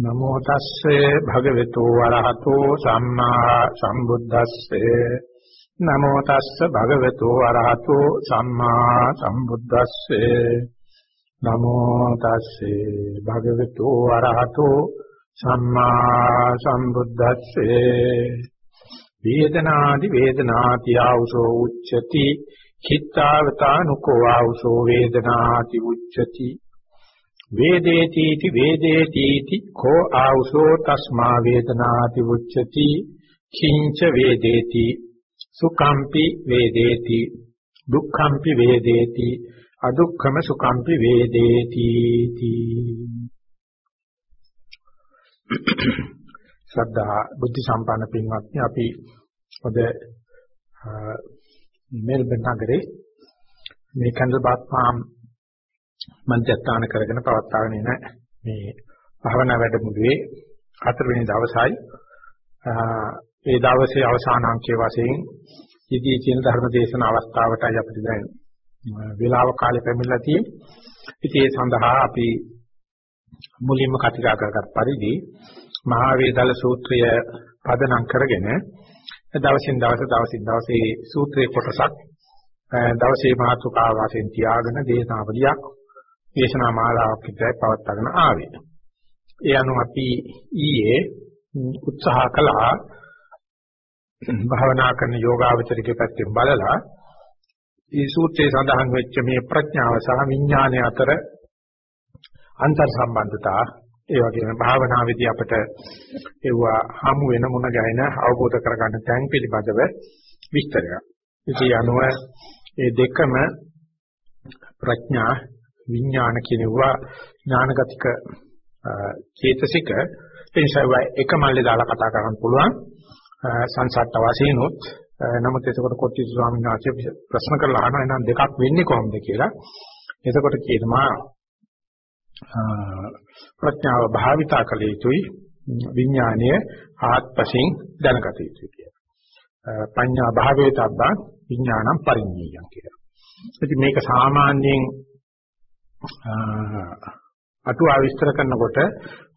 නමෝ තස්සේ භගවතු වරහතෝ සම්මා සම්බුද්දස්සේ. නමෝ තස්ස භගවතු වරහතෝ සම්මා සම්බුද්දස්සේ. නමෝ තස්සේ භගවතු වරහතෝ සම්මා සම්බුද්දස්සේ. වේදනාදි වේදනාති ආවසෝ උච්චති. චිත්තාවතානුකෝ ආවසෝ වේදනාති උච්චති. වේදේතිති වේදේතිති කෝ ආවසෝ තස්මා වේදනාති උච්චති කිංච වේදේති සුඛම්පි වේදේති දුක්ඛම්පි වේදේති අදුක්ඛම සුඛම්පි වේදේති ශ්‍රද්ධා බුද්ධ සම්පන්න පින්වත්නි අපි ඔද මෙල්බන් නගරේ මේ කන්දබාත් ෆාම් මන්ත්‍රස්ථාන කරගෙන පවත්වාගෙන එන මේ භාවනා වැඩමුළුවේ හතරවෙනි දවසයි ඒ දවසේ අවසාන අංකයේ වශයෙන් ඉදී චින ධර්ම දේශන අවස්ථාවටයි අපිට දැන් වේලාව කාලෙ පැමිණලා තියෙන්නේ. ඉතින් ඒ සඳහා අපි මුලින්ම කතිකා කරගත් පරිදි මහා වේදල සූත්‍රය පදනම් කරගෙන දවසින් දවස දවසින් දවසේ සූත්‍රයේ කොටසක් දවසේ මාතෘකාව වශයෙන් තියාගෙන දේශනාවලියක් දේශනා මාලාවක් විතරයි පවත්වාගෙන ආවේ. ඒ අනුව අපි ඊයේ උත්සාහ කළා භාවනා කරන යෝගාවචරිකේ පැත්තෙන් බලලා මේ සූත්‍රයේ සඳහන් වෙච්ච මේ ප්‍රඥාව සහ විඥානය අතර අන්තර් සම්බන්ධතා ඒ වගේම භාවනාවේදී අපට ඒවා හමු වෙන මුණ ගැහෙන අවබෝධ කරගන්න තැන් පිළිබඳව විස්තරයක්. ඉතින් අනුව මේ දෙකම ප්‍රඥා විඥාන කියනවා ඥානගතික චේතසික එනිසා එක මල්ලේ දාලා කතා කරන්න පුළුවන් සංසට්ට වශයෙන් උත් නමුත් එතකොට කොටි ස්වාමීන් වහන්සේ ප්‍රශ්න කරලා අහනවා එහෙනම් දෙකක් වෙන්නේ කොහොමද කියලා. එතකොට කියනවා ප්‍රඥාව භාවිතා කළ යුතුයි විඥානීය ආත්පසින් දැනගත යුතුයි කියලා. පඤ්ඤා භාවයේ තබ්බා විඥානම් පරිඤ්ඤයම් කියලා. ඉතින් මේක සාමාන්‍යයෙන් අටුවා විස්තර කරනකොට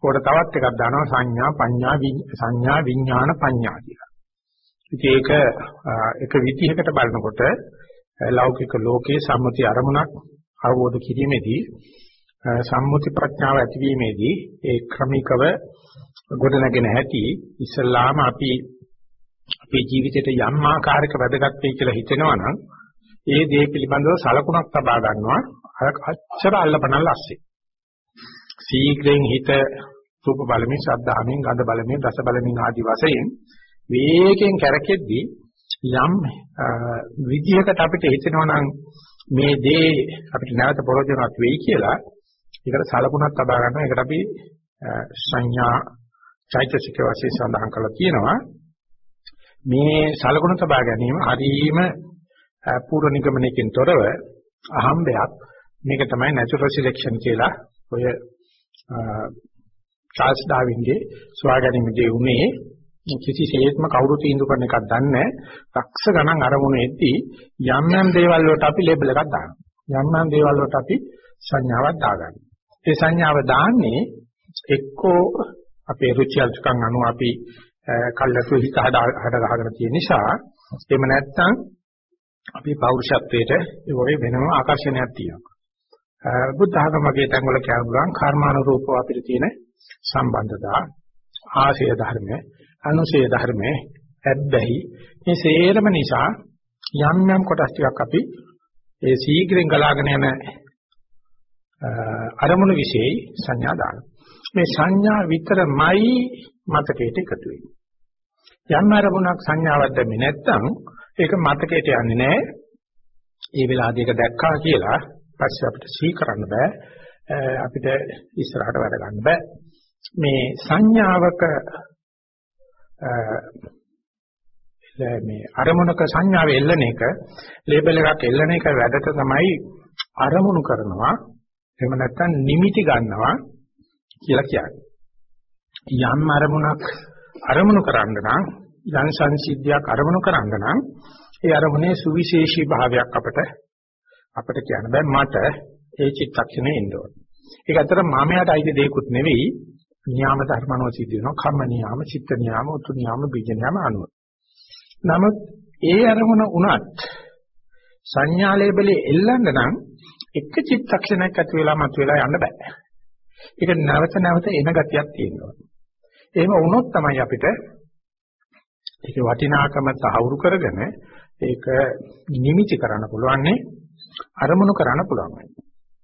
කොට තවත් එකක් දානවා සංඥා පඤ්ඤා සංඥා විඥාන පඤ්ඤා කියලා. ඉතින් ඒක එක විදිහකට බලනකොට ලෞකික ලෝකයේ සම්මුති අරමුණක් අවබෝධ කිරීමේදී සම්මුති ප්‍රඥාව ඇතිවීමේදී ඒ ක්‍රමිකව ගොඩනගෙන ඇති ඉස්සල්ලාම අපි අපේ ජීවිතයට යම් ආකාරයක වැදගත් වෙයි කියලා හිතෙනවා නම් ඒ දේ පිළිබඳව සලකුණක් තබා ගන්නවා අච්චර අල්ලපනල් ඇස්සේ. සීඝ්‍රයෙන් හිත රූප බලමින්, ශබ්දාමින්, ගන්ධ බලමින්, රස බලමින් ආදි වශයෙන් වේගයෙන් කැරකෙද්දී යම් විදිහකට අපිට හිතෙනවා නම් මේ දේ අපිට නැවත ප්‍රයෝජනවත් වෙයි කියලා ඒකට සලකුණක් තබා ගන්නවා. ඒකට අපි සංඥා චෛතසික වශයෙන් සඳහන් කරලා තියෙනවා. මේ සලකුණ තබා ගැනීම හරීම පූර්ව නිගමනයකින් තොරව අහම්බයක් මේක තමයි නැචරල් සිලෙක්ෂන් කියලා ඔය චාල්ස් ඩාවින්ගේ සොයාගැනීමේදී උනේ. කිසිසේත්ම කවුරු තීන්දුව කරන එකක් දන්නේ ලක්ෂ ගණන් අරමුණු එද්දී යම් යම් දේවල් වලට අපි ලේබල් එකක් දානවා. යම් යම් දේවල් වලට අපි සංඥාවක් දාගන්නවා. ඒ සංඥාව දාන්නේ එක්කෝ අපේ රුචි අරුචිකම් අනුව අපි කල්ලාතු හිත හද ගහගෙන තියෙන නිසා එහෙම නැත්නම් අපි පෞරුෂත්වයට ඒ වගේ වෙනම ආකර්ෂණයක් තියෙනවා. බුද්ධ ආගම වගේ තැන් වල කියනවා කර්මානුරූපව අපිට තියෙන සම්බන්ධතා ආශය ධර්ම අනුශය ධර්ම ඇබ්බැහි. මේ සේරම නිසා යම් යම් කොටස් ටිකක් අපි ඒ සීඝ්‍රයෙන් ගලාගෙන යන අරමුණු વિશેයි සංඥා දාන මේ සංඥා විතරමයි මතකයට එකතු වෙන්නේ. යම් අරමුණක් සංඥාවක් දැම්මේ නැත්නම් ඒක මතකයට යන්නේ නැහැ ඒ වෙලාවදී ඒක දැක්කා කියලා පස්සේ අපිට සී කරන්න බෑ. අපිට ඉස්සරහට වැඩ ගන්න බෑ. මේ සංඥාවක මේ අරමුණක සංඥාව එල්ලන එක ලේබල් එකක් එල්ලන එක වැඩට තමයි අරමුණු කරනවා. එහෙම නැත්නම් නිමිති ගන්නවා කියලා කියන්නේ. යම් අරමුණක් අරමුණු කරන්න නම් යම් සංසිද්ධියක් අරමුණු කරන්න නම් ඒ අරමුණේ සුවිශේෂී භාවයක් අපට අපිට කියන්න බෑ මට ඒ චිත්තක්ෂණේ එන්න ඕන. ඒක ඇත්තට මාමයට අයිති දෙයක්ුත් නෙවෙයි නියාම ධර්මනෝ සිද්ධ වෙනවා කම්ම නියාම, චිත්ත නියාම, උතු නියාම, බීජ නියාම අනුව. නමුත් ඒ අරමුණ උනත් සංඥා ලේබලේ එල්ලන්න නම් එක චිත්තක්ෂණයක් ඇති වෙලා මත වෙලා යන්න බෑ. ඒක නැවත නැවත එන ගතියක් තියෙනවා. එහෙම වුණොත් තමයි අපිට ඒක වටිනාකම තහවුරු කරගෙන ඒක නිමිති කරන්න පුළුවන්නේ අරමුණු කරන්න පුළුවන්.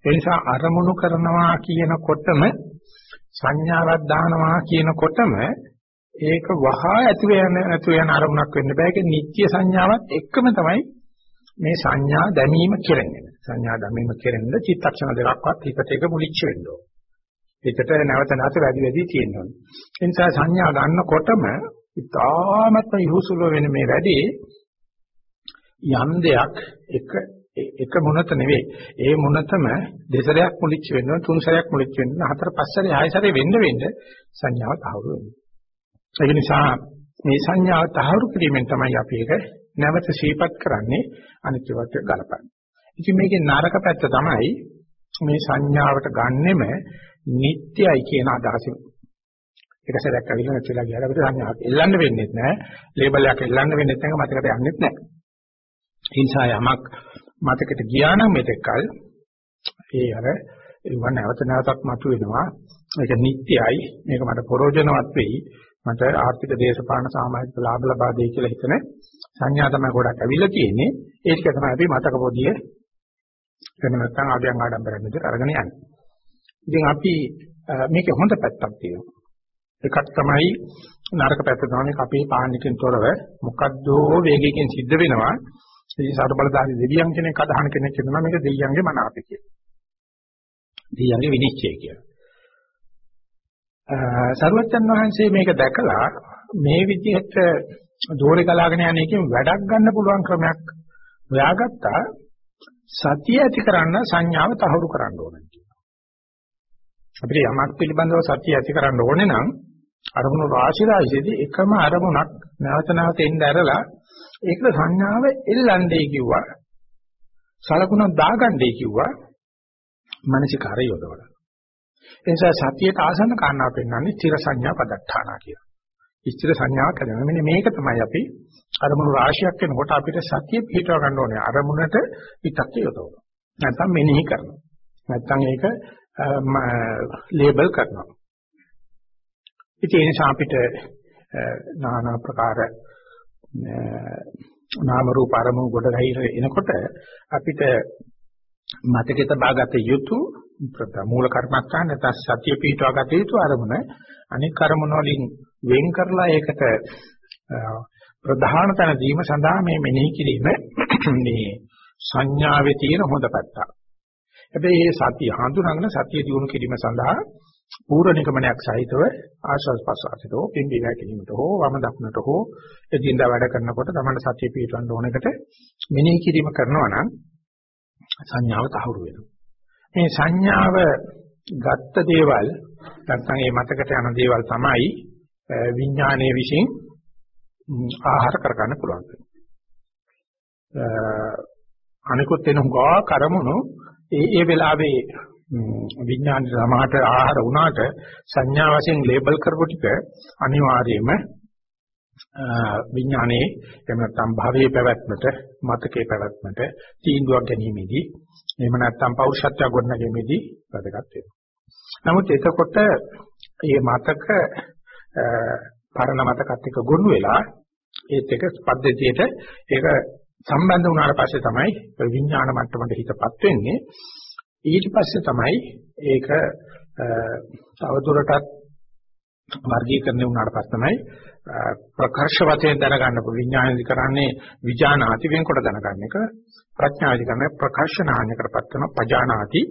ඒ නිසා අරමුණු කරනවා කියනකොටම සංඥාවක් දානවා කියනකොටම ඒක වහා ඇති වෙන නැතු වෙන අරමුණක් වෙන්න බෑ. ඒක නිත්‍ය සංඥාවක් එක්කම තමයි මේ සංඥා දැමීම කෙරෙන්නේ. සංඥා දැමීම කෙරෙන්න චිත්තක්ෂණ දෙකක්වත් එකට එක මුලිච්ච වෙන්න ඕන. ඒකට නැවත නැවත වැඩි වැඩි තියෙන්න ඕන. ඒ නිසා සංඥා ගන්නකොටම ඉතාමත් යොසුල වෙන මේ වැඩේ යම් දෙයක් එක එක මොනත නෙවෙයි. ඒ මොනතම දෙසරයක් මුලිච්ච වෙන්න තුන් සැරයක් මුලිච්ච වෙන්න හතර පහ සැරේ ආය සැරේ වෙන්න වෙන්න සංඥාව තහවුරු වෙනවා. ඒ නිසා මේ සංඥාව තහවුරු කිරීමෙන් තමයි අපි ඒක නැවත ශීපත් කරන්නේ අනිත්‍යවත් ගලපන්නේ. ඉතින් මේකේ නරක පැත්ත තමයි මේ සංඥාවට ගන්නෙම නිට්ටයයි කියන අදහසින්. එක සැරයක් අවිල නැතිලා ගියාට අපිට සංඥාවක් එල්ලන්න වෙන්නේ නැහැ. ලේබල් එකක් එල්ලන්න වෙන්නේ නැත්නම් මතකට යන්නේ නැහැ. ඒ නිසා යමක් මතකට ගියා නම් මෙතෙක්කල් ඒ අර ඒව නැවත නැවතත් මතුවෙනවා. ඒක නිට්ටයයි. මේක මට ප්‍රයෝජනවත් වෙයි. මට ආර්ථික දේශපාලන සමාජික ලාභ ලබා දෙයි කියලා හිතන සංඥා තමයි ගොඩක් ඇවිල්ලා තියෙන්නේ. ඒක තමයි අපි මතක පොදිය එහෙම නැත්නම් ආගයන් ආඩම්බරයෙන් විතර අරගෙන යන්නේ. ඉතින් අපි මේකේ හොඳ පැත්තක් තියෙනවා. එකක් තමයි නරක පැත්ත තමයි අපේ පාණිකෙන් තොරව මොකද්දෝ වේගයකින් සිද්ධ වෙනවා. ඉතින් සාර බලදාරි දෙවියන් කෙනෙක් අදහන කෙනෙක් කියනවා මේක දෙවියන්ගේ මන අපේ කියලා. දෙවියන්ගේ විනිශ්චය කියලා. සරුවච්චන් වහන්සේ මේක දැකලා මේ විදිහට දෝරේ ගලාගෙන යන එකෙන් වැඩක් ගන්න පුළුවන් ක්‍රමයක් හොයාගත්තා සතිය ඇති කරන්න සංඥාව තහවුරු කරන්න ඕනේ කියලා. අපිට යමක් පිළිබඳව සතිය ඇති කරන්න ඕනේ නම් අරමුණු රාශි රාශියේදී එකම අරමුණක් නැවත නැවත එන්න ඇරලා ඒකට සංඥාව එල්ලන්නේ කිව්වා. සලකුණක් දාගන්නේ කිව්වා. මනසිකාරය යොදවලා. ඒ නිසා සතියට ආසන්න කාරණා පෙන්වන්නේ ස්ථිර සංඥා පදත්තානා කියලා. ස්ථිර සංඥාවක් කරනවා. මෙන්න මේක තමයි අපි අරමුණු රාශියක් වෙනකොට අපිට සතිය පිටව ගන්න ඕනේ. අරමුණට පිටක් යොදවනවා. නැත්නම් මෙනෙහි කරනවා. නැත්නම් ඒක ලේබල් කරනවා. ඉතින් ඒ නිසා අපිට নানা ප්‍රකාර නාම රූප අරමුණු ගොඩ ගැහිලා එනකොට අපිට මතකේ තබාගත යුතු මූල කර්මස්ථාන නැත්නම් සතිය පිටවා ගත යුතු අරමුණ අනෙක් අරමුණ වලින් වෙන් කරලා ඒකට ප්‍රධාන තැන දීම සඳහා මේ මෙනෙහි කිරීම මේ සංඥාවේ තියෙන හොඳ පැත්ත. හැබැයි මේ සතිය හඳුනගෙන සතිය දිනු කිරීම සඳහා පූර්ව නිගමනයක් සහිතව ආශස් පස්සාසිත හෝ පිම්බි වැකිලීමට හෝ වම දක්නට හෝ එදින්දා වැඩ කරනකොට තමයි සතිය පිටවන්න ඕනකට මෙනෙහි කිරීම කරනවා නම් සංඥාව තහවුරු වෙනවා. මේ සංඥාව ගත්ත දේවල් නැත්නම් මේ මතකට යන දේවල් තමයි විඥානයේ විශ්ින් ආහාර කරගන්න පුළුවන්. අනිකුත් වෙන හුඟා කරමුණු ඒ ඒ වෙලාවේ විඥාන සමාහට ආහාර වුණාට සංඥා වශයෙන් ලේබල් කරපු ටික අනිවාර්යයෙන්ම විඥානයේ එහෙම නැත්නම් භවයේ පැවැත්මට මතකයේ පැවැත්මට තීන්දුවක් ගැනීමේදී එහෙම නැත්නම් පෞරුෂත්වය ගොඩනගීමේදී වැදගත් වෙනවා. නමුත් එතකොට මේ මතක පරණ මතකත් එක්ක ගොනු වෙලා ඒත් එක පද්ධතියට ඒක සම්බන්ධ වුණාට පස්සේ තමයි විඥාන මට්ටමට හිතපත් වෙන්නේ. ඊට පස්සේ තමයි ඒක තවදුරටත් වර්ගීකරණය වුණාට පස්සේ තමයි ප්‍රකර්ෂ වශයෙන් දැනගන්න පුළුවන් විඥානදි කරන්නේ විඥානාති වෙනකොට දැනගන්න එක ප්‍රඥාදි කරන්නේ ප්‍රකර්ෂණාන්‍යකටපත් කරන පජානාති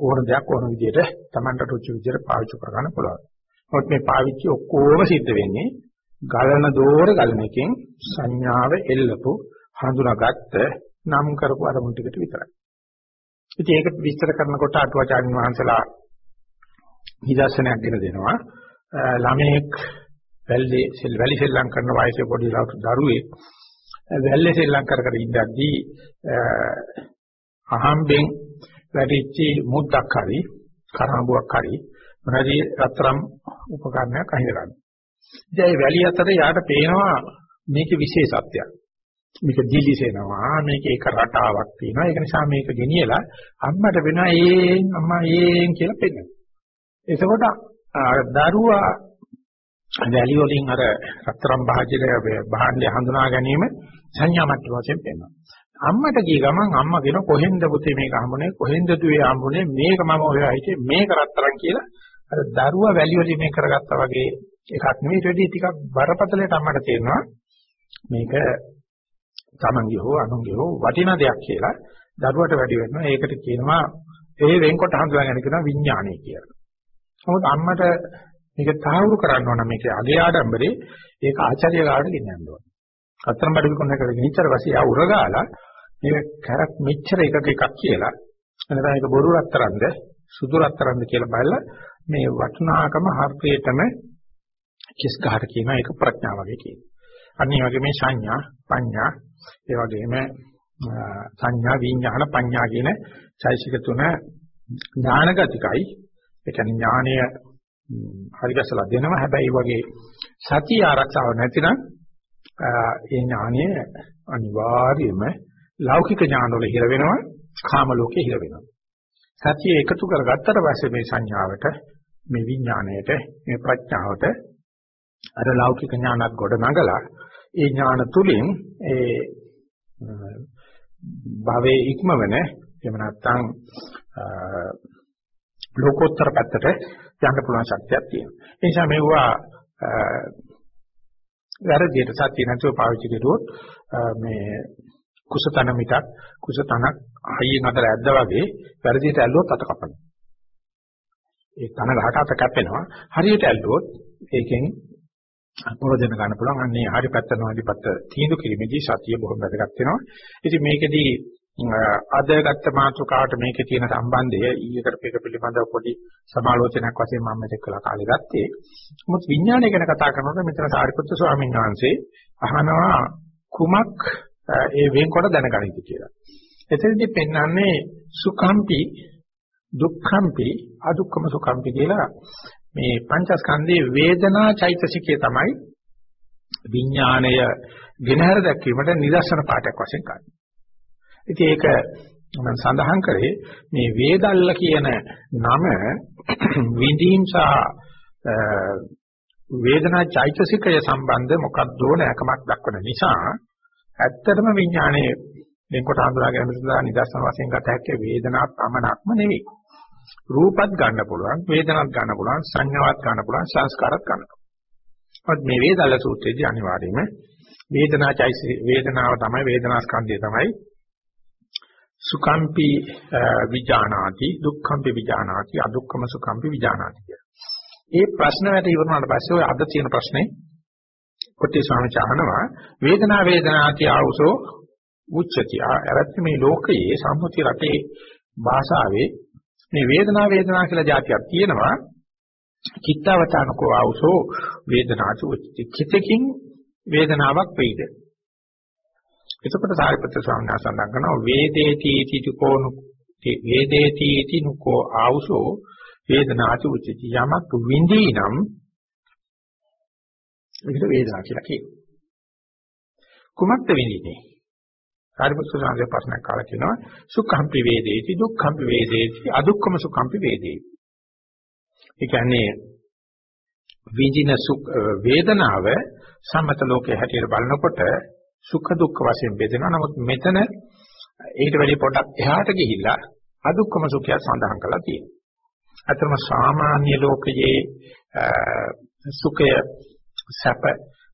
ඕන දෙයක් ඕන විදිහට Tamanට රුචි විදිහට පාවිච්චි කරගන්න පුළුවන්. මොකද මේ පාවිච්චි ඔක්කොම සිද්ධ වෙන්නේ ගලන දෝර ගලන එකෙන් සංඥාව එල්ලපු හඳුනාගත්ත නම් කරපු අරමුණු ටිකට විතරයි. ඉතින් ඒක විස්තර කරනකොට අටුවාචාර්ය වහන්සලා නිදර්ශනයක් ගෙන දෙනවා. ළමෙක් වැල්ලේ සෙල් වැලි සෙල්ලම් කරන වයසේ පොඩි දරුවෙක් වැල්ලේ සෙල්ලම් කර කර ඉඳද්දී අහම්බෙන් වැටිච්ච මුද්දක් හරි කරඹුවක් හරි මොනවාදී රත්තරම් උපකරණයක් අහිර ගන්න. ඉතින් මේ වැලිය අතර යාට පේනවා මේකේ විශේෂත්වයක්. මේක දිලිසෙනවා. මේක එක රටාවක් තියෙනවා. ඒක නිසා මේක ගෙනියලා අම්මට වෙනවා ඒන් අම්මා ඒන් කියලා පෙන්නනවා. එතකොට දරුවා වැලි වලින් අර රත්තරන් භාජනය භාණ්ඩය හඳුනා ගැනීම සංඥා මට්ටම වශයෙන් පෙන්වනවා. අම්මට ගිය ගමන් අම්මා කියන කොහෙන්ද පුතේ මේක හම්බුනේ? කොහෙන්ද දුවේ හම්බුනේ? මේක මම හොයලා හිටියේ මේක රත්තරන් කියලා අර දරුවා වැලි වලින් මේ කරගත්තා වගේ එකක් නෙවෙයි. ඊට වැඩි ටිකක් බරපතලට අම්මට තේරෙනවා. මේක තමන්ගේ හෝ අනුන්ගේ හෝ වටිනා දෙයක් කියලා දරුවට වැඩි වෙනවා ඒකට කියනවා ඒ වෙන්කොට හඳුනාගෙන කියනවා විඥානය කියලා. නමුත් අම්මට මේක තාවුරු කරන්න ඕන මේකේ අගේ ආඩම්බරේ ඒක ආචාර්ය ගාවට ගෙනියන්න ඕන. අතරම බඩු කොනකට ගෙනිච්චර පස්සේ ආ උරගාලා මේක කරක් මෙච්චර එකක එකක් කියලා එනකම් ඒක බොරු රත්තරන්ද සුදු රත්තරන්ද කියලා බලලා මේ වටිනාකම හර්ථයටම කිස් ගහට කියන එක ප්‍රඥාව වගේ කියනවා. අනිත් වගේ මේ සංඥා, පඤ්ඤා, ඒ වගේම සංඥා, විඥාන, පඤ්ඤා කියන චෛසික තුන ඥානගතිකයි. ඒ කියන්නේ ඥානය හරිගස්සලා දෙනවා. හැබැයි වගේ සතිය ආරක්ෂාව නැතිනම් ඒ ඥානය අනිවාර්යයෙන්ම ලෞකික ඥානවල හිර වෙනවා, කාම ලෝකේ හිර වෙනවා. සතිය එකතු කරගත්තට පස්සේ මේ සංඥාවට, මේ විඥාණයට, මේ ප්‍රඥාවට අර ලෞකික ඥානත් ගොඩ නගලා ඒ ඥාන තුලින් ඒ භවයේ ඉක්මවන එහෙම නැත්නම් ලෝකෝත්තර පැත්තට යන්න පුළුවන් ශක්තියක් තියෙනවා. ඒ නිසා මේවා වැරදියට සත්‍ය නැතුව පාවිච්චි කරුවොත් මේ කුසතන මිටක් කුසතනක් හයියෙන් අතර ඇද්දා වගේ වැරදියට ඇල්ලුවොත් අත කපනවා. ඒ තන ගහට අත කැපෙනවා. හරියට ඇල්ලුවොත් ඒකෙන් ප්‍රයෝජන ගන්න පුළුවන්. අන්නේ හරි පැත්ත නොවැදි පැත්ත තීඳු කිරීමේදී සතිය බොහොම වැදගත් වෙනවා. ඉතින් මේකෙදී අද ගත්ත මාතෘකාවට මේකේ තියෙන සම්බන්ධය ඊයකට පෙක පිළිබඳව පොඩි සමාලෝචනයක් වශයෙන් මම මෙතෙක් කළා කාලේ ගත්තේ. මොකද විඥානය ගැන කතා කරනකොට මෙතන සාරිපුත්‍ර ස්වාමීන් වහන්සේ අහනවා කුමක් ඒ වෙන්කොට දැනගනිද කියලා. එතනදී පෙන්වන්නේ සුඛම්පි දුක්ඛම්පි අදුක්ඛම සුඛම්පි කියලා මේ පංචස්කන්ධයේ වේදනා චෛතසිකය තමයි විඥාණය ගෙනහැර දැක්වීමට නිදර්ශන පාඩයක් වශයෙන් ගන්න. ඉතින් ඒක මම සඳහන් කරේ මේ වේදල්ල කියන නම විඳීම් සහ වේදනා චෛතසිකය සම්බන්ධ මොකක්දෝ නැකමක් දක්වන නිසා ඇත්තටම විඥානයේ වෙන්කොට හඳුනා ගැනීම සඳහා නිදර්ශන වශයෙන් ගත හැකි වේදනාවක් පමණක්ම නෙවෙයි. රූපත් ගන්න පුළුවන්, වේදනත් ගන්න පුළුවන්, සංඥාවත් ගන්න පුළුවන්, සංස්කාරත් ගන්න පුළුවන්. මේ වේදල්ල සූත්‍රයේදී අනිවාර්යයෙන්ම වේදනාචෛතසික වේදනාව තමයි වේදනා ස්කන්ධය තමයි සුඛම්පි විජානාති දුක්ඛම්පි විජානාති අදුක්ඛම සුඛම්පි විජානාති කියලා. ඒ ප්‍රශ්න වැට ඉවරනාට පස්සේ ඔය අද තියෙන ප්‍රශ්නේ කොටි ස්වාමීන් අහනවා වේදනා වේදනාති ආවුසෝ උච්චති. ආරත් මේ ලෝකයේ සම්මුති රටේ භාෂාවේ මේ වේදනා වේදනා කියලා જાතියක් තියෙනවා. කිත්තවතානකෝ ආවුසෝ වේදනාච උච්චති. කිතකින් වේදනාවක් වෙයිද? එතකොට සාරිපුත්‍ර ස්වාමීන් වහන්සේ සඳහන් කරනවා වේදේති තිතුකෝනු වේදේති තිනුකෝ ආවුසෝ වේදනාති උච්චති යමක් විඳිනම් ඒකට වේදනා කියලා කියනවා කුමක්ද විඳින්නේ සාරිපුත්‍ර ස්වාමීන් ප්‍රශ්නයක් කාලා කියනවා සුඛම්පි වේදේති දුක්ඛම්පි වේදේති අදුක්ඛම සුඛම්පි වේදේති ඒ කියන්නේ විඳින සුඛ වේදනාව සම්මත ලෝකයේ හැටියට බලනකොට සුඛ දුක්ඛ වශයෙන් බෙදෙනවා. නමුත් මෙතන ඊට වැඩි පොඩක් එහාට ගිහිල්ලා අදුක්කම සුඛය සඳහන් කරලා තියෙනවා. අතරම සාමාන්‍ය ලෝකයේ සුඛය සැප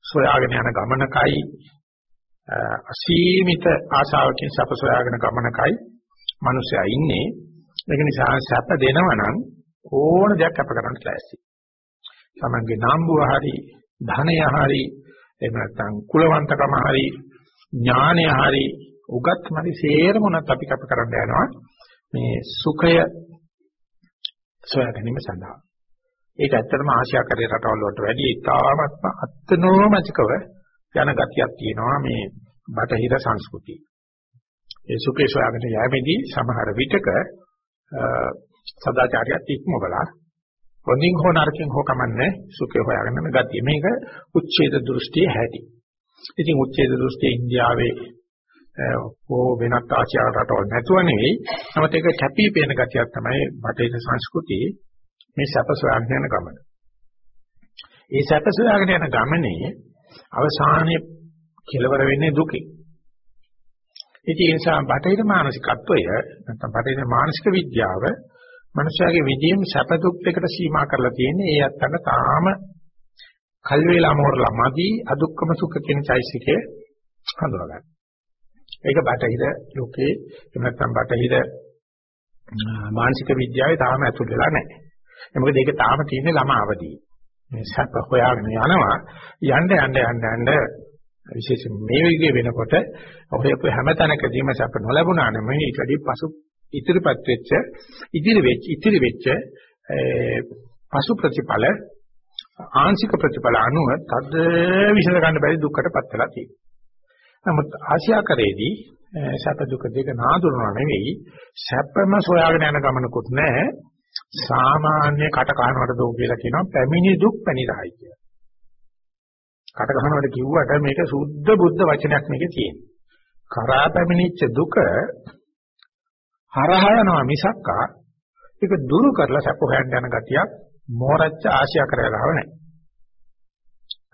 සොයාගෙන යන ගමනකයි අසීමිත ආශාවකින් සැප සොයාගෙන ගමනකයි මිනිසයා ඉන්නේ. ඒක නිසා සැප දෙනවා නම් ඕන දෙයක් අප කරන්න ලෑස්ති. තමන්ගේ නාම්බුව හරි ධනය හරි එහෙම නැත්නම් කුලවන්තකම හරි ඥානය හරි උගත් හරි සේරම උනත් අපි කැප කරන්න යනවා මේ සුඛය සොයා ගැනීම සඳහා. ඒක ඇත්තටම ආශියාකරේ රටවල් වලට වැඩි ඉතාමත්ම අත්නෝමතිකව යන ගතියක් තියෙනවා මේ බටහිර සංස්කෘතිය. ඒ සුඛේ සොයාගෙන යෑමේදී සමහර විටක සදාචාරයත් ඉක්මවලා හොඳින් හෝ නරකින් හෝ කමන්නේ සුඛය හොයාගෙන යන ගතිය. මේක උච්ඡේද දෘෂ්ටිය හැටි. ඉතින් උච්ඡේද දෘෂ්ටිය ඉන්දියාවේ ඕ වෙනත් ආසියාවට රටවල් නැතුව නෙවෙයි. නමුත් ඒක කැපී පෙනෙන ගතියක් තමයි බටහිර සංස්කෘතියේ මේ සැප සොයාගෙන යන ගමන. ඒ සැප සොයාගෙන යන ගමනේ අවසානයේ කෙලවර වෙන්නේ දුකේ. ඉතින් ඒ නිසා බටහිර මානසිකත්වය නැත්නම් බටහිර මානසික විද්‍යාව මනුෂ්‍යයාගේ විදීම් සැප දුක් දෙකට සීමා කරලා තියෙන්නේ ඒ අත්තන්න තාම කල් වේලා මෝරලා මදි අදුක්කම සුඛ කියන চৈতසිකය හඳුනගන්න. ඒක බටහිර ලෝකේ එහෙම නැත්නම් බටහිර මානසික විද්‍යාවේ තාම ඇතුල් වෙලා නැහැ. ඒ මොකද ඒක තාම තියෙන්නේ ළමා අවදී. මේ සැප හොයාගෙන යනවා යන්න යන්න යන්න යන්න විශේෂයෙන් මේ විදිහේ වෙනකොට ඔහේපු හැම තැනකදීම සැප නොලැබුණා නම් ඊට වැඩි පසු ඉදිරිපත් වෙච්ච ඉදිරි වෙච්ච ඉදිරි වෙච්ච පසු ප්‍රතිඵල ආංශික ප්‍රතිඵල අනුව තද විසඳ ගන්න බැරි දුක්කටපත් වෙලා තියෙනවා. නමුත් ආශ්‍යාකරේදී සැප දුක දෙක නාඳුනන නෙවෙයි සැපම සොයාගෙන යන ගමනකුත් නැහැ. සාමාන්‍ය කට කහනවට දෝ කියලා කියනවා පැමිණි දුක් පැනිරහයි කියලා. කට කහනවට කිව්වට මේක සුද්ධ බුද්ධ වචනයක් මේකේ තියෙනවා. කරා පැමිණිච්ච දුක හරහා යනවා මිසක්කා ඒක දුරු කරලා සැප හොයන්න යන ගතියක් මෝරච්ච ආශියා කරගලව නැහැ.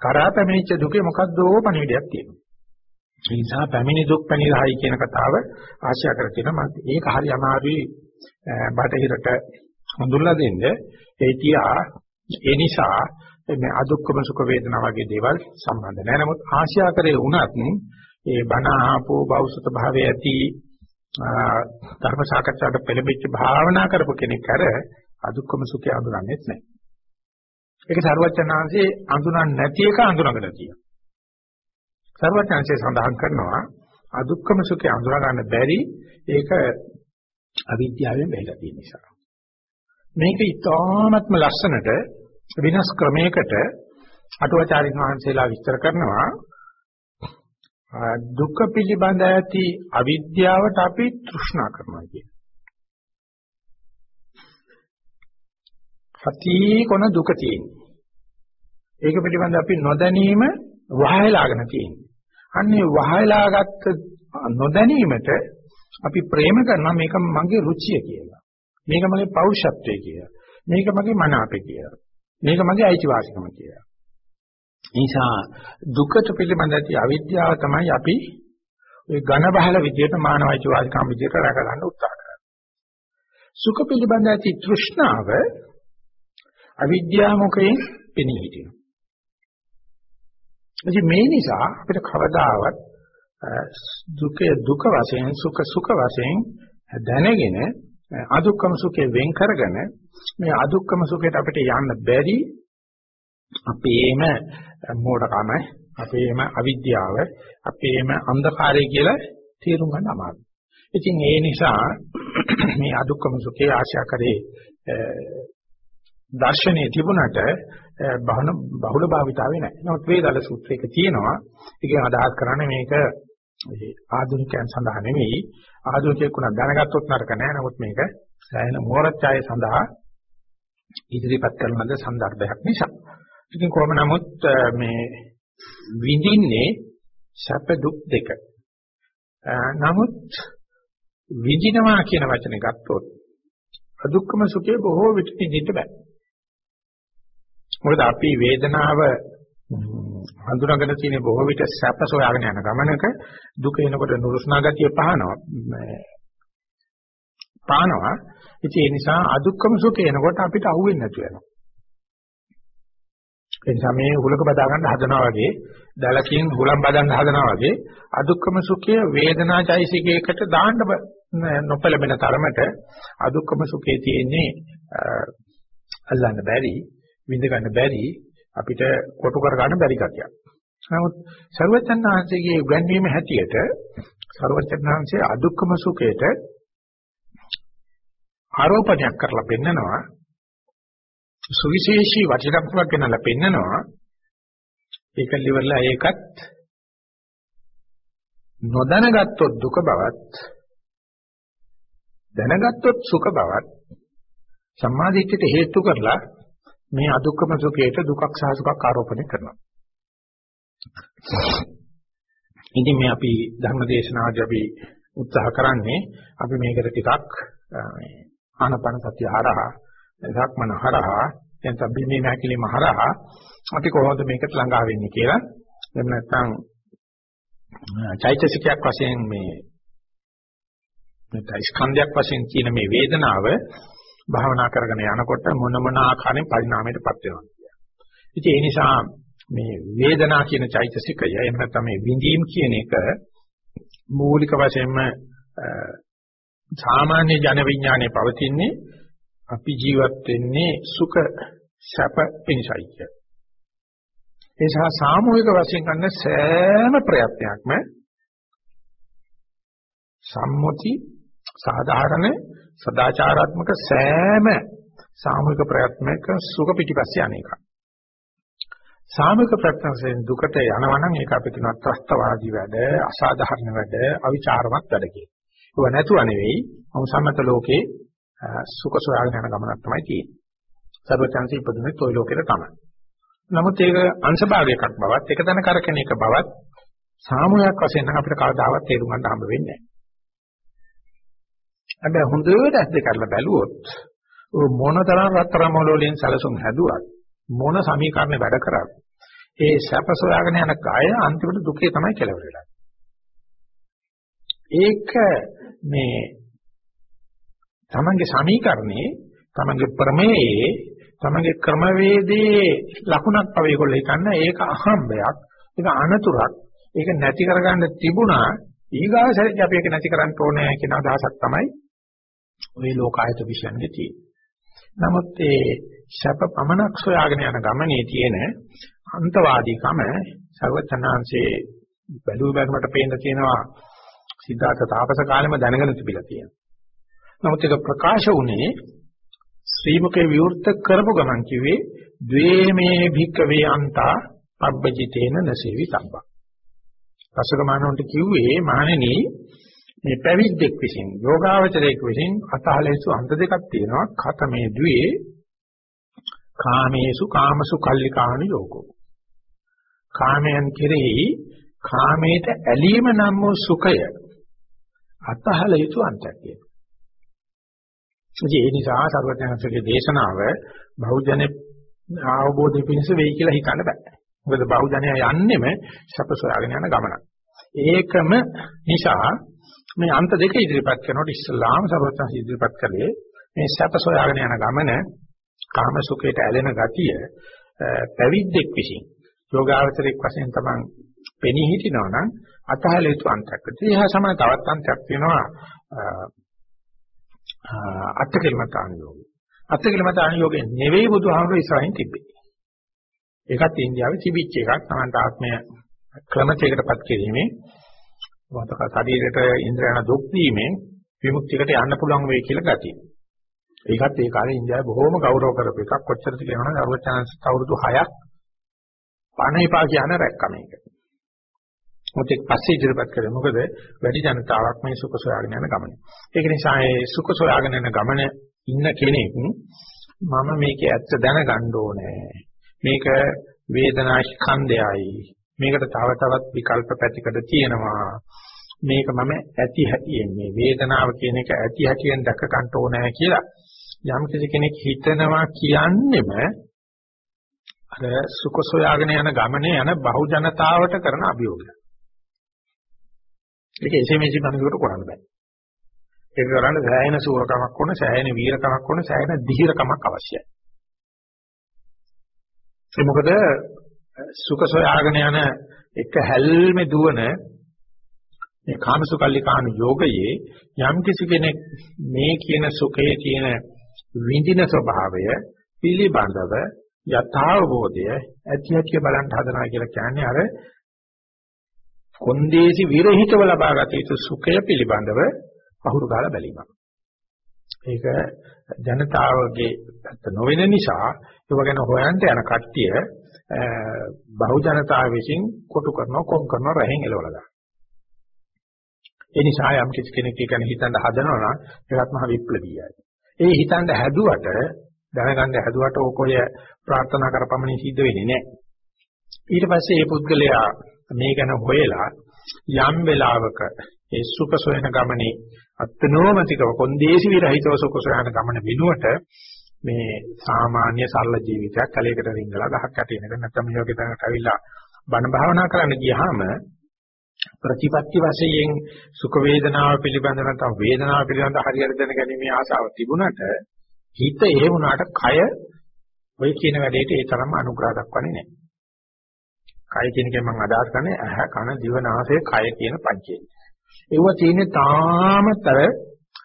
කරා පැමිණිච්ච දුකේ මොකද්දෝ පණිවිඩයක් තියෙනවා. ඒ නිසා පැමිණි දුක් පැනිරහයි කියන කතාව ආශියා කර තියෙනවා. මම ඒක හරි අමාරුයි බටහිරට හඳුල්ලා දෙන්න. ඒ තියා ඒ නිසා මේ අදුක්කම සුඛ වේදනා වගේ දේවල් සම්බන්ධ නැහැ. නමුත් ආශියා කරේ වුණත් ඒ බණ ආපෝ බෞසුත භාවයේ ඇති ධර්ම සාකච්ඡාවට පෙළඹෙච්ච භාවනා කරපු කෙනෙක් අර අදුක්කම සුඛය අඳුරන්නේ නැහැ. ඒක සරුවචනාංශයේ අඳුරන්නේ නැති එක අඳුරගෙන තියෙනවා. සරුවචනාංශයේ සඳහන් කරනවා අදුක්කම සුඛය අඳුර ගන්න බැරි ඒක අවිද්‍යාවෙන් බැහැලා තියෙන නිසා. මේක ඉතාමත්ම ලස්සනට විනාශ ක්‍රමයකට අටුවාචාරින් වහන්සේලා විස්තර කරනවා දුක පිළිබඳ ඇති අවිද්‍යාවට අපි තෘෂ්ණා කරනවා කියන. සති කොන දුක තියෙන්නේ. ඒක පිළිබඳ අපි නොදැනීම වහයලාගෙන තියෙන්නේ. අන්නේ වහයලාගත්ත නොදැනීමට අපි ප්‍රේම කරනවා මේක මගේ රුචිය කියලා. මේක මගේ පෞරුෂත්වය කියලා. මේක මගේ මනාපය කියලා. මේක මගේ අයිතිවාසිකම කියලා. නිසා දුකට පිළිබඳ ඇති අවිද්‍යාව තමයි අපි ওই ඝන බහල විදියට මානවයිච වාදිකම් විදියට රැක ගන්න උත්සාහ කරන්නේ. සුඛ පිළිබඳ ඇති තෘෂ්ණාව අවිද්‍යාව මොකෙන් පෙනී හිටිනවා. ඉතින් මේ නිසා අපිට කවදාවත් දුක දුක වශයෙන් සුඛ සුඛ වශයෙන් දැනගෙන අදුක්කම සුඛේ වෙන් කරගෙන මේ අදුක්කම සුඛයට අපිට යන්න බැරි අපේම මෝඩකම අපේම අවිද්‍යාව අපේම අන්ධකාරය කියලා තේරුම් ගන්න අමාරුයි. ඉතින් ඒ නිසා මේ අදුක්කම සුඛේ ආශා කරේ දර්ශනයේ තිබුණට බහන බහුල භාවිතාවේ නැහැ. නමුත් වේදල සූත්‍රයක තියෙනවා. ඒකෙන් අදහස් කරන්නේ මේක ආධුනිකයන් සඳහා නෙවෙයි ආධුනිකයෙකුණ දැනගත්තොත් නරක නෑ. නමුත් මේක සෑහෙන මෝරච්ඡාය සඳහා ඉදිරිපත් කරන ලද සන්දර්භයක් නිසා. ඉතින් කොහොම නමුත් මේ විඳින්නේ සැප දුක් දෙක. නමුත් විඳිනවා කියන වචනේ ගත්තොත් අදුක්කම සුඛේ බොහෝ විට විඳින්න බෑ. මොකද අපි වේදනාව හඳුනාගෙන තියෙන බොහෝ විට සැප සොයාගෙන යන ගමනක දුක එනකොට නුරුස්නා ගතිය පහනවා. පානවා. ඉතින් ඒ නිසා අදුක්කම සුඛ එනකොට අපිට අහුවෙන්නේ නැතු වෙනවා. ඒ නිසා මේ හුලක බදා ගන්න හදනවා වගේ දලකින් හුලම් බදන්න හදනවා වගේ අදුක්කම සුඛය වේදනාචෛසිකයකට දාන්න නොපැළඹෙන තරමට අදුක්කම සුඛයේ තියෙන්නේ අල්ලන්න බැරි විඳ ගන්න බැරි අපිට කොටු කර ගන්න බැරි කතියක්. නමුත් ਸਰවචත්තන්හන්සේගේ උගන්වීම හැටියට ਸਰවචත්තන්හන්සේ අදුක්කම සුඛයට ආරෝපණයක් කරලා පෙන්නනවා සුවිශේෂී වටිනාකමක් වෙනලා පෙන්නනවා ඒක liverලා ඒකත් නොදැනගත්තොත් දුක බවත් දැනගත්තොත් සුඛ බවත් සම්මාදිට්ඨියට හේතු කරලා මේ අදුක්කම සුඛයට දුකක් සහ සුඛක් ආරෝපණය කරනවා. ඉතින් මේ අපි ධර්ම දේශනාවදී අපි උත්සාහ කරන්නේ අපි මේකට ටිකක් මේ ආනපන සත්‍ය හරහා ධක්මන හරහා එතන බිමේ නැකිලිම හරහා අපි කොහොමද මේකට ළඟා වෙන්නේ කියලා එහෙම නැත්නම් චෛතසිකයක් වශයෙන් මේ නැත්නම් ස්කන්ධයක් වශයෙන් කියන මේ වේදනාව භාවනා කරගෙන යනකොට මොන මොන ආකාරයෙන් පරිණාමයටපත් වෙනවා. ඉතින් ඒ නිසා මේ වේදනා කියන චෛතසිකය එහෙම නැත්නම් මේ විඳීම් කියන එක මූලික වශයෙන්ම සාමාන්‍ය ජන විඥානයේ පවතින්නේ අපි ජීවත් වෙන්නේ සුඛ සැප පිණිසයි කිය. ඒ නිසා සාමූහික වශයෙන් ගන්න සෑම ප්‍රයත්නයක්ම සම්මුති සාධාරණ සදාචාරාත්මක සෑම සාමූහික ප්‍රයත්නයක සුඛ පිටිපස්සේ අනේක. සාමූහික ප්‍රයත්නයෙන් දුකට යනවා නම් ඒක අපිට තුනක් ත්‍ස්තවාදී වැඩ, අසාධාරණ වැඩ, අවිචාරවත් වැඩ කියන. ඒව නැතුව නෙවෙයි සම්මත ලෝකේ සුඛ සොයාගෙන යන ගමනක් තමයි තියෙන්නේ. සර්වචන්සි ඉපදුනේ toy ලෝකෙට තමයි. නමුත් ඒක අංශභාගයක් බවත්, එක තැන කරකෙන එක බවත් සාමූහික වශයෙන් නම් අපිට කවදාවත් තේරුම් ගන්න හම්බ වෙන්නේ නැහැ. හැබැයි හොඳට ඇස් දෙක කරලා බැලුවොත් මොන තරම් රත්තරන් මොළවලින් සැලසුම් හැදුවත් මොන සමීකරණ වැඩ කරත් ඒ සැප සොයාගෙන යන කය අන්තිමට දුකේ තමයි කෙලවර වෙලා. ඒක මේ තමන්ගේ සමීකරණේ තමන්ගේ ප්‍රමේයේ තමන්ගේ ක්‍රමවේදයේ ලකුණක් පව ඒගොල්ලෝ හිතන්න ඒක අහම්බයක් ඒක අනතුරක් ඒක නැති කරගන්න තිබුණා ඊගාව සැරේ අපි ඒක නැති කරන්න ඕනේ කියන අදහසක් තමයි ওই ලෝකායත විශ්යන්ගේ තියෙන්නේ. නමුත් ඒ ශප පමනක් සොයාගෙන යන ගමනේ තියෙන අන්තවාදීකම සර්වචනාංශේ බැලුව බැලමට පේන්න තියෙනවා සිද්ධාර්ථ තාපස කාලෙම දැනගෙන තිබිලා තියෙනවා. නමුත් ඒක ප්‍රකාශ වුණේ ශ්‍රී මුකේ විවෘත කරපු ගමන් කිව්වේ ද්වේමේ භික්කවේ අන්තා පබ්බජිතේන නසේවි තබ්බා. පසුගමනොන්ට කිව්වේ මහණෙනි මේ පැවිද්දෙක් විසින් යෝගාවචරයෙක් විසින් අතහලේසු අන්ත දෙකක් තියෙනවා. ඛතමේ ද්වේ කාමේසු කාමසු කල්ලිකාණු යෝගෝ. කාමයන් කෙරෙහි කාමයට ඇලීම නම් වූ සුඛය අතහල යුතු අන්තයක් තියෙනවා. ඒ නිසා සර්වඥාන්සේගේ දේශනාව බහුජන අවබෝධය පිණිස වෙයි කියලා හිතන්න බෑ. මොකද බහුජනය යන්නෙම සැප සොයාගෙන යන ගමනක්. ඒකම නිසා මේ අන්ත දෙක ඉදිරිපත් කරනකොට ඉස්ලාම සර්වඥ ඉදිරිපත් කළේ මේ සැප සොයාගෙන යන ගමන කාම සුඛයට ඇලෙන ගතිය පැවිද්දෙක් විසින් යෝගාවචරයක් වශයෙන් තමන් පෙනී හිටිනවා නම් අතහල යුතු අන්තයක්. ඒ හා සමාන තවත් අන්තයක් වෙනවා අත්කලමතාන යෝගය. අත්කලමතාන යෝගේ නෙවෙයි බුදුහාමුදුරු ඉස්සරහින් තිබ්බේ. ඒකත් ඉන්දියාවේ තිබිච්ච එකක්. තමන්ට ආත්මය ක්‍රමයකටපත් කිරීමේ වතක ශරීරයට ඉන්ද්‍රයන දුක් දීමෙන් විමුක්තියකට යන්න පුළුවන් වෙයි කියලා ගතිය. ඒකත් ඒ කාලේ ඉන්දියාවේ බොහොම ගෞරව කරපු එකක්. කොච්චරද කියනවනම් අරුවචාන්ස් අවුරුදු 6ක් පණ එපා කියන රැක්කම එක. මොකද පස්සේ ඉදිරිපත් කරේ මොකද වැඩි ජනතාවක් මේ සුඛ සොයාගෙන යන ගමන. ඒක නිසා ඒ සුඛ සොයාගෙන යන ගමන ඉන්න කෙනෙක් මම මේකේ ඇත්ත දැනගන්න ඕනේ. මේක වේදනා ස්කන්ධයයි. මේකට තව තවත් විකල්ප පැතිකඩ තියෙනවා. මේක මම ඇති හැටියෙන් මේ වේදනාව කියන එක ඇති හැටියෙන් දැක ගන්න ඕනේ කියලා යම් කෙනෙක් හිතනවා කියන්නෙම අර සුඛ සොයාගෙන යන ගමනේ යන බහු ජනතාවට කරන අභියෝගය. ඒක එසේ මෙසේ මනුස්සයෙකුට කරන්න බෑ. ඒක කරන්න සෑහෙන සූරකමක් ඕන, සෑහෙන වීරකමක් ඕන, සෑහෙන ධීරකමක් අවශ්‍යයි. ඒ මොකද සුඛ සොයාගෙන යන එක හැල්මේ දුවන මේ කාමසුකල්ලිකාණු යෝගයේ යම් කිසි කෙනෙක් මේ කියන සුඛයේ තියෙන විඳින ස්වභාවය පිළිබඳව යථාබෝධය ඇති හැටි බලන්න හදනවා කියලා කියන්නේ අර කොන්දේසි විරහිතව ලබාගත යුතු සුඛය පිළිබඳව අහුරු ගාලා බැලීමක්. ඒක ජනතාවගේ පැත්ත නොවන නිසා ඒව ගැන හොයන්න යන කට්ටිය බහු ජනතාව විසින් කොටු කරනවා කොම් කරනවා රහෙන් එලවලා ගන්නවා. ඒ නිසා යම් කිසි කෙනෙක් කියන හිතන්න හදනවා නම් ඒකත් මහ විප්ලවීයයි. ඒ හිතන්න හැදුවට දැනගන්න හැදුවට ඕක ඔය ප්‍රාර්ථනා කරපමණින් සිද්ධ වෙන්නේ නැහැ. ඊට පස්සේ මේ පුද්ගලයා මේ ගැන හොයලා යම් වෙලාවක ඒ සුඛ සොයන ගමනේ අත්නෝමතිකව කොන්දේසි විරහිතව සුඛ සොයන ගමන වෙනුවට මේ සාමාන්‍ය සරල ජීවිතයක් කලයකට රිංගලා ගහක් යට එනක නැත්නම් මේ වගේ තැනකට අවිලා බණ භාවනා කරන්න ගියාම ප්‍රතිපත්ති වශයෙන් සුඛ වේදනාව පිළිබඳ නැත්නම් වේදනාව පිළිබඳ හරියට දැනගැනීමේ ආසාව තිබුණට හිත ඒ වුණාට කය ඔය කියන වැඩේට ඒ තරම්ම අනුග්‍රහ දක්වන්නේ නැහැ. කය කියන එකෙන් මම අදහස් කරන්නේ ඇහ කන දිව නාසය කය කියන පංචේ. ඒව තියෙන්නේ තාමතර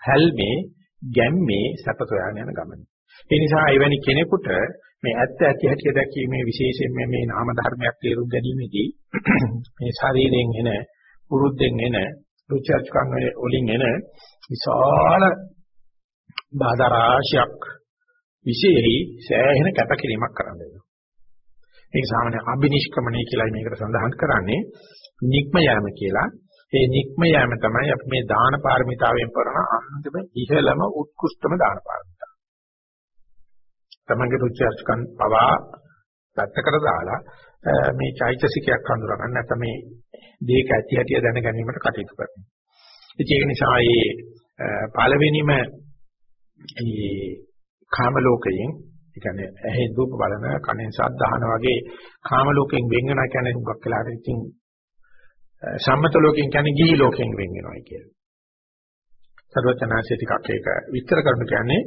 හැල්මේ ගැම්මේ සැප සොයාගෙන යන ගමන. ඒ නිසා එවැනි කෙනෙකුට මේ ඇත්ත ඇති හැටි දැකීමේ විශේෂයෙන් මේ නාම ධර්මයක් තේරුම් ගැනීමේදී මේ ශරීරයෙන් එන පුරුද්දෙන් එන රුචර්ජකම් වලින් එන විශාල බාධා රාශියක් විශේෂයි සෑහෙන කැපකිරීමක් කරන්න වෙනවා. මේක සාමාන්‍ය අබිනිෂ්ක්‍මණය කියලා මේකට සඳහන් කරන්නේ නික්ම යෑම කියලා. ඒ නික්ම යෑම තමයි අපි මේ දාන පාරමිතාවෙන් කරන අන්තිම ඉහළම උත්කෘෂ්ඨම දාන පාරමිතාව. තමන්ගේ රුචි අරුචිකන් පවා පැත්තකට දාලා මේ චෛතසිකයක් හඳුනා ගන්න නැත්නම් මේ දේක ඇති හැටි දැන ගැනීමට කටයුතු කරනවා. ඒක නිසා මේ පළවෙනිම මේ කාම ලෝකයෙන් ඒ කියන්නේ ඇහෙන් රූප බලන කනෙන් ශබ්ද අහන වගේ කාම ලෝකයෙන් වෙන් වෙනවා කියන්නේ හුඟක් වෙලාවට ඉතින් සම්මත ලෝකයෙන් කියන්නේ ගිහි ලෝකයෙන් වෙන් වෙනවායි කියලා. සර්වචනාසේ ටිකක් ඒක විස්තර කරන්න කියන්නේ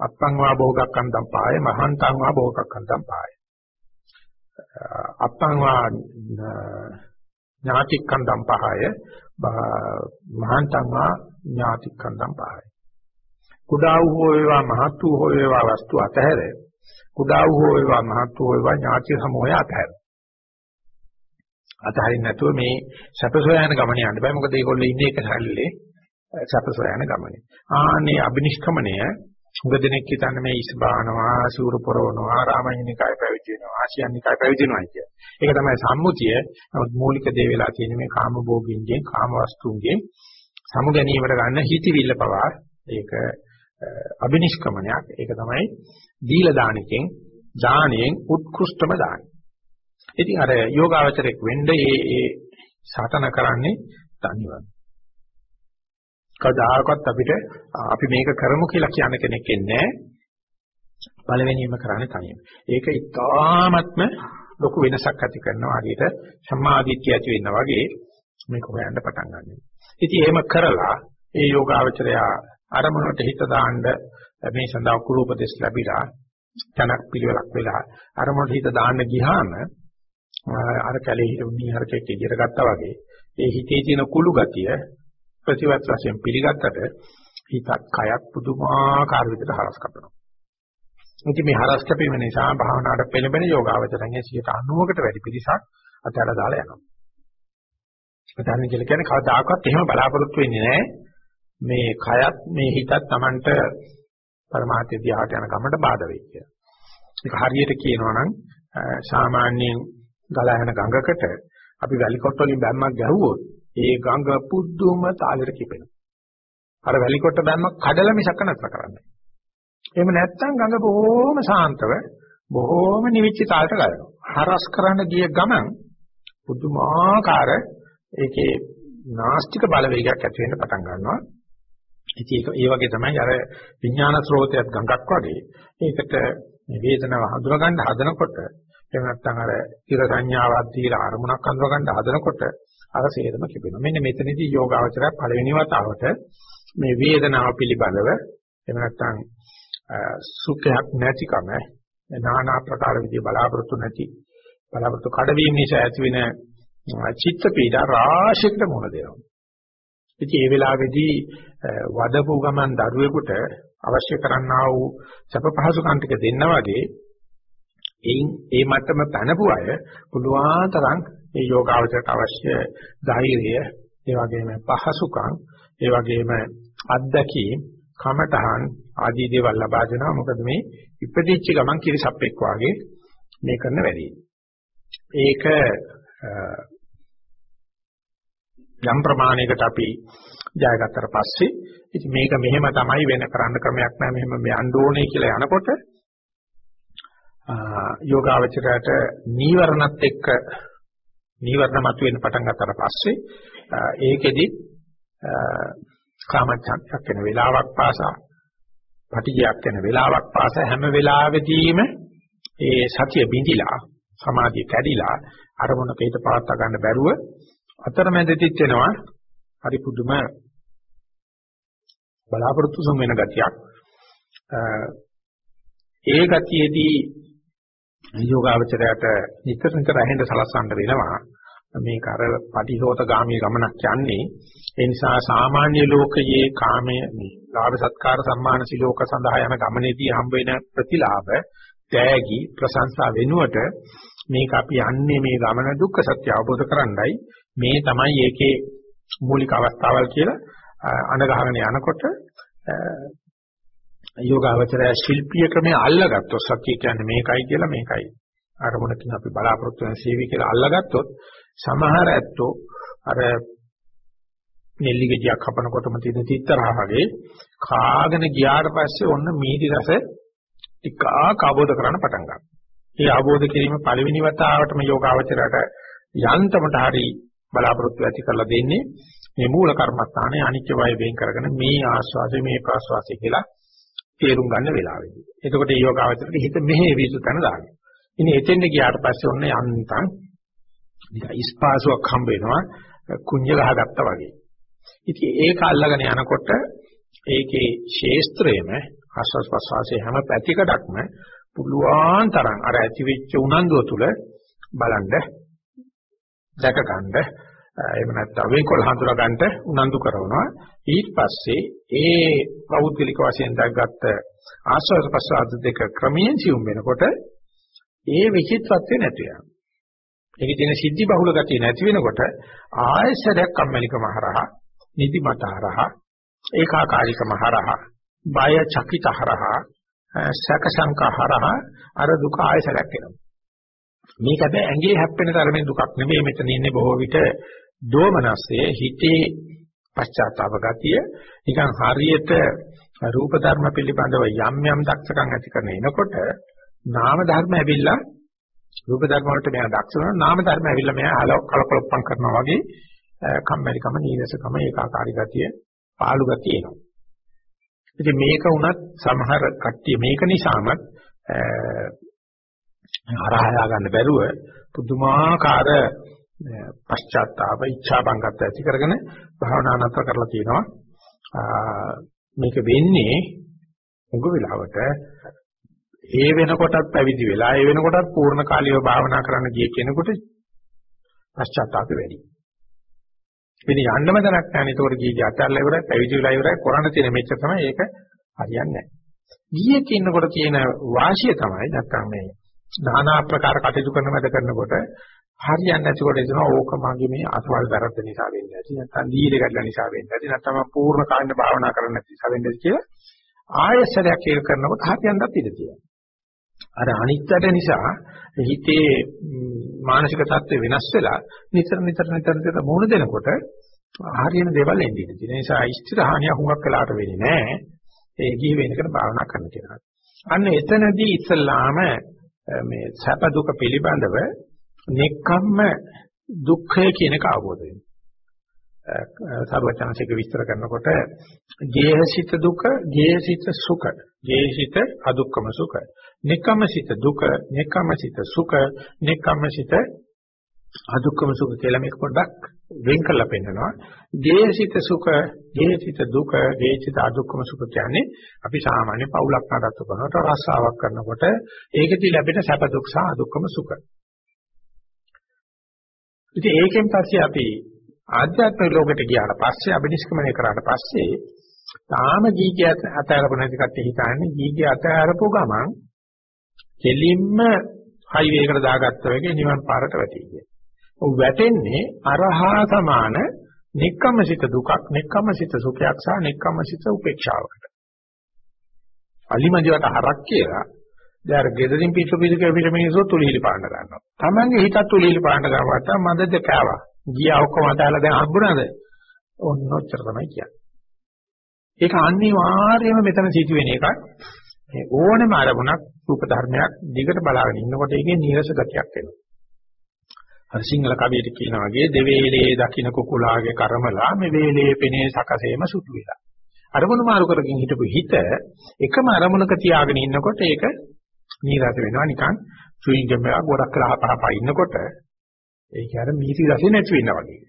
අප්පං වා භෝගක්ඛන්තම් පාය මහන්තං වා භෝගක්ඛන්තම් පාය. අප්පං වා ඥාතික්ඛන්තම් පාය මහන්තං වා ඥාතික්ඛන්තම් පාය. කුඩා වූ හෝ වේවා මහත් වූ හෝ වේවා වස්තු අතහැර කුඩා වූ හෝ වේවා මහත් වූ හෝ වේවා ඥාති සමෝහය අතහැර. අතහරින්න නැතුව මේ සැපසොයන ගමනේ යන්න බෑ මොකද ඒගොල්ලෝ ඉන්නේ එක සැල්ලේ සැපසොයන ගමනේ. ආනේ අබිනිෂ්ක්‍මණය උග දෙනෙක් හිතන්නේ මේ ඉස්බානවා සූර පොරවනවා රාමයිනිකයි පැවිදි වෙනවා ආසියන්නිකයි පැවිදි වෙනවා කිය. ඒක තමයි සම්මුතිය. නමුත් මූලික දේ වෙලා තියෙන මේ කාම භෝගින්ගෙන් කාම වස්තුන්ගෙන් සමු ගැනීමට ගන්න හිතවිල්ල පවා ඒක අබිනිෂ්ක්‍මණයක්. ඒක තමයි දීලා දානකෙන් දාණයෙන් උත්කෘෂ්ඨම දාන. ඉතින් අර යෝගාවචරයක් වෙන්න ඒ ඒ සාතන කරන්නේ තනියම. කවදාකවත් අපිට අපි මේක කරමු කියලා කියන කෙනෙක් ඉන්නේ පළවෙනිම කරන්නේ තනියම. ඒක ඉතාමත්ම ලොකු වෙනසක් ඇති කරනවා හරියට සම්මාදිට්ඨිය ඇති වෙනවා වගේ මේක හොයන්න පටන් ගන්නවා. ඉතින් එහෙම කරලා ඒ යෝගාවචරය අරමුණට හිත දාන්න මේ සඳහා කුරු උපදෙස් ලැබිලා තනක් පිළිවෙලක් වෙලා අරමුණට හිත දාන්න ගියාම අර කැලේ හිටපු මීහරකෙක් එළියට ගත්තා වගේ ඒ හිතේ තියෙන කුළු ගතිය ප්‍රතිවත් වශයෙන් පිළිගත්තට හිතත් කයත් පුදුමාකාර විදිහට හරස් කපනවා. ඉතින් මේ හරස් කැපීම නිසා භාවනාවට පෙළඹෙන යෝගාවචරණයේ 90කට වැඩි පිරිසක් අතහැර දාලා යනවා. අතහැරන කියලා කියන්නේ කවදාකවත් එහෙම බලාපොරොත්තු වෙන්නේ නැහැ. මේ කයත් මේ හිතත් Tamanට පරමාර්ථය දිහාට යන ගමනට බාධා වෙයි කියලා. ඒක හරියට කියනවා නම් සාමාන්‍යයෙන් ගලා යන ගඟකට අපි වැලි කොට වලින් බැම්මක් ගැහුවොත් ඒ ගඟ පුදුම තාලෙට කිපෙනවා. අර වැලි කොට බැම්මක් කඩලා මිසක නතර කරන්නේ. එහෙම නැත්නම් ගඟ බොහොම සාන්තව බොහොම නිවිච්ච තාලට ගලනවා. හරස් කරන්න ගිය ගමන් පුදුමාකාර ඒකේ නාස්තික බලවේගයක් ඇති වෙන්න පටන් ගන්නවා. ඉතින් ඒක ඒ වගේ තමයි අර විඥාන ස්රෝතයත් ගඟක් වගේ. ඒකට මේ වේදනාව හඳුනා ගන්න හදනකොට එහෙම නැත්නම් අර ඉර සංඥාවක් දීලා අරමුණක් හඳුනා ගන්න හදනකොට අර සේරම කිපෙනවා. මෙන්න මෙතනදී යෝගාවචරය පළවෙනි වතාවට මේ වේදනාව පිළිබඳව එහෙම නැත්නම් සුඛයක් නැතිකම নানা ආකාර විදිහ බලාපොරොත්තු නැති බලාපොරොත්තු කඩවීම නිසා ඇතිවෙන චිත්ත පීඩා රාශියකට මුහුණ දෙනවා. ඉතින් ඒ වෙලාවේදී වදපු ගමන් දරුවෙකුට අවශ්‍ය කරන්නා වූ සැප පහසුකම් ටික දෙන්න වගේ එයින් ඒ මට්ටම පැනපු අය පුළුවන් තරම් මේ යෝගාවචරයට අවශ්‍ය ධෛර්යය ඒ වගේම පහසුකම් ඒ වගේම අත්දැකීම් කමඨහන් ආදී දේවල් ලබා දෙනවා මොකද මේ ඉපදිච්ච ගමන් කිරිසප්පෙක් වාගේ මේ කරන වැඩි. ඒක යම් ප්‍රමාණයකට අපි ජයගත්තට පස්සේ ඉතින් මේක මෙහෙම තමයි වෙන කරන්න ක්‍රමයක් නැහැ මෙහෙම යන්න ඕනේ කියලා යනකොට යෝගාවචරයට නීවරණත් එක්ක නීවරණ මතුවෙන්න පටන් ගන්නතර පස්සේ ඒකෙදි කාමච්ඡන්දයක් වෙන වෙලාවක් පාසා පටිජයක් වෙන වෙලාවක් පාසා හැම වෙලාවෙදීම ඒ සතිය බිඳිලා සමාධිය කැඩිලා අරමුණක හිත පවත්වා ගන්න බැරුව අතරමැදදිත් වෙනවා. හරි පුදුම බලාපොරොත්තු සම් වෙන ගතියක්. ඒ ගතියේදී යෝගාවචරයට නිතර නිතර ඇහෙන්න සලස්සන්න වෙනවා. මේක අර පටිහෝතගාමී ගමනක් යන්නේ. ඒ නිසා සාමාන්‍ය ලෝකයේ කාමයේ ලාභ සත්කාර සම්මාන සිලෝක සඳහා යන ගමනේදී හම්බ වෙන ප්‍රතිලාභ තෑගි ප්‍රශංසා වෙනුවට මේක අපි යන්නේ මේ ගමන දුක්ඛ සත්‍ය අවබෝධ කරගන්නයි මේ තමයි ඒකේ මූලික අවස්ථාවල් කියලා අඳගහගෙන යනකොට යෝගාවචරය ශිල්පීය ක්‍රමයේ අල්ලගත්තොත් සත්‍ය කියන්නේ මේකයි කියලා මේකයි අරමුණකින් අපි බලාපොරොත්තු වෙන සේවි කියලා අල්ලගත්තොත් සමහර ඇත්තෝ අර නෙල්ලි ගෙඩියක් කපනකොටම තියෙන තිත්තරා වගේ කාගෙන ගියාට පස්සේ ඔන්න මීදි රස ටිකක් අවබෝධ කරගන්න පටන් ගන්නවා. ඒ අවබෝධ කිරීම පළවෙනි වතාවටම යෝගාවචරයට යන්තමට හරි බලාපොරොත්තු ඇති කරලා දෙන්නේ මේ මූල කර්මස්ථානයේ අනිත්‍ය වය වෙන් කරගෙන මේ ආස්වාදය මේ ප්‍රාස්වාදය කියලා තේරුම් ගන්න වෙලාවෙදී. එතකොට මේ යෝගාවචරයට හිත මෙහෙ විසු තන දානවා. ඉතින් එතෙන්ද ගියාට පස්සේ ඔන්න යන්තම් නිකන් ඉස්පාසුවක් හම්බ වෙනවා කුඤ්ඤ ගහගත්තා වගේ. ඉතින් ඒක අල්ලගෙන යනකොට ඒකේ ශේස්ත්‍රයේම ආස්වාස් ප්‍රසවාසයේ හැම පැතිකඩක්ම පුළුවන් තරම් අර ඇති වෙච්ච උනන්දුව තුල බලන්න දැක ගන්න එහෙම නැත්නම් වේකොල් හඳුනා ගන්නට උනන්දු කරනවා. ඊට පස්සේ ඒ පෞද්ගලික වශයෙන් දැක්ගත්ත ආස්වාද ප්‍රසආද දෙක ක්‍රමයෙන් සිුම් වෙනකොට ඒ විචිත්‍රත්වය නැති වෙනවා. ඒකේ තියෙන සිද්ධි බහුල ගතිය නැති වෙනකොට ආයසරයක් කම්මැලිකම හරහා නිදිමත හරහා ඒකාකාරීකම හරහා බය චකිත හරහා සැක සංකා හරහා අර දුක ආයසරයක් එනවා. මේක හැබැයි ඇඟේ හැප්පෙන තරමේ දුකක් නෙමෙයි මෙතන ඉන්නේ බොහෝ විට දෝමනස්සේ හිතේ පශ්චාත්තාප ගතිය නිකන් හරියට රූප ධර්ම පිළිබඳව යම් යම් දක්ෂකම් ඇති කරන එනකොට නාම ධර්ම ඇවිල්ලා රූප ධර්ම වලට මෙයා දක්ෂ වෙනවා නාම ධර්ම ඇවිල්ලා මෙයා කලකොලොප්පම් කරනවා වගේ කම්මැලිකම නීරසකම ඒකාකාරී ගතිය පාළු ගතිය එනවා. ඉතින් මේක වුණත් සමහර කට්ටිය මේක නිසාමත් හරහා ගන්න බැරුව පුදුමාකාර පශ්චාත්තාප ඉච්ඡා බංගත් ඇති කරගෙන භාවනා නතර කරලා තියෙනවා මේක වෙන්නේ උග වෙලාවට ඒ වෙනකොටත් පැවිදි වෙලා ඒ වෙනකොටත් පූර්ණ කාලීව භාවනා කරන්න ගිය කෙනෙකුට පශ්චාත්තාපය වැඩි. ඉතින් යන්නම දැනක් නැහැ. ඒතකොට ගියේ අතල්ලා ඉවරයි පැවිදි වෙලා ඉවරයි කරන්න තියෙන මෙච්චර තමයි ඒක හරියන්නේ නැහැ. ගියේ කියනකොට තියෙන වාසිය තමයි නැත්තම් මේ নানা ආකාර කටයුතු කරන මැද කරනකොට හරියන්නේ නැතිකොට එනවා ඕක මගේ මේ අසවල් වැරද්ද නිසා වෙන්නේ නැති නැත්නම් දීල ගැටල නිසා වෙන්නේ නැති නැත්නම් පූර්ණ කාණ්ඩ භාවනා කරන්න නැති නිසා වෙන්නේ කියලා ආයසරයක් ඒක කරනකොට හරියන්නත් ඉඩ තියෙනවා. අර අනිත්‍යද නිසා හිතේ මානසික තත්ත්වය වෙනස් වෙලා නිතර නිතර නිතර නිතර මොන දෙනකොට හරියන දේවල් එන්නේ ඉඳී. ඒ නිසා ඉෂ්ඨහානිය හුඟක් වෙලාට වෙන්නේ නැහැ. ඒ ගිහි වෙනකට භාවනා කරන කෙනා. අන්න එතනදී ඉස්සල්ලාම මේ සැප දුක පිළිබඳව නෙක්ඛම්ම දුක්ඛය කියන එක අවබෝධ වෙනවා. සර්වචනසික විස්තර කරනකොට ගේහසිත දුක, ගේහසිත සුඛ, ගේහසිත අදුක්කම සුඛ, නෙක්ඛම්මසිත දුක, නෙක්ඛම්මසිත සුඛ, නෙක්ඛම්මසිත අදුක්කම සුඛ කියලා මේක පොඩ්ඩක් වෙන් කරලා පෙන්නනවා. ගේහසිත සුඛ, ගේහසිත දුක, ගේහසිත අදුක්කම සුඛ කියන්නේ අපි සාමාන්‍ය පෞලක් නඩත්තු කරනකොට රස්සාවක් කරනකොට ඒකදී ලැබෙන සැප දුක් සහ අදුක්කම සුඛ. ඉතින් ඒකෙන් පස්සේ අපි ආධ්‍යාත්මික ලෝකෙට ගියාට පස්සේ අබිනිෂ්ක්‍මණය කරාට පස්සේ තාම ජීවිතය අතහැරපු නැති කට්ටිය හිතන්නේ ජීවිතය අතහැරපු ගමන් දෙලින්ම හයිවේ එකට දාගත්ත වගේ නිවන් පාරට වැටී ගියා. ඔව් වැටෙන්නේ අරහා සමාන නික්කමසිත දුකක්, නික්කමසිත සුඛයක් සහ නික්කමසිත උපේක්ෂාවකට. අලිමදිවට හරක් කියලා දැන් අර ගෙදරින් පිටු පිටු කෙවිත මිනිස්සු තුලිලි පාන්න ගන්නවා. Tamange හිතත් තුලිලි පාන්න ගන්නවා. මදද කෑවා. ගියා ඔක්කොම අතහැරලා දැන් හම්බුණාද? ඔන්න ඔච්චර තමයි කියන්නේ. ඒක අනිවාර්යයෙන්ම මෙතන සිදුවෙන එකක්. මේ ඕනෙම අරමුණක් රූප ධර්මයක් දිගට බලාගෙන ඉන්නකොට ඒකේ නීරස ගතියක් එනවා. අර සිංහල කවියට කියනා වගේ දෙවේලේ දකින්න කුකුලාගේ කර්මලා මේ වේලේ පෙනේ සකසේම සුදු වෙලා. අරමුණු මාරු කරගෙන හිටපු හිත එකම අරමුණක තියාගෙන ඉන්නකොට ඒක නීරස වෙනවා නිකන් චුයින් ගම් එකක් ගොඩක් කලහ පහපා ඉන්නකොට ඒක අර මීසි රසෙ නැති වෙනවා වගේ.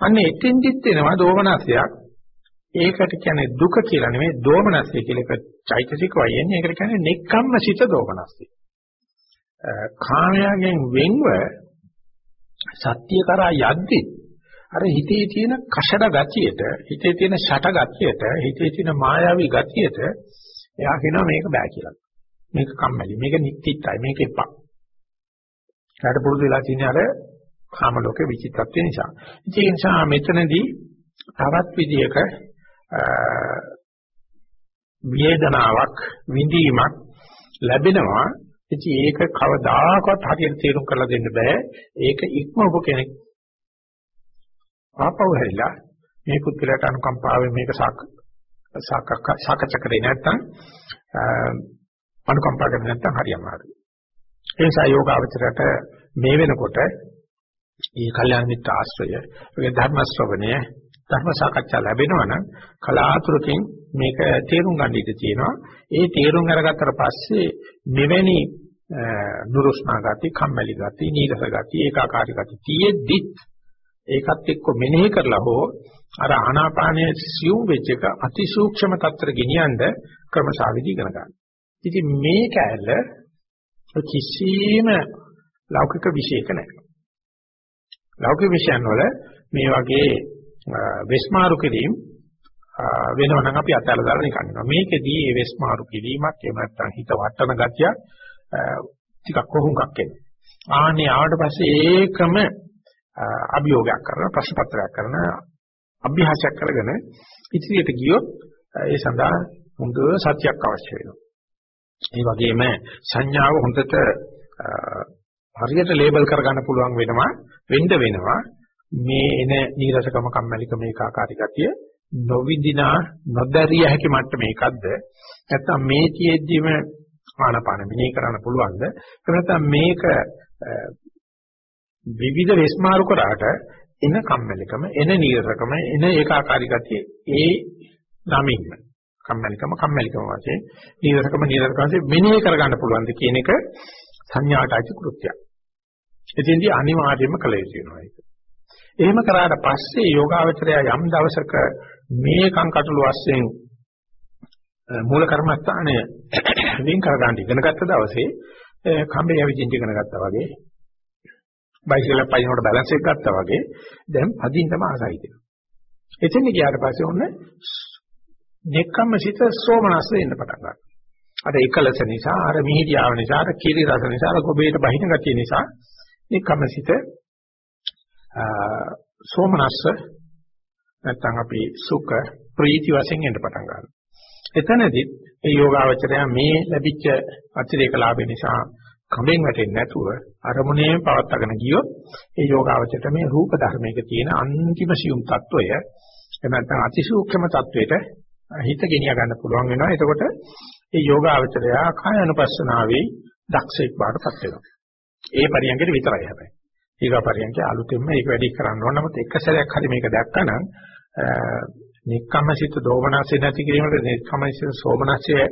අන්න එතෙන්දිත් එනවා දෝමනස්යක්. ඒකට කියන්නේ දුක කියලා නෙමෙයි දෝමනස්ය කියලා එක චෛතසික වයන්නේ. ඒකට කියන්නේ නෙක්ඛම්ම සිත දෝමනස්ය. කාමයෙන් වෙන්ව සත්‍ය කරා යද්දි අර හිතේ තියෙන කෂඩ ගතියට, හිතේ තියෙන ෂට ගතියට, හිතේ තියෙන මායාවී ගතියට එයා කියනවා මේක බෑ කියලා. මේක කම්මැලි, මේක නිත්‍යයි, මේක එපා. කාට පුරුදු වෙලා තියෙන අර කාම ලෝකේ විචිත්තත්වය නිසා. ඒ නිසා මෙතනදී තවත් විදියක වේදනාවක් විඳීමක් ලැබෙනවා. ඉතින් ඒක කවදාකවත් හරියට තේරුම් කරලා දෙන්න බෑ. ඒක ඉක්මවපු කෙනෙක් ආපහු හැරිලා මේ පුත්‍රයාට අනුකම්පාවෙන් මේක සාකච්ඡා කරේ නැත්නම් අනුකම්පා කරන්නේ නැත්නම් හරියම හරි. ඒ නිසා යෝගාවචරයට මේ වෙනකොට මේ කල්යාණ මිත්‍ර ආශ්‍රය, ඒ ධර්ම ශ්‍රවණය, ධර්ම සාකච්ඡා ලැබෙනවා නම් කලාතුරකින් මේක තේරුම් ගන්න ඉඩ තියෙනවා. ඒ තේරුම් අරගත්තට පස්සේ මෙවැනි නුරුස්නා ගති, කම්මැලි ගති, නීරස ගති, ඒකාකාරී ගති තියෙද්දිත් ඒකත් එක්ක මෙනෙහි කරලා හෝ අර ආනාපානයේ සියුම් වෙච්ච එක අතිසූක්ෂම තත්ත්වර ගෙනියනද ක්‍රමසාවිදි ඉගෙන ගන්න. ඉතින් මේ කැලල කිසිම ලෞකික විශේෂක නැහැ. ලෞකික විෂයන් වල මේ වගේ වෙස්මාරු කිරීම වෙනවා නම් අපි අතහැරලා දාලා නිකන් ඉන්නවා. මේකෙදී මේ වෙස්මාරු කිරීමක් එහෙම නැත්නම් හිත වටන ගතිය ටිකක් කොහොමක් එන්නේ. ආන්නේ ආවට පස්සේ ඒකම අභියෝගයක් කරන ප්‍රශ්න පත්‍රයක් කරන අභ්‍යාසයක් කරගෙන ඉදිරියට ගියොත් ඒ සඳහා හොඳ සත්‍යයක් අවශ්‍ය වෙනවා. ඒ වගේම සංඥාව හොඳට හරියට ලේබල් කරගන්න පුළුවන් වෙනවා වෙන්න වෙනවා. මේ එන නීරසකම කම්මැලිකම ඒකාකාරී ගතිය නොවිදිනා නොදැරිය හැකි මට්ටම මේකක්ද නැත්නම් මේ තියෙද්දිම ආනපාන මෙනෙහි කරන්න පුළුවන්ද? එහෙම නැත්නම් මේක විවිධ වෙස්මාරු කරාට එන කම්මැලිකම එන නීරසකම එන ඒකාකාරී ගතිය ඒ නමින්ම කම්මැලිකම කම්මැලිකම වශයෙන් නීරසකම නීරසකම වශයෙන් මෙනෙහි කරගන්න පුළුවන්ද කියන එක සංඥාට අයිති කෘත්‍යයක්. එතෙන්දී අනිවාර්යයෙන්ම කළ යුතු වෙනවා ඒක. එහෙම කරාට පස්සේ යෝගාවචරය යම් දවසක මේ කංකටළු වශයෙන් මූල කර්මස්ථානය වෙන් කර ගන්න ඉගෙන ගත්ත දවසේ කම්බේ යවිදින් ඉගෙන ගත්තා වගේ බයිසිකල් එක පයින්නකොට බැලන්ස් එක ගත්තා වගේ දැන් පදින්නම ආසයි දෙනවා. එතෙන් ගියාට පස්සේ ඔන්න නෙක්ඛම්ම සිත සෝමනස්ස වෙන්න පටන් ගන්නවා. අර එකලස නිසා, අර මිහිරියාව නිසා, අර කීරි රස නිසා, අර ගොබේට බහිණ ගතිය නිසා නෙක්ඛම්ම සිත සෝමනස්ස නැත්තම් අපි සුඛ ප්‍රීති වශයෙන් එන්න පටන් ගන්නවා. එතනදී මේ යෝගාවචරය මේ ලැබිච්ච අතිරේක ලාභය නිසා කමෙන් වැටෙන්නේ නැතුව අරමුණේම පවත්වාගෙන ගියොත් ඒ යෝගාවචරයට මේ රූප ධර්මයක තියෙන අන්තිම සියුම් తত্ত্বය එමත්නම් අතිසූක්ෂම తত্ত্বයට හිත ගෙනිය ගන්න පුළුවන් වෙනවා. එතකොට ඒ යෝගාවචරය කාය අනුපස්සනාවේ දක්ෂෙක් බාටපත් වෙනවා. ඒ පරියන්කේ විතරයි හැබැයි. ඊගා පරියන්කේ අලුතෙන්ම ඒක වැඩි කරන්න ඕන. නමුත් එක සැරයක් හරි මේක දැක්කනම් නික්කමසිත දෝමනසේ නැති කිරීමට නික්කමසිත සෝමනසේ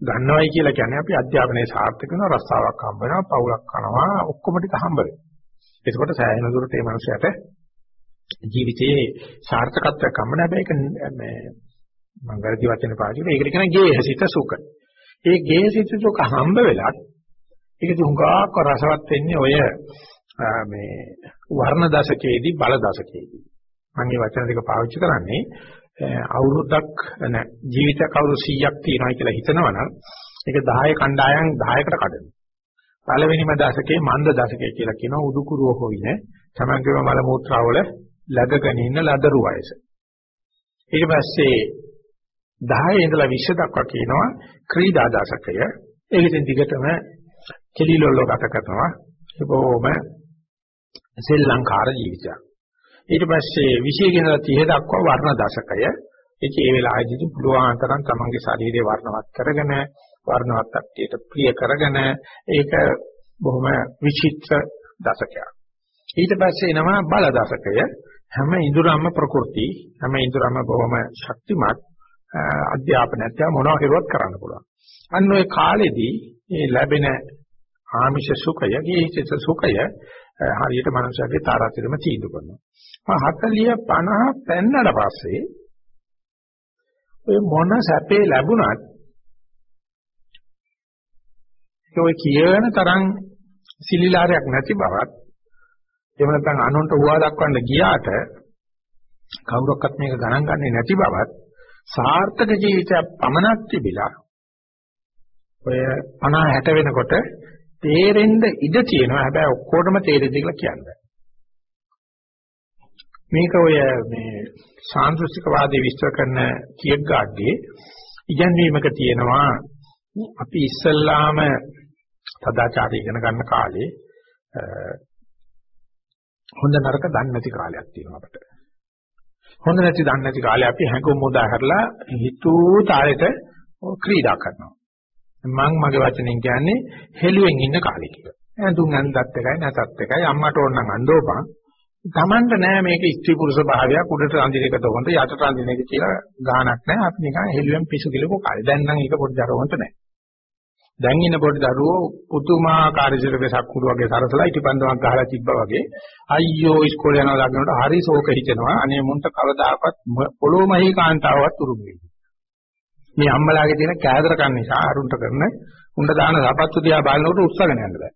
ගන්නවයි කියලා කියන්නේ අපි අධ්‍යාපනයේ සාර්ථක වෙනවා රස්සාවක් හම්බ වෙනවා පවුලක් කනවා ඔක්කොම ටික හම්බ වෙනවා. එතකොට සෑහෙන දුරට මේ මනුස්සයාට ජීවිතයේ සාර්ථකත්වයක් හම්බ නැහැ ඒක මේ මම වැරදි වචන පාවිච්චි කරා ඒකට කියන ගේහසිත සුඛ. ඒ ගේහසිත සුඛ හම්බ වෙලත් ඒක දුඟාක රසවත් වෙන්නේ ඔය මේ වර්ණ දශකයේදී බල දශකයේදී. මම මේ වචන දෙක පාවිච්චි කරන්නේ අවුරුද්දක් නැ ජීවිතයක් අවුරුදු 100ක් තියෙනවා කියලා හිතනවනම් ඒක 10 කණ්ඩායම් 10කට කඩනවා. පළවෙනිම දශකයේ මන්ද දශකය කියලා කියනවා උදුකුරුව හොයින තමන්ගේම මල මූත්‍රාවල läගගෙන ඉන්න ලදරු වයස. ඊට පස්සේ 10 ඉඳලා 20 දක්වා කියනවා ක්‍රීඩා දශකය. ඒක ඉතින් දිගටම කෙලිලොල්ල ගත කරනවා. ඒකෝම ශ්‍රී ලංකාර ජීවිතයක්. ඊට පස්සේ 20 ගෙන 30 දක්වා වර්ණ දශකය ඉතින් ඒ වෙලාවේදී පුළුවන් තරම් තමන්ගේ ශරීරය වර්ණවත් කරගෙන වර්ණවත් තත්ත්වයට ප්‍රිය කරගෙන ඒක බොහොම විචිත්‍ර දශකයක්. ඊට පස්සේ එනවා බල දශකය. හැම ඉඳුරම්ම ප්‍රකෘති හැම ඉඳුරම්ම බොහොම ශක්තිමත් අධ්‍යාපනයත් මොනවා කරුවත් කරන්න පුළුවන්. අන්න ওই කාලෙදී මේ ලැබෙන ආමිෂ සුඛය, ගීහිත සුඛය හරියට මනුෂ්‍යගේ තාරාතිරම තීඳු කරනවා. 40 50 පෙන්නට පස්සේ ඔය මොන සැපේ ලැබුණත් ඔය කියන තරම් සිලිලාරයක් නැති බවත් එහෙම නැත්නම් අනුන්ට හුවා දක්වන්න ගියාට කවුරක්වත් මේක ගණන් ගන්නේ නැති බවත් සාර්ථක ජීවිතයක් පමණක් තිබිලා ඔය 50 60 වෙනකොට තේරෙන්න ඉඩ තියෙනවා හැබැයි ඔක්කොටම තේරෙද්ද කියලා කියන්නේ. මේක ඔය මේ සාන්දෘෂ්ටිකවාදී විස්තර කරන කියග්ගාඩ්ගේ ඉගැන්වීමක තියෙනවා අපි ඉස්සල්ලාම සදාචාරය ඉගෙන ගන්න කාලේ හොඳ නරක දන්නේ නැති කාලයක් තියෙනවා අපිට. හොඳ නැති දන්නේ නැති කාලේ අපි හැඟුම් මුදා හැරලා හිතූ තාලෙට ක්‍රීඩා කරනවා. මම මගේ වචනෙන් කියන්නේ හෙළුවෙන් ඉන්න කාලේ කියලා. ඇඳුම් අඳත් එකයි නැතත් එකයි අම්මට ඕන නම් අඳෝපන්. Tamanට නෑ මේක ස්ත්‍රී පුරුෂ භාවයක් උඩට අඳින එකද හොඳ යටට අඳින එක කියලා ගාණක් නෑ. අපි නිකන් හෙළුවෙන් පිසු කිලපු කාලේ. දැන් නම් ඒක පොඩි දරුවන්ට නෑ. දැන් ඉන්න පොඩි දරුවෝ පුතුමාකාර සිරපෙසක් කුඩු වගේ සරසලා ඉටිපන්දමක් ගහලා තිබ්බා වගේ අයියෝ ඉස්කෝලේ යනවා දකින්නට හරි ශෝක හිතෙනවා. අනේ මුන්ට කවදාකවත් පොළොමහි කාන්තාවක් උරුම වෙයි මේ අම්මලාගේ තියෙන කෑදරකම් නිසා අරුන්ට කරන උණ්ඩ දාන සපත්තු දිහා බලනකොට උස්සගෙන යන්න බෑ.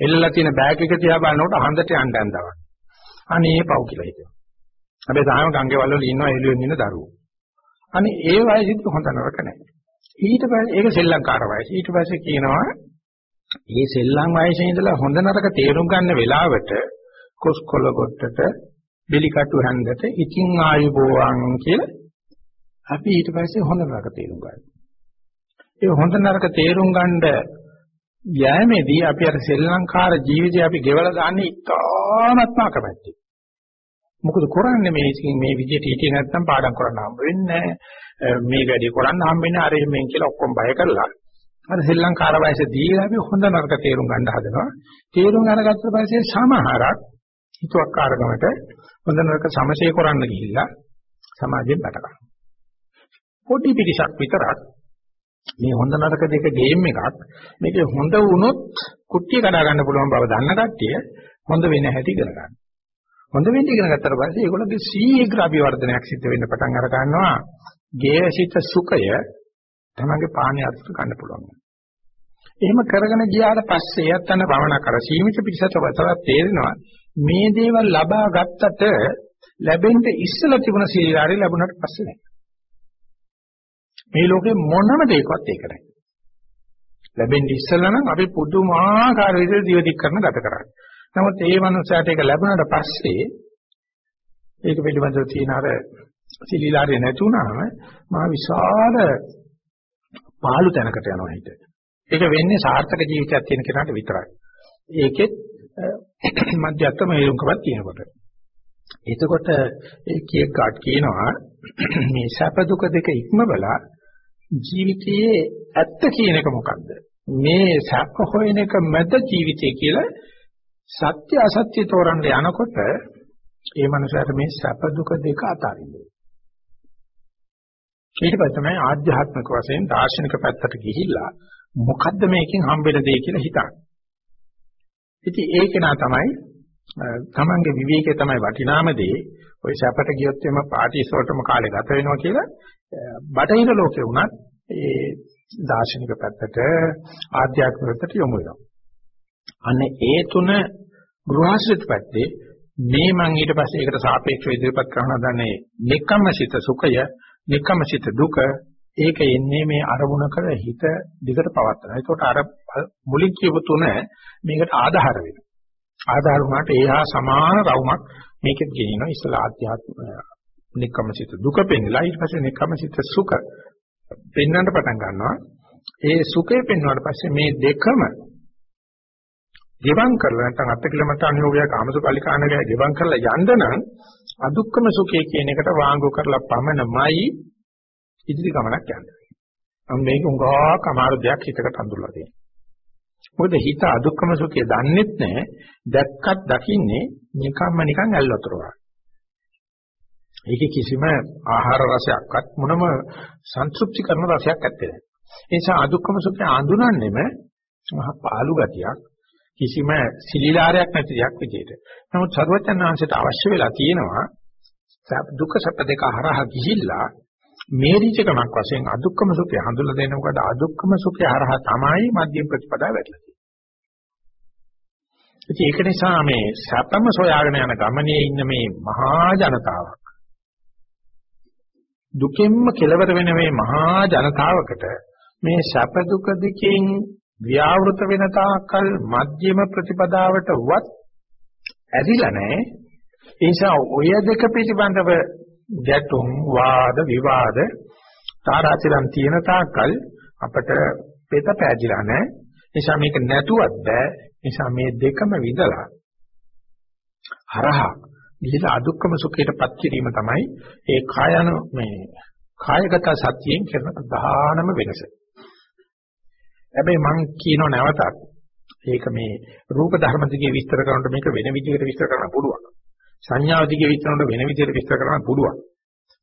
එල්ලලා තියෙන බෑග් එක දිහා බලනකොට හඳට යන්න යනවා අනේ පව් කියලා හිතෙනවා. හැබැයි සාම ගංගේ වල වල ඉන්නවා එළුවෙන් ඉන්න දරුවෝ. අනේ ඒ වයසෙත් හොඳ නරක නැහැ ඊට පස්සේ ඒක සෙල්ලංකාර වයස. ඊට පස්සේ කියනවා මේ සෙල්ලම් වයසේ ඉඳලා හොඳ නරක තේරුම් ගන්න වෙලාවට කොස්කොල කොට්ටට බෙලිකටු හැන්දට ඉකින් ආයුබෝවන් කියලා අපි ඊට පස්සේ හොඳ නරක තේරුම් ගන්නවා. ඒ හොඳ නරක තේරුම් ගන්න යෑමේදී අපි අර සෙල්ලංකාර ජීවිතය අපි ගෙවලා දාන්නේ ඉතාමත්ම අකමැති. මොකද කරන්නේ මේ මේ විදිහට හිටියේ නැත්නම් පාඩම් කරන්න හම්බ වෙන්නේ මේ වැඩි කරන්න හම්බෙන්නේ අර මෙන් කියලා ඔක්කොම බය කරලා අර ශ්‍රී කාල වයසේ දීලා අපි හොඳ නරක තේරුම් ගන්න හදනවා තේරුම් අරගත්ත පස්සේ සමහරක් හිතුවක්කාරකමට හොඳ නරක සමසේ කරන්න ගිහිල්ලා සමාජයෙන් බට ගන්නවා පොඩි පිටිසක් විතරක් මේ හොඳ නරක දෙක ගේම් එකක් මේක හොඳ වුණොත් කුට්ටිය කඩා ගන්න පුළුවන් බව දන්න කට්ටිය හොඳ වෙන හැටි ඉගෙන ගන්න. හොඳ වෙන්න ඉගෙන ගත්තට පස්සේ ඒගොල්ලෝගේ සීඝ්‍ර අභිවර්ධනයක් සිද්ධ වෙන්න පටන් අර ගන්නවා. ගේහසිත සුඛය තමගේ පාණේ අර්ථ ගන්න පුළුවන්. එහෙම කරගෙන ගියාට පස්සේ යත්තන භවනා කර සීමිත පිටසට වතවත් තේරෙනවා මේ දේවල් ලබා ගත්තට ලැබෙන්න ඉස්සලා තිබුණ සීලාරි ලැබුණාට පස්සේ නෑ. මේ ලෝකේ මොනම දෙයක්වත් ඒක නෑ. ලැබෙන්න ඉස්සලා නම් අපි පුදුමාකාර විදිහට දිවදික් කරන ගත කරන්නේ. නමුත් ඒ මනුස්සයාට ඒක ලැබුණාට පස්සේ ඒක පිළිබඳව තියෙන අර සිලිලාරේ නැතුණාම මා විශාල පාළු තැනකට යනවා හිත. ඒක වෙන්නේ සාර්ථක ජීවිතයක් තියෙන කෙනාට විතරයි. ඒකෙත් මධ්‍යස්ථම හේතුකමක් තියෙනකොට. එතකොට ඒ කීයක් කාට් කියනවා මේ සැප දුක දෙක ඉක්මවලා ජීවිතයේ ඇත්ත කියන එක මොකද්ද? මේ සැප හොයන එක මැද ජීවිතය කියලා සත්‍ය අසත්‍ය තෝරන්න යනකොට ඒ මනුස්සයාට මේ සැප දුක දෙක අතාරින්න ඊට පස්සේ තමයි ආධ්‍යාත්මික වශයෙන් දාර්ශනික පැත්තට ගිහිල්ලා මොකද්ද මේකෙන් හම්බෙන දේ කියලා හිතන්නේ. ඉතින් ඒක නා තමයි තමන්ගේ විවේකයේ තමයි වටිනාම දේ. ওই සැපට ගියොත් එම පාටිස් වලටම කාලේ ගත වෙනවා කියලා බටහිර ලෝකේ වුණත් ඒ දාර්ශනික පැත්තට ආධ්‍යාත්මික පැත්තට යොමු වෙනවා. අන්න ඒ තුන ගෘහස්ථිත පැත්තේ මේ මම ඊට පස්සේ ඒකට සාපේක්ෂව ඉදිරිපත් කරන දන්නේ නික්කම්මසිත සුඛය නිකමසිත දුක ඒක එන්නේ මේ අරමුණක හිත දිගට පවත්නවා. ඒකට අර මුලින් කියපු තුන මේකට ආධාර වෙනවා. ආධාර වුණාට ඒහා සමාන රවුමක් මේකෙත් ගෙනිනවා. ඉස්සලා ආධ්‍යාත්ම නිකමසිත දුක පෙන්නලා ඊට පස්සේ නිකමසිත සුඛ පෙන්වන්න පටන් ගන්නවා. ඒ සුඛය පෙන්වුවාට පස්සේ මේ දෙකම ගෙවම් කරලා නැත්නම් අත් කිලෝමීටර අනුയോഗය කාමසුකල්ලිකානගය ගෙවම් කරලා යන්න නම් අදුක්කම සුඛය කියන එකට වාංගු කරලා පමණමයි ඉදිරි ගමනක් යන්නේ. මම මේක උංගාවක් අමාරු දෙයක් හිතකට අඳුරලා තියෙනවා. මොකද හිත අදුක්කම සුඛය දන්නෙත් නැහැ. දැක්කත් දකින්නේ නිකම්ම නිකන් ඇල් වතුර වගේ. ඒකේ කිසිම ආහාර රසයක්වත් මොනම සන්තුෂ්ටි කරන රසයක් ඇත්තේ නැහැ. ඒ නිසා අදුක්කම සුඛය අඳුනන්නෙම මහ පාළු ගතියක් කිසිම සිලිලාරයක් නැති දෙයක් විදිහට. නමුත් සර්වඥාන්සයට අවශ්‍ය වෙලා තියෙනවා දුක්ඛ සත්‍ය දෙක හරහා ගිහිල්ලා මේරිචකමක් වශයෙන් අදුක්කම සුඛය හඳුල්ලා දෙන මොකද අදුක්කම සුඛය හරහා තමයි මධ්‍යම ප්‍රතිපදාව වැටලා තියෙන්නේ. ඒක නිසා මේ සැපම සොයාගෙන යන ගමනේ ඉන්න මේ මහා ජනතාවක් දුකෙන්ම කෙලවර වෙන මේ මහා ජනතාවකට මේ සැප දුක දෙකෙන් ව්‍යාවෘත වෙන තාක්කල් මධ්‍යම ප්‍රතිපදාවට වත් ඇදිලා නැහැ. ඒ නිසා ඔය දෙක පිළිබඳව ගැටුම් වාද විවාද තාරාතිරම් තියෙන තාක්කල් අපට පෙත පෑදිලා නැහැ. නිසා මේක නැතුවත් බෑ. නිසා මේ දෙකම විදලා හරහා ගිහිලා අදුක්කම සුඛයටපත් කිරීම තමයි ඒ කායන මේ කායගත සත්‍යයෙන් කරන ප්‍රධානම වෙනස. හැබැයි මම කියනව නැවතත් ඒක මේ රූප ධර්ම දිගේ විස්තර කරනකොට මේක වෙන විදිහකට විස්තර කරන්න පුළුවන්. සංඥා දිගේ විස්තර කරනකොට වෙන විදිහකට විස්තර කරන්න පුළුවන්.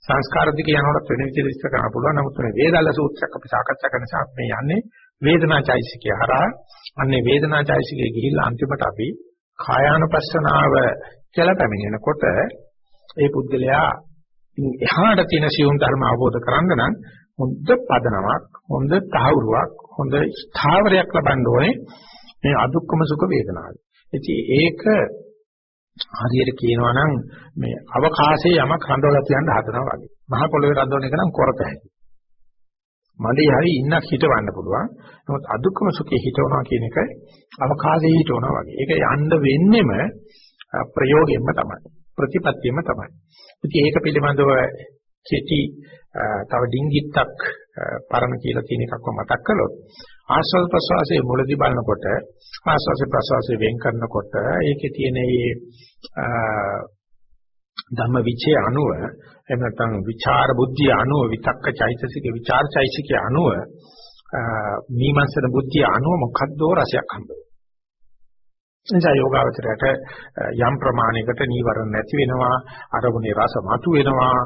සංස්කාර දිගේ යනකොට වෙන විදිහට විස්තර කරන්න පුළුවන්. නමුත් මේ වේදාල සූත්‍රයක් අපි සාකච්ඡා කරන නිසා මේ යන්නේ වේදනාචෛසිකය හරහා. අන්නේ වේදනාචෛසිකයේ ගිහිල්ලා අන්තිමට අපි කායානුපස්සනාව කියලා පැමිණෙනකොට ඒ පුද්ගලයා එහාට තියෙන සියුම් ධර්ම අවබෝධ කරගන්න නම් හොඳ පදනමක් හොඳ තහවුරුවක් හොඳ ස්ථාවරයක් ලබන්න ඕනේ මේ අදුක්කම සුඛ වේදනාව. ඉතින් ඒක හරියට කියනවා නම් මේ අවකාශයේ යමක් රඳවලා තියන්න හදනවා වගේ. මහ පොළොවේ රඳවන එක නම් කරතයි. මඩේ හරි ඉන්නක් හිටවන්න පුළුවන්. නමුත් අදුක්කම සුඛේ හිටවනවා කියන එක අවකාශයේ හිටවනවා වගේ. ඒක යන්න වෙන්නෙම ප්‍රයෝගයෙන්ම තමයි. ප්‍රතිපත්තියෙම තමයි. ඉතින් ඒක පිළිබඳව කෙටි තව ඩිංගිත්තක් පරණ කියලා තියෙන එකක්ව මතක් කළොත් ආස්වාද ප්‍රසවාසයේ මුලදී බලනකොට ආස්වාද ප්‍රසවාසයේ වෙන් කරනකොට ඒකේ තියෙන මේ ධම්ම විචේ අනුව එහෙම නැත්නම් විචාර බුද්ධිය අනුව විතක්ක චෛතසික විචාර චෛතසිකයේ අනුව මීමන්සන බුද්ධිය අනුව මොකද්දෝ රසයක් හම්බෙනවා නිසා යෝගාවචරයට යම් ප්‍රමාණයකට නීවරණ නැති වෙනවා අරමුණේ රස මතු වෙනවා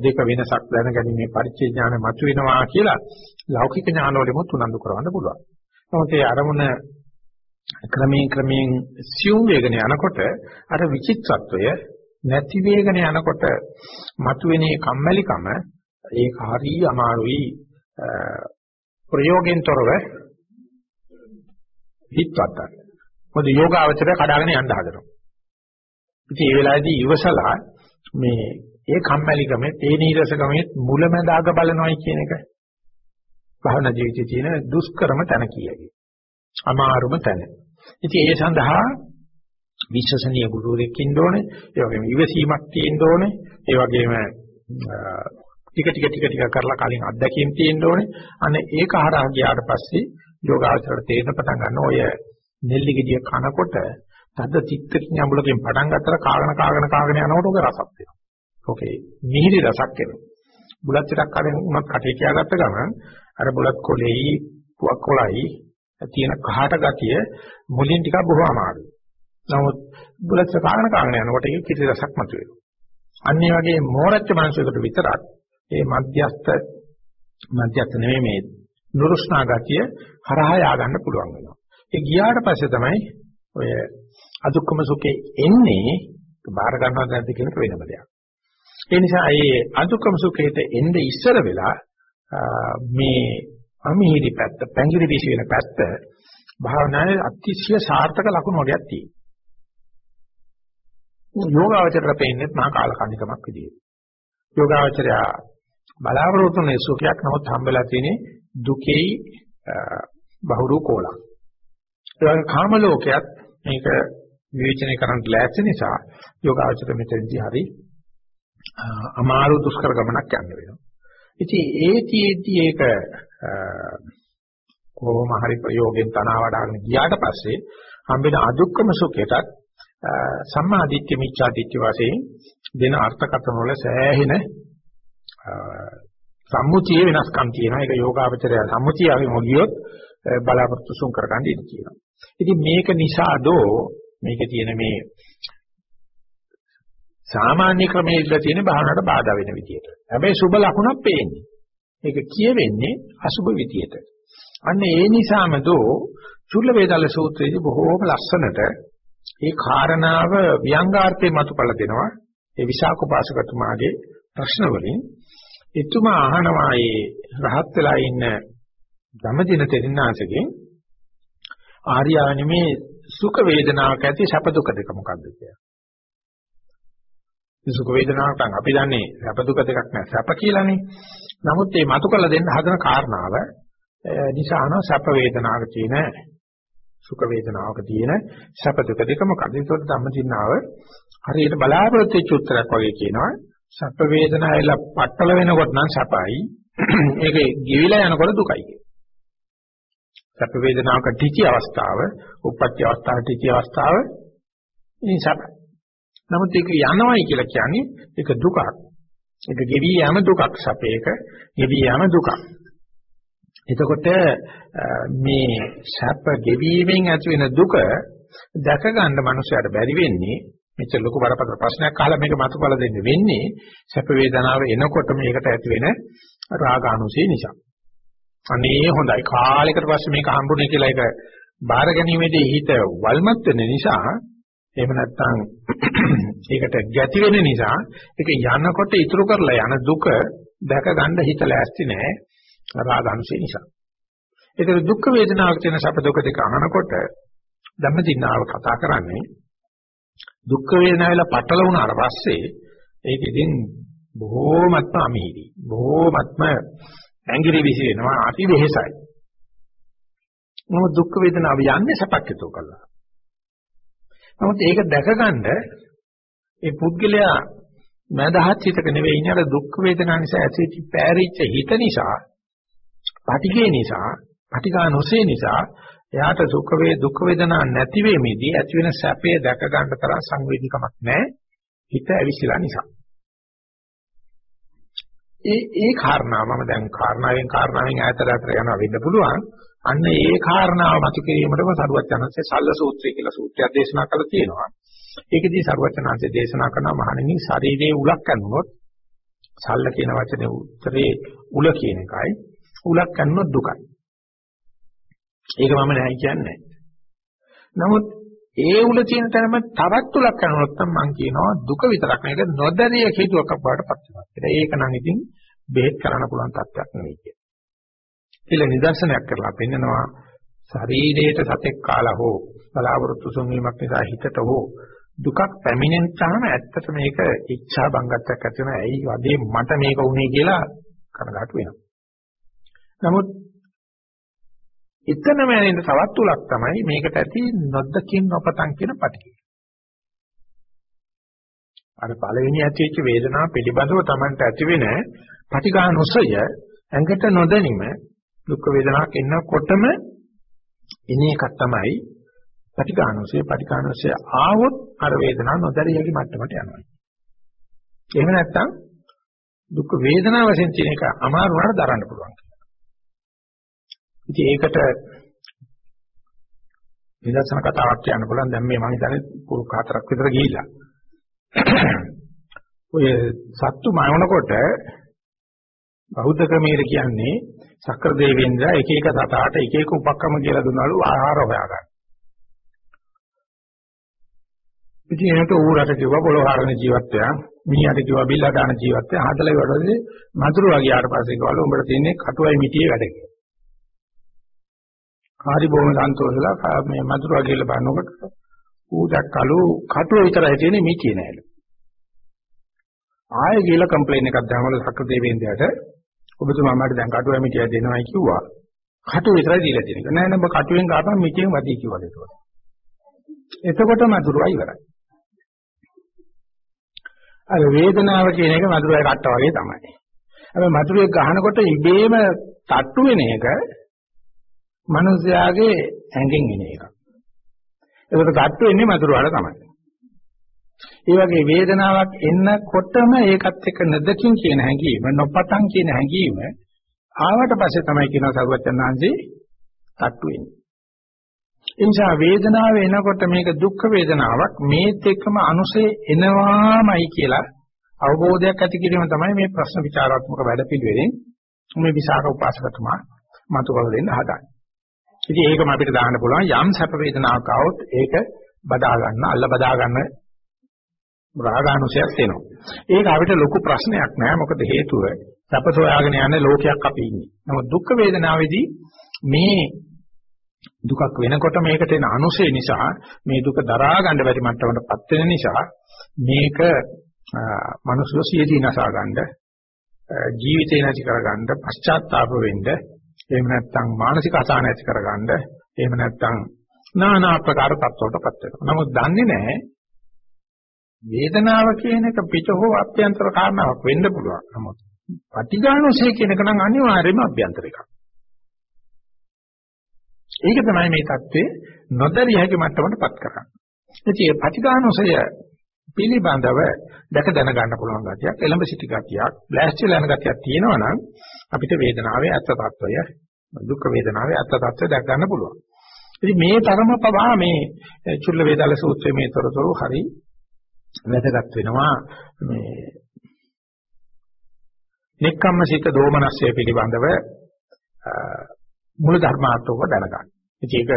දෙක වෙනසක් දැනගැනීමේ පරිච්ඡේ ඥාන මතු වෙනවා කියලා ලෞකික ඥානවලම තුනන්දු කරවන්න පුළුවන්. නමුත් ඒ අරමුණ ක්‍රමයෙන් ක්‍රමයෙන් සියුම් වේගන යනකොට අර විචිත්‍රත්වය නැති වේගන යනකොට මතුවෙන කම්මැලිකම ඒක හරිය අමාරුයි ප්‍රයෝගෙන් තොරව හිතවත් මොකද යෝගාවචරය කඩාගෙන යන්න හදනවා. ඉතින් ඒ වෙලාවේදී ඉවසලා මේ ඒ කම්මැලිකමේ තේ නීරසකමේ මුලැමැදාග බලනවායි කියන එක භවනා ජීවිතයේ තියෙන දුෂ්කරම තැන කියයි. අමාරුම තැන. ඉතින් ඒ සඳහා විශ්වසනීය ගුරුවරයෙක් ඉන්න ඕනේ. ඒ වගේම ඉවසීමක් තියෙන්න ඕනේ. ඒ වගේම ටික ටික ටික ටික කරලා කලින් අත්දැකීම් තියෙන්න ඕනේ. අන්න ඒක හරහා ගියාට පස්සේ යෝගාචරයට තේරෙන පටන් ගන්න ඔය නෙල්ලි ගෙඩිය කනකොට තද චිත්තකින් අඹලකින් පටන් ගත්තට කාගෙන කාගෙන කාගෙන යනකොට ඔක රසක් වෙනවා. ඕකේ මිහිරි රසක් එනවා. බුලත් ටිකක් කලින් උනත් කටේ කියාගත්ත ගමන් අර බුලත් කොලෙයි පුවක් කොලයි තියෙන කහට ගතිය මුලින් ටිකක් බොහෝ අමාරුයි. නමුත් බුලත් කාගෙන කාගෙන යනකොට ඒක කිසි රසක් මතුවෙනවා. අන්න ඒ වගේ මෝරච්ච මාංශයකට විතරක් ඒ මධ්‍යස්ත මධ්‍යස්ත නෙමෙයි මේ නුරුස්නා ගතිය හරහා යා ගන්න පුළුවන් වෙනවා. ඒ ගියාට පස්සේ තමයි ඔය අදුක්කම සුඛේ එන්නේ බාර ගන්නවද නැද්ද කියන එක වෙනම දෙයක්. ඒ නිසා මේ අදුක්කම සුඛේට එnde ඉස්සර වෙලා මේ අමිහිරි පැත්ත, පැංගිරි විශ් වෙන පැත්ත භාවනාවේ අතිශය සාර්ථක ලකුණු වර්ගයක් තියෙනවා. යෝගාවචරයට පෙන්නේ මහා කාලකන්නිකමක් විදියට. යෝගාවචරය බලාපොරොත්තු වෙන සුඛයක් නමුත් හම්බෙලා තියෙන්නේ දුකේ බහුරු කෝලක්. ඒ වගේ කාම ලෝකයක් මේක විවේචනය කරන්න ලෑස්ති නිසා යෝගාචර මෙතෙන්දී හරි අමාරු දුෂ්කර ගමනක් යන්න වෙනවා. ඉතින් ඒතිෙදී ඒක කොහොම හරි ප්‍රයෝගයෙන් තනවා වඩාගෙන ගියාට පස්සේ හම්බෙන අදුක්කම සුඛයටත් සම්මා දිට්ඨි මිච්ඡා දිට්ඨි වශයෙන් දෙන අර්ථකථන වල සෑහෙන සම්මුතිය වෙනස්කම් තියෙනවා. ඒක යෝගාවචරය සම්මුතිය මොගියොත් බලාපොරොත්තු සුන් කරගන්න ඉඩ තියෙනවා. ඉතින් මේක නිසාදෝ මේකේ තියෙන මේ සාමාන්‍ය ක්‍රමයේ ඉඳලා තියෙන භාවනාවට බාධා වෙන විදියට. හැබැයි සුබ ලකුණක් පේන්නේ. ඒක කියවෙන්නේ අසුබ විදියට. අන්න ඒ නිසාම දෝ චුල්ල වේදාල සූත්‍රයේදී බොහෝම ලස්සනට ඒ කාරණාව ව්‍යංගාර්ථේ මතුපල දෙනවා. ඒ විශාක උපාසකතුමාගේ ප්‍රශ්න වලින් එතුමා අහනවා ඒ රහත් වෙලා ඉන්න ධම්මදින තෙරින්නාසගෙන් ආර්යානිමේ සුඛ වේදනාවක් ඇති සැප දුක දෙක මොකක්ද කියලා. මේ සුඛ වේදනාවට අපි දන්නේ සැප දුක දෙකක් නෑ සැප කියලානේ. නමුත් මේ මතු කළ දෙන්න හදන කාරණාව නිසා අන සැප වේදනාවක තියෙන සුඛ වේදනාවක තියෙන සැප දුක දෙක මොකද? ඒකට ධම්මදිනාව හරියට බලාපොරොත්තු වෙච්ච උත්තරයක් වගේ කියනවා. සැප වේදනාවල පట్టල වෙනකොට නම් සැපයි. ඒකේ ගිවිලා යනකොට දුකයි. සැප වේදනාවක ටිචි අවස්ථාව, උප්පත්ති අවස්ථාව ටිචි අවස්ථාව ඉතින් සැපයි. නමුත් ඒක යනවයි කියලා කියන්නේ ඒක දුකක්. ඒක ගෙවි යෑම දුකක් සැපේක ගෙවි යෑම දුකක්. එතකොට මේ සැප ගෙවීමෙන් ඇති වෙන දුක දැක ගන්න මනුස්සයාට බැරි වෙන්නේ මෙච්චර ලොකු බරපතල ප්‍රශ්නයක් අහලා මේක මතකලා දෙන්න වෙන්නේ සැප වේදනාව එනකොට මේකට ඇති වෙන රාගානුසය නිසා. අනේ හොඳයි කාලයකට පස්සේ මේක හම්බුනේ කියලා ඒක බාර ගැනීමේදී හිත වල්මත් වෙන නිසා එහෙම නැත්නම් ඒකට ගැති වෙන නිසා ඒක යනකොට ඉතුරු කරලා යන දුක දැක ගන්න හිත ලෑස්ති නෑ රාගාංශය නිසා. ඒතර දුක් වේදනාවක් තියෙන සැප දුක දෙක අහනකොට ධම්මදිනාව කතා කරන්නේ දුක් වේදනාවල පටල වුණාට පස්සේ ඒක ඉතින් බොහෝමත්ම අමිහිරි. බොහෝමත්ම ඇඟිලි විසි වෙනවා අති වෙහෙසයි. නමුත් දුක් වේදනාව යන්නේ සැපක්කතෝ කළා. නමුත් ඒක දැකගන්න ඒ පුද්ගලයා මදහත් හිතක නෙවෙයි ඉන්නේ අර දුක් වේදනා නිසා ඇතිවෙච්ච පෑරිච්ච හිත නිසා පටිඝේ නිසා පටිඝා නොසේ නිසා එයාට සුඛ වේ දුක් වේදනා නැති වෙමේදී ඇති වෙන සැපේ දැක ගන්න තරම් සංවේදීකමක් නැහැ හිත ඇවිස්සලා නිසා ඒ ඒ කාරණාව මම දැන් කාරණාවෙන් කාරණාවෙන් ඈතට යනවා වෙන්න පුළුවන්. අන්න ඒ කාරණාව මත කිරීමටම සරුවත් යනසේ සල්ල සූත්‍රය කියලා සූත්‍රයක් දේශනා කරලා තියෙනවා. ඒකදී සරුවචනාංශය දේශනා කරන මහණෙනි ශරීරයේ උලක් කනනොත් සල්ල කියන වචනේ උත්තරේ උල කියන එකයි. උලක් කනනොත් දුකයි. ඒක මම නැහැ කියන්නේ. නමුත් ඒ උල තියෙන තැනම තවත් උලක් කනනොත් නම් මම කියනවා දුක විතරක් නෙවෙයි. නොදැරිය හේතුවක් බවටපත් වෙනවා. ඒක නම් ඉතින් බෙහෙත් කරන්න පුළුවන් තත්ත්වයක් නෙවෙයි කියන්නේ කියලා නිදර්ශනයක් කරලා පෙන්නනවා. ශරීරයට සතෙක් කාලා හෝ බලාවෘත්තු සුන්වීමක් නිසා හිතට හෝ දුකක් පැමිණෙන තාම ඇත්තට මේක ඉච්ඡා බංගත්තක් ඇති වෙන ඇයි? වදේ මට මේක වුනේ කියලා කනගාටු වෙනවා. නමුත් එතනම ඇරෙන්න තවත් තුලක් තමයි මේකට ඇති නොදකින් නොපතන් කියන පිටිය. අර පළවෙනි ඇතිවෙච්ච වේදනාව පිළිබඳව Tamanට ඇති වෙන පටිඝානොසය ඇඟට නොදැනීම දුක් වේදනාවක් එන්නකොටම එන එකක් තමයි පටිඝානොසය පටිඝානොසය ආවොත් අර වේදනාව නොදැරියගේ මට්ටමට යනවා. එහෙම නැත්නම් දුක් වේදනාව වශයෙන් තියෙන එක අමාරු වුණාට දරන්න පුළුවන්. ඉතින් ඒකට නිදර්ශන කතාවක් කියන්න පුළුවන් දැන් මේ මම හිතන්නේ පුරුක හතරක් විතර ගිහිල්ලා. ඔය සත්තු මවනකොට බෞද්ධ ක්‍රමයේ කියන්නේ සක්‍ර දෙවියන්ද එක එක සතාට එක එක උපක්‍රම කියලා දුන්නලු ආහාර හොයාගන්න. ඉතින් එනට ඌරට කිව්වා පොළොව හරන ජීවිතය, මිනිහට කිව්වා බිල්ල දාන ජීවිතය, හදලා ඉවරදී මధుර වගේ ආට පස්සේ කිව්වලු උඹට තියෙන්නේ කටුවයි මිටියේ වැඩ කියලා. හරි බොහොම සන්තෝෂලා මේ මధుරා කියලා බලනකොට ඌ දැක්කලු කටුව විතරයි තියෙන්නේ මිචිය නෑලු. ආයෙ ගිහලා කම්ප්ලේන් එකක් දැම්මලු සක්‍රදේවේන්ද්‍රයාට ඔබතුමා මට දැන් කටුව මිචිය දෙනවයි කිව්වා. කටුව විතරයි දීලා තියෙන්නේ. නෑ නෑ ඔබ කටුවෙන් ගාපන් මිචියෙන් වදී කිව්වා ඒකට. එතකොට මధుරා ඉවරයි. අර වේදනාව කියන එක මధుරා කට්ට වගේ තමයි. හැබැයි මధుරේ ගහනකොට ඉබේම තට්ටු වෙන එක මිනිස්යාගේ ඇඟෙන් එන එකක්. ඒකට ගැට්ටු වෙන්නේ මధుරවල තමයි. ඒ වගේ වේදනාවක් එන්නකොටම ඒකත් එක්ක නැදකින් කියන හැඟීම නොපතන් කියන හැඟීම ආවට පස්සේ තමයි කියනවා සරුවචනාංශේ තට්ටු වෙන්නේ. ඒ නිසා වේදනාව එනකොට මේක දුක් වේදනාවක් මේත් එක්කම අනුසේ එනවාමයි කියලා අවබෝධයක් ඇති කිරීම තමයි මේ ප්‍රශ්න විචාරාත්මක වැඩපිළිවෙලෙන් මේ විසාක උපාසකතුමා මතු කර දෙන්න හදන්නේ. ඉතින් ඒකම අපිට දාන්න පුළුවන් යම් සැප වේදනාවක් આવොත් ඒක බදා ගන්න, අල්ල බදා ගන්න රාගානුසයක් එනවා. ඒක අපිට ලොකු ප්‍රශ්නයක් නෑ මොකද හේතුව සැප සොයාගෙන යන ලෝකයක් අපි ඉන්නේ. නමුත් දුක් වේදනාවේදී මේ දුකක් වෙනකොට මේකට එන අනුසය නිසා මේ දුක දරා ගන්න බැරි මට්ටමකටපත් වෙන නිසා මේක මනුෂ්‍ය සියදී නසා ගන්න ජීවිතේ නැති කරගන්න පශ්චාත්තාප වෙන්න එහෙම නැත්නම් මානසික අසහන ඇති කරගන්න එහෙම නැත්නම් নানা ආකාර තත්ත්වවලටපත් වෙනවා. නමුත් දන්නේ නැහැ වේදනාව කියන එක පිට හෝ අභ්‍යන්තර කාරණාවක් වෙන්න පුළුවන්. නමුත් පටිඝානෝසේ කියන එක නම් අනිවාර්යයෙන්ම අභ්‍යන්තර එකක්. ඒක තමයි මේ தત્ත්වේ නොදැරිය හැකි මට්ටමටපත් කරන්නේ. ඉතින් පටිඝානෝසය පිළිබඳව දැක දැනගන්න පුළුවන් ගතියක්, එළඹ සිටි ගතියක්, බ්ලාස්ට් වෙලා යන ගතියක් තියෙනවා නම් අපිට වේදනාවේ ඇත්ත తত্ত্বය දුක් වේදනාවේ ඇත්ත తত্ত্বය දැක් ගන්න පුළුවන්. ඉතින් මේ තරම පවා මේ චුල්ල වේදාල සූත්‍රයේ මේ තොරතුරු හරි වැදගත් වෙනවා මේ නික්කම්ම සිත දෝමනස්සය පිළිබඳව මුළු ධර්මාර්ථකව දැනගන්න. ඉතින් ඒක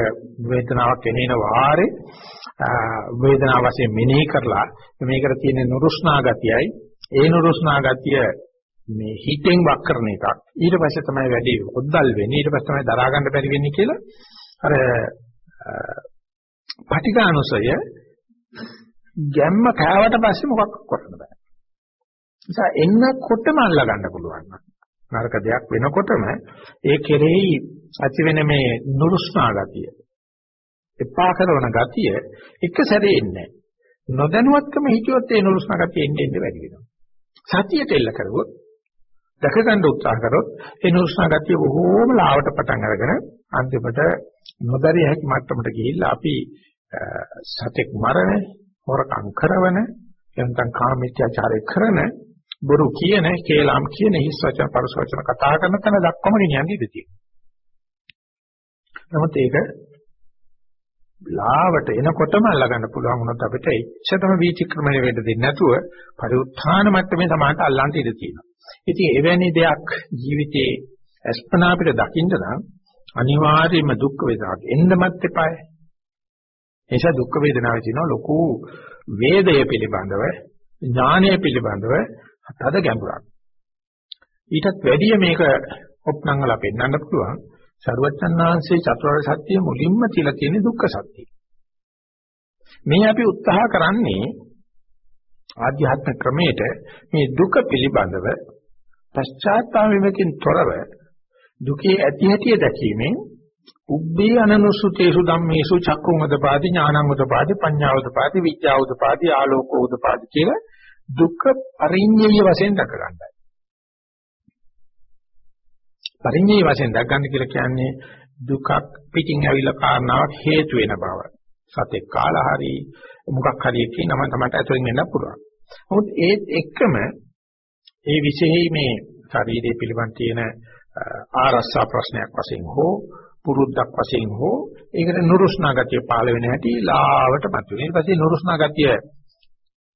වේදනාවක් එනේන වාරේ වේදනාව වශයෙන් මෙනෙහි කරලා මේකට තියෙන නුරුස්නා ගතියයි ඒ නුරුස්නා ගතිය මේ හිතෙන් වක් කරන එකක්. ඊට පස්සේ තමයි වැඩි ඔද්දල් වෙන්නේ. ඊට පස්සේ තමයි දරා ගන්න බැරි වෙන්නේ කියලා අර පටිඝානුසය ගැම්ම කෑවට පස්සේ මොකක් කරන්න බෑ. නිසා එන්නකොටම අල්ලා ගන්න පුළුවන්. නරක දෙයක් වෙනකොටම ඒ කෙරෙහි ඇති වෙන මේ නුරුස්නා ගතිය එපා කරන ගතිය එක සැරේ ඉන්නේ නොදැනුවත්කම හිතියොත් ඒ නුරුස්නා ගතිය එන්නේ එන්නේ වැඩි වෙනවා. සතියට එල්ල කරුවොත් දැක ගන්න උත්සාහ කරොත් ඒ නුරුස්නා ගතිය බොහෝම ලාවට පටන් අරගෙන අන්තිමට නොදරිය හැකි මට්ටමට ගිහිල්ලා අපි සතෙක් මරණ හොරකම් කරන එතන කාමීත්‍යාචාරය කරන බොරු කියන කේලම් කියන හිස් වචන පරස වචන කතා කරන තැන දක්වම ගෙනියන්නේ ඉඳී. නමුත් ඒක ලාවට එනකොටම අල්ලගන්න පුළුවන් වුණොත් අපිට එච්චරම වීතික්‍රමණය වෙන්න දෙන්නේ නැතුව පරිඋත්ථාන මට්ටමේ සමානට අල්ලන්න ඉඩ තියෙනවා. ඉතින් එවැනි දෙයක් ජීවිතේ අස්පනා අපිට දකින්න නම් අනිවාර්යයෙන්ම දුක් වේදනාවක් එන්නමත් එපායි. නිසා දුක් වේදනාවේ තියෙන ලොකු වේදය පිළිබඳව ඥානය පිළිබඳව තද ගැඹුරක්. ඊටත් වැඩිය මේක ඔප්නංගලා පෙන්වන්න පුළුවන්. සරුවචන්නාංශයේ චතුරාර්ය සත්‍ය මුලින්ම තියලා තියෙන දුක්ඛ සත්‍යය. මේ අපි උත්සාහ කරන්නේ ආධ්‍යාත්මික ක්‍රමයට මේ දුක පිළිබඳව පශ්චාත්තාපයෙන් තොරව දුකේ ඇති හැටි දැකීමෙන් උබ්බේ අනනුසුතේසු ධම්මේසු චක්කුං උදපාදි ඥානං උදපාදි පඤ්ඤා උදපාදි විද්‍යා උදපාදි ආලෝකෝ උදපාදි කියලා දුක්ඛ පරිඤ්ඤය වශයෙන් දක ගන්නයි. පරිඤ්ඤය වශයෙන් දක ගන්න කියලා කියන්නේ දුකක් පිටින් ඇවිල්ලා කාරණාවක් හේතු වෙන බව. සතෙක් කාලා හරි මොකක් හරි එකේ නම තමයි ඇතුලින් වෙන්න පුළුවන්. නමුත් ඒත් එක්කම ඒ විශේෂයි මේ ශරීරය පිළිබඳ තියෙන ආරස්සා ප්‍රශ්නයක් වශයෙන් හෝ පුරුද්දක් වශයෙන් හෝ ඒකට නුරුස්නා ගතිය පාළ වෙන හැටි ලාවට මතුවෙන. ඊට පස්සේ නුරුස්නා ගතිය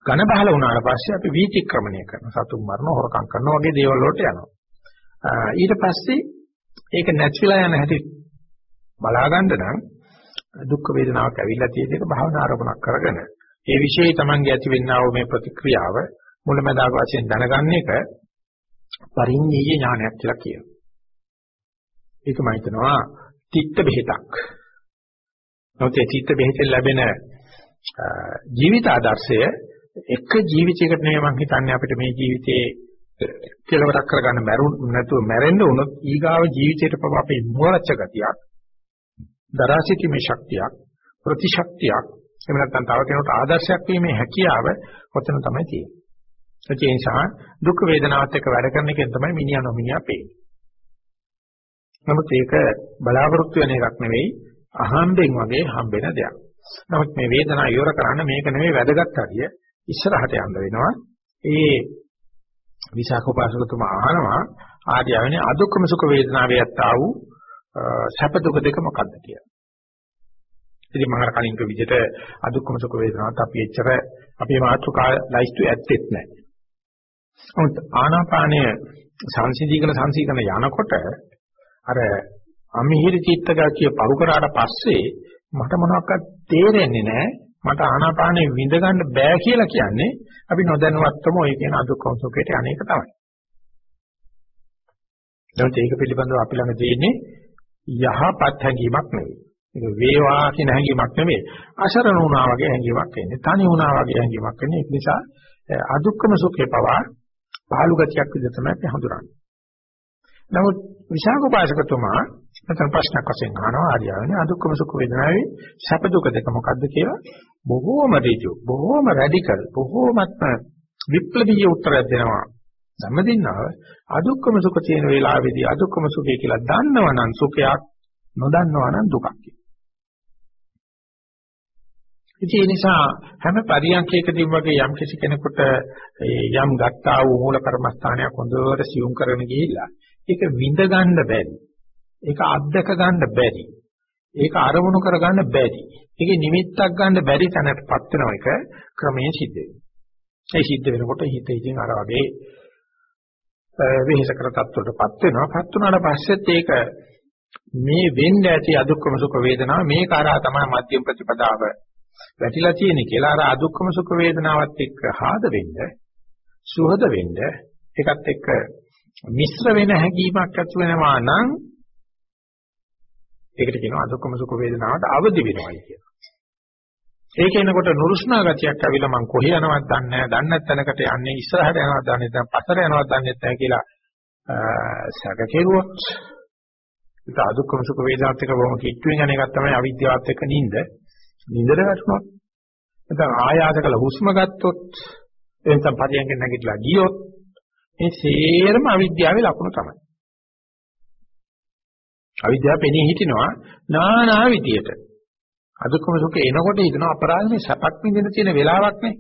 ඝන බහල වුණාට පස්සේ අපි වීතික්‍රමණය කරනවා. සතුන් මරන හොරකම් කරනවා වගේ දේවල් වලට යනවා. ඊට පස්සේ ඒක නැතිලා යන හැටි බලා ගන්න නම් දුක් වේදනාවක් ඇවිල්ලා තියෙන එක භාවනා ආරම්භයක් කරගෙන ඒ વિશેයි Tamange ඇති වෙන්නා වූ මේ ප්‍රතික්‍රියාව මුලමදාග වශයෙන් දැනගන්න එක පරිඤ්ඤය ඥානයක් කියලා කියනවා. ඒක මම හිතනවා තිත්ත බෙහෙතක්. නමුත් ඒ තිත්ත බෙහෙතෙන් ලැබෙන ජීවිත ආදර්ශය එක ජීවිතයකට නෙමෙයි මම හිතන්නේ අපිට මේ ජීවිතේ කෙලවරක් කරගන්න මැරුණ නැතුව මැරෙන්න වුණොත් ඊගාව ජීවිතයට පව අපේ මුවරච්ච ගතියක් දරාසිතීමේ ශක්තියක් ප්‍රතිශක්තියක් එහෙම නැත්නම් තව කෙනෙකුට ආදර්ශයක් වීමේ හැකියාව ඔතන තමයි තියෙන්නේ. ඒ නිසා දුක් වේදනාවත් එක්ක වැඩ කරන එකෙන් තමයි මිනිහා නොමිනිහා පේන්නේ. නමුත් ඒක බලාපොරොත්තු වෙන එකක් නෙවෙයි අහම්බෙන් වගේ හම්බෙන දෙයක්. නමුත් මේ වේදනාව ඉවර කරන්න මේක නෙවෙයි වැදගත් හරිය ඉස්සරහට යන්න වෙනවා. ඒ විසාක උපාසකතුමා අහනවා ආර්යවනේ අදුක්කම සුඛ වේදනාවේ යත්තා වූ සැප දුක දෙක මොකක්ද කියලා. ඉතින් මම අර කලින් කිව්ව විදිහට අදුක්කම සුඛ වේදනාවත් අපි එච්චර අපේ මාතෘකා ලයිස්තු ඇත්තෙත් නැහැ. නමුත් ආනාපානය සංසිඳීකන සංසීකන යනකොට අර අමිහිරි චිත්ත ගතිය පහු කරාට පස්සේ මට මොනවක්වත් තේරෙන්නේ නැහැ. මට ආනාපානෙ විඳ ගන්න බෑ කියලා කියන්නේ අපි නොදැනුවත්වම ඔය කියන අදුක්කම සුඛයට අනේක තමයි. දැන් ඒක පිළිබඳව අපි ළඟ තියෙන්නේ යහපත් හැඟීමක් නෙවෙයි. ඒක වේවා කියන හැඟීමක් නෙවෙයි. අසරණ වුණා වගේ හැඟීමක් එන්නේ. තනි වුණා වගේ හැඟීමක් එන්නේ. ඒක නිසා අදුක්කම සුඛේ පවා පහළු ගතියක් විදිහට තමයි අපි හඳුනන්නේ. නමුත් විශාක උපාසකතුමා නැත්නම් ප්‍රශ්නයක් වශයෙන් අහනවා ආර්යයන්ගේ අදුක්කම සුඛ වේදනාවේ සැප දුක දෙක මොකද්ද කියලා? බොහෝම ඍජු බොහෝම රැඩිකල් බොහෝමත්ම විප්ලවීය උත්තරයක් දෙනවා. ධම්මදින්නාව අදුක්කම සුඛ තියෙන වෙලාවේදී අදුක්කම සුඛය කියලා දන්නවනම් සුඛයක් නොදන්නවනම් දුකක් ඉතින් ඒ නිසා හැම පරියන්කයකදී වගේ යම් කිසි කෙනෙකුට යම් ගත්තා වූ මූල කර්මස්ථානයක් හොඳට සියුම් කරගෙන ගිහිල්ලා ඒක විඳ ගන්න බැරි. ඒක අත්දක ගන්න බැරි. ඒක අරමුණු කර ගන්න බැරි. ඒකේ නිමිත්තක් ගන්න බැරි තැනටපත් වෙන එක ක්‍රමයෙන් සිද්ධ වෙනවා. ඒ සිද්ධ වෙනකොට හිත ඉතින් අර වගේ වෙහෙස කර තත්ත්වයටපත් වෙනවා. පත් වුණාට පස්සෙත් ඒක මේ වෙන්න ඇති අදුක්කම සුඛ වේදනාව මේ කරා තමයි මධ්‍යම ප්‍රතිපදාව වැටිලා තියෙන්නේ කියලා අර අදුක්කම සුඛ වේදනාවත් එක්ක ආද වෙන්න සුහද වෙන්න ඒකත් එක්ක මිශ්‍ර වෙන හැඟීමක් ඇති වෙනවා නම් ඒකට කියනවා අදුක්කම සුඛ වේදනාවට අවදි වෙනවයි කියලා. ඒක එනකොට නුරුස්නා ගතියක් ඇවිල්ලා මං කොහේ යනවද දන්නේ නැහැ. දන්නේ නැත්නම්කට යන්නේ ඉස්සරහට යනවද දන්නේ නැත්නම් පස්සට යනවද දන්නේ නැහැ කියලා සැක කෙරුවොත් ඒක අදුක්කම සුඛ වේදනාත් එක්ක බොහොම කිට්ටුවෙන් යන එකක් තමයි අවිද්‍යාවත් එක්ක නිින්ද. නිින්දට වැටුණොත් නැත්නම් ආයාස කළ හුස්ම ගත්තොත් එතන පරියන්ගෙන් නැගිටලා ගියොත් මේ සේරම අවිද්‍යාවේ ලක්ෂණ තමයි. අවිද්‍යාව පෙනී හිටිනවා නානා විදියට. අදුක්කම සුඛ එනකොට හිතන අපරාධ මේ සපක් විඳින තියෙන වෙලාවක් නේ.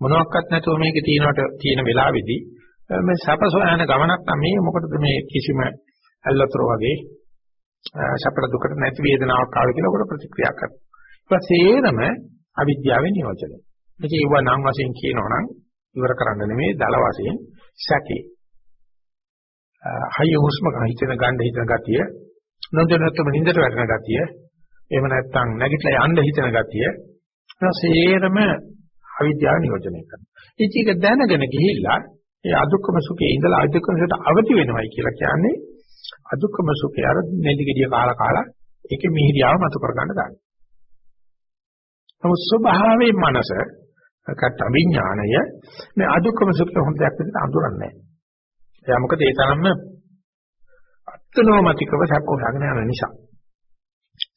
මොනවත් නැතුව මේකේ තියෙනවට තියෙන වෙලාවේදී මේ සප සොයන ගමනක් නම් මේ මොකටද මේ කිසිම ඇල්ලතර වගේ සැපට දුකට නැති වේදනාවක් ආව කියලා කොට ප්‍රතික්‍රියා කරනවා. ඊපස්සේනම අවිද්‍යාවෙන් නියෝජනය. මේක ඉව නම් වශයෙන් කියනවා නම් ඉවර කරන්න නෙමෙයි දල වශයෙන් සැකේ. හයිය හුස්ම හිතන ගන්න හිතන ගතිය, නොදැනත්ම නින්දට වැටෙන ගතිය, එහෙම නැත්නම් නැගිටලා යන්න හිතන ගතිය, ඊපස්සේනම අවිද්‍යාව නියෝජනය කරනවා. ඉතින් ඒක දැනගෙන ගිහිල්ලා ඒ අදුක්කම සුඛේ ඉඳලා අදුක්කම සුඛට අවදි වෙනවයි කියලා කියන්නේ අදුක්කම සුඛය අර නෙලි ගෙඩිය කාලා කාලා ඒකේ මිහිරියාව මතු කරගන්න ගන්න. නමුත් ස්වභාවයෙන් මනස කට විඥාණය මේ අදුක්කම සුඛය හොඳ දෙයක් විදිහට අඳුරන්නේ නැහැ. එයා මොකද ඒ තරම්ම අත්නෝමතිකව සැප හොයාගෙන යන නිසා.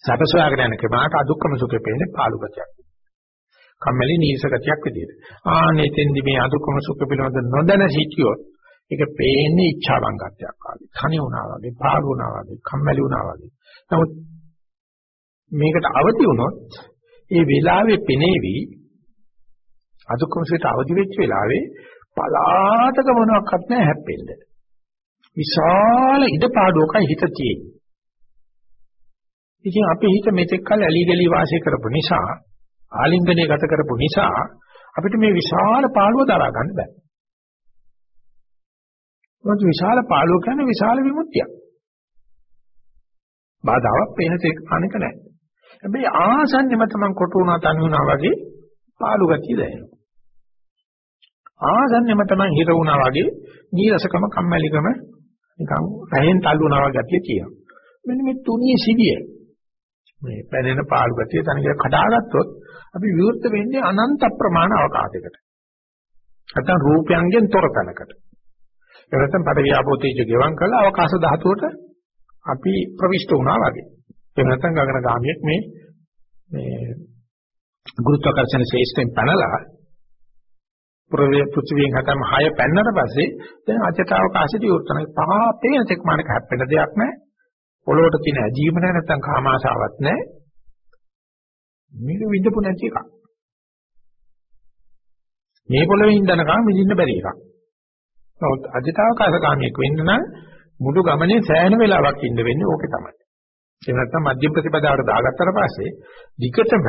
සැප සොයාගෙන යන කෙනාට අදුක්කම සුඛය පේන්නේ පාළු ගතියක්. කම්මැලි නීරස ගතියක් විදිහට. ආනෙතෙන්දි මේ අදුක්කම සුඛ පිළිබඳ නොදැන සිටියොත් ඒක පේන්නේ ඉච්ඡාවංගත්වයක් වගේ. කණි වුණා වගේ, පාළු වුණා වගේ, කම්මැලි වුණා වගේ. නමුත් මේකට අවදි වුණොත් ඒ වෙලාවේ පෙනේවි අදුක්කමසයට අවදි වෙච්ච වෙලාවේ පලාතක මොනවත් නැහැ හැප්පෙන්න. විශාල ඉඩපාඩුවකයි හිත තියෙන්නේ. ඉතින් අපේ හිත මෙතෙක් කල ඇලි ගලි වාසය කරපු නිසා ආලිංගනය ගත කරපු නිසා අපිට මේ විශාල පාළුව දරා ගන්න බෑ. මොකද විශාල පාළුව කියන්නේ විශාල විමුක්තියක්. බාධාවක් පේන තේක අනක නැහැ. හැබැයි ආසන්නෙම තමන් කොට උනා තනි වුණා වගේ පාළු ගතිය දැනෙනවා. ආසන්නෙම තමන් හිර වුණා වගේ නීරසකම කම්මැලිකම නිකන් රහෙන් තල්ලු වුණා වගේ ගතිය තියෙනවා. මෙන්න මේ තුනිය සිවිය මේ පැනෙන පාළු ගතිය තනිකර කඩාගත්තොත් අපි විවෘත වෙන්නේ අනන්ත ප්‍රමාණ අවකාශයකට. නැත්නම් රූපයන්ගෙන් තොර තැනකට. එහෙම නැත්නම් පඩ ව්‍යාපෝතේජ ගෙවම් කරලා අවකාශ ධාතුවට අපි ප්‍රවිෂ්ඨ වුණා වගේ. එහෙම නැත්නම් ගගන ගාමියෙක් මේ මේ ගුරුත්වාකර්ෂණ ශේෂ්ඨෙන් පැනලා පෘථිවියෙන් හතම හය පැන්නට පස්සේ දැන් අචට අවකාශයට යොත්තන පහ පේන තෙක් මානක හැප්පෙන දෙයක් නැහැ. පොළොවට තියෙන ඇදීම නැහැ නැත්නම් කාමාශාවක් නැහැ. මේක විඳපු නැති එකක්. මේ පොළවේ ඉඳනකම් විඳින්න බැරි එකක්. නමුත් අධිතාවකාශකාමියෙක් වෙන්න නම් මුළු ගමනේ සෑහෙන වෙලාවක් ඉන්න වෙන්නේ ඕකේ තමයි. ඒ නැත්තම් මධ්‍යම ප්‍රතිපදාවට දාගත්තට පස්සේ දිගටම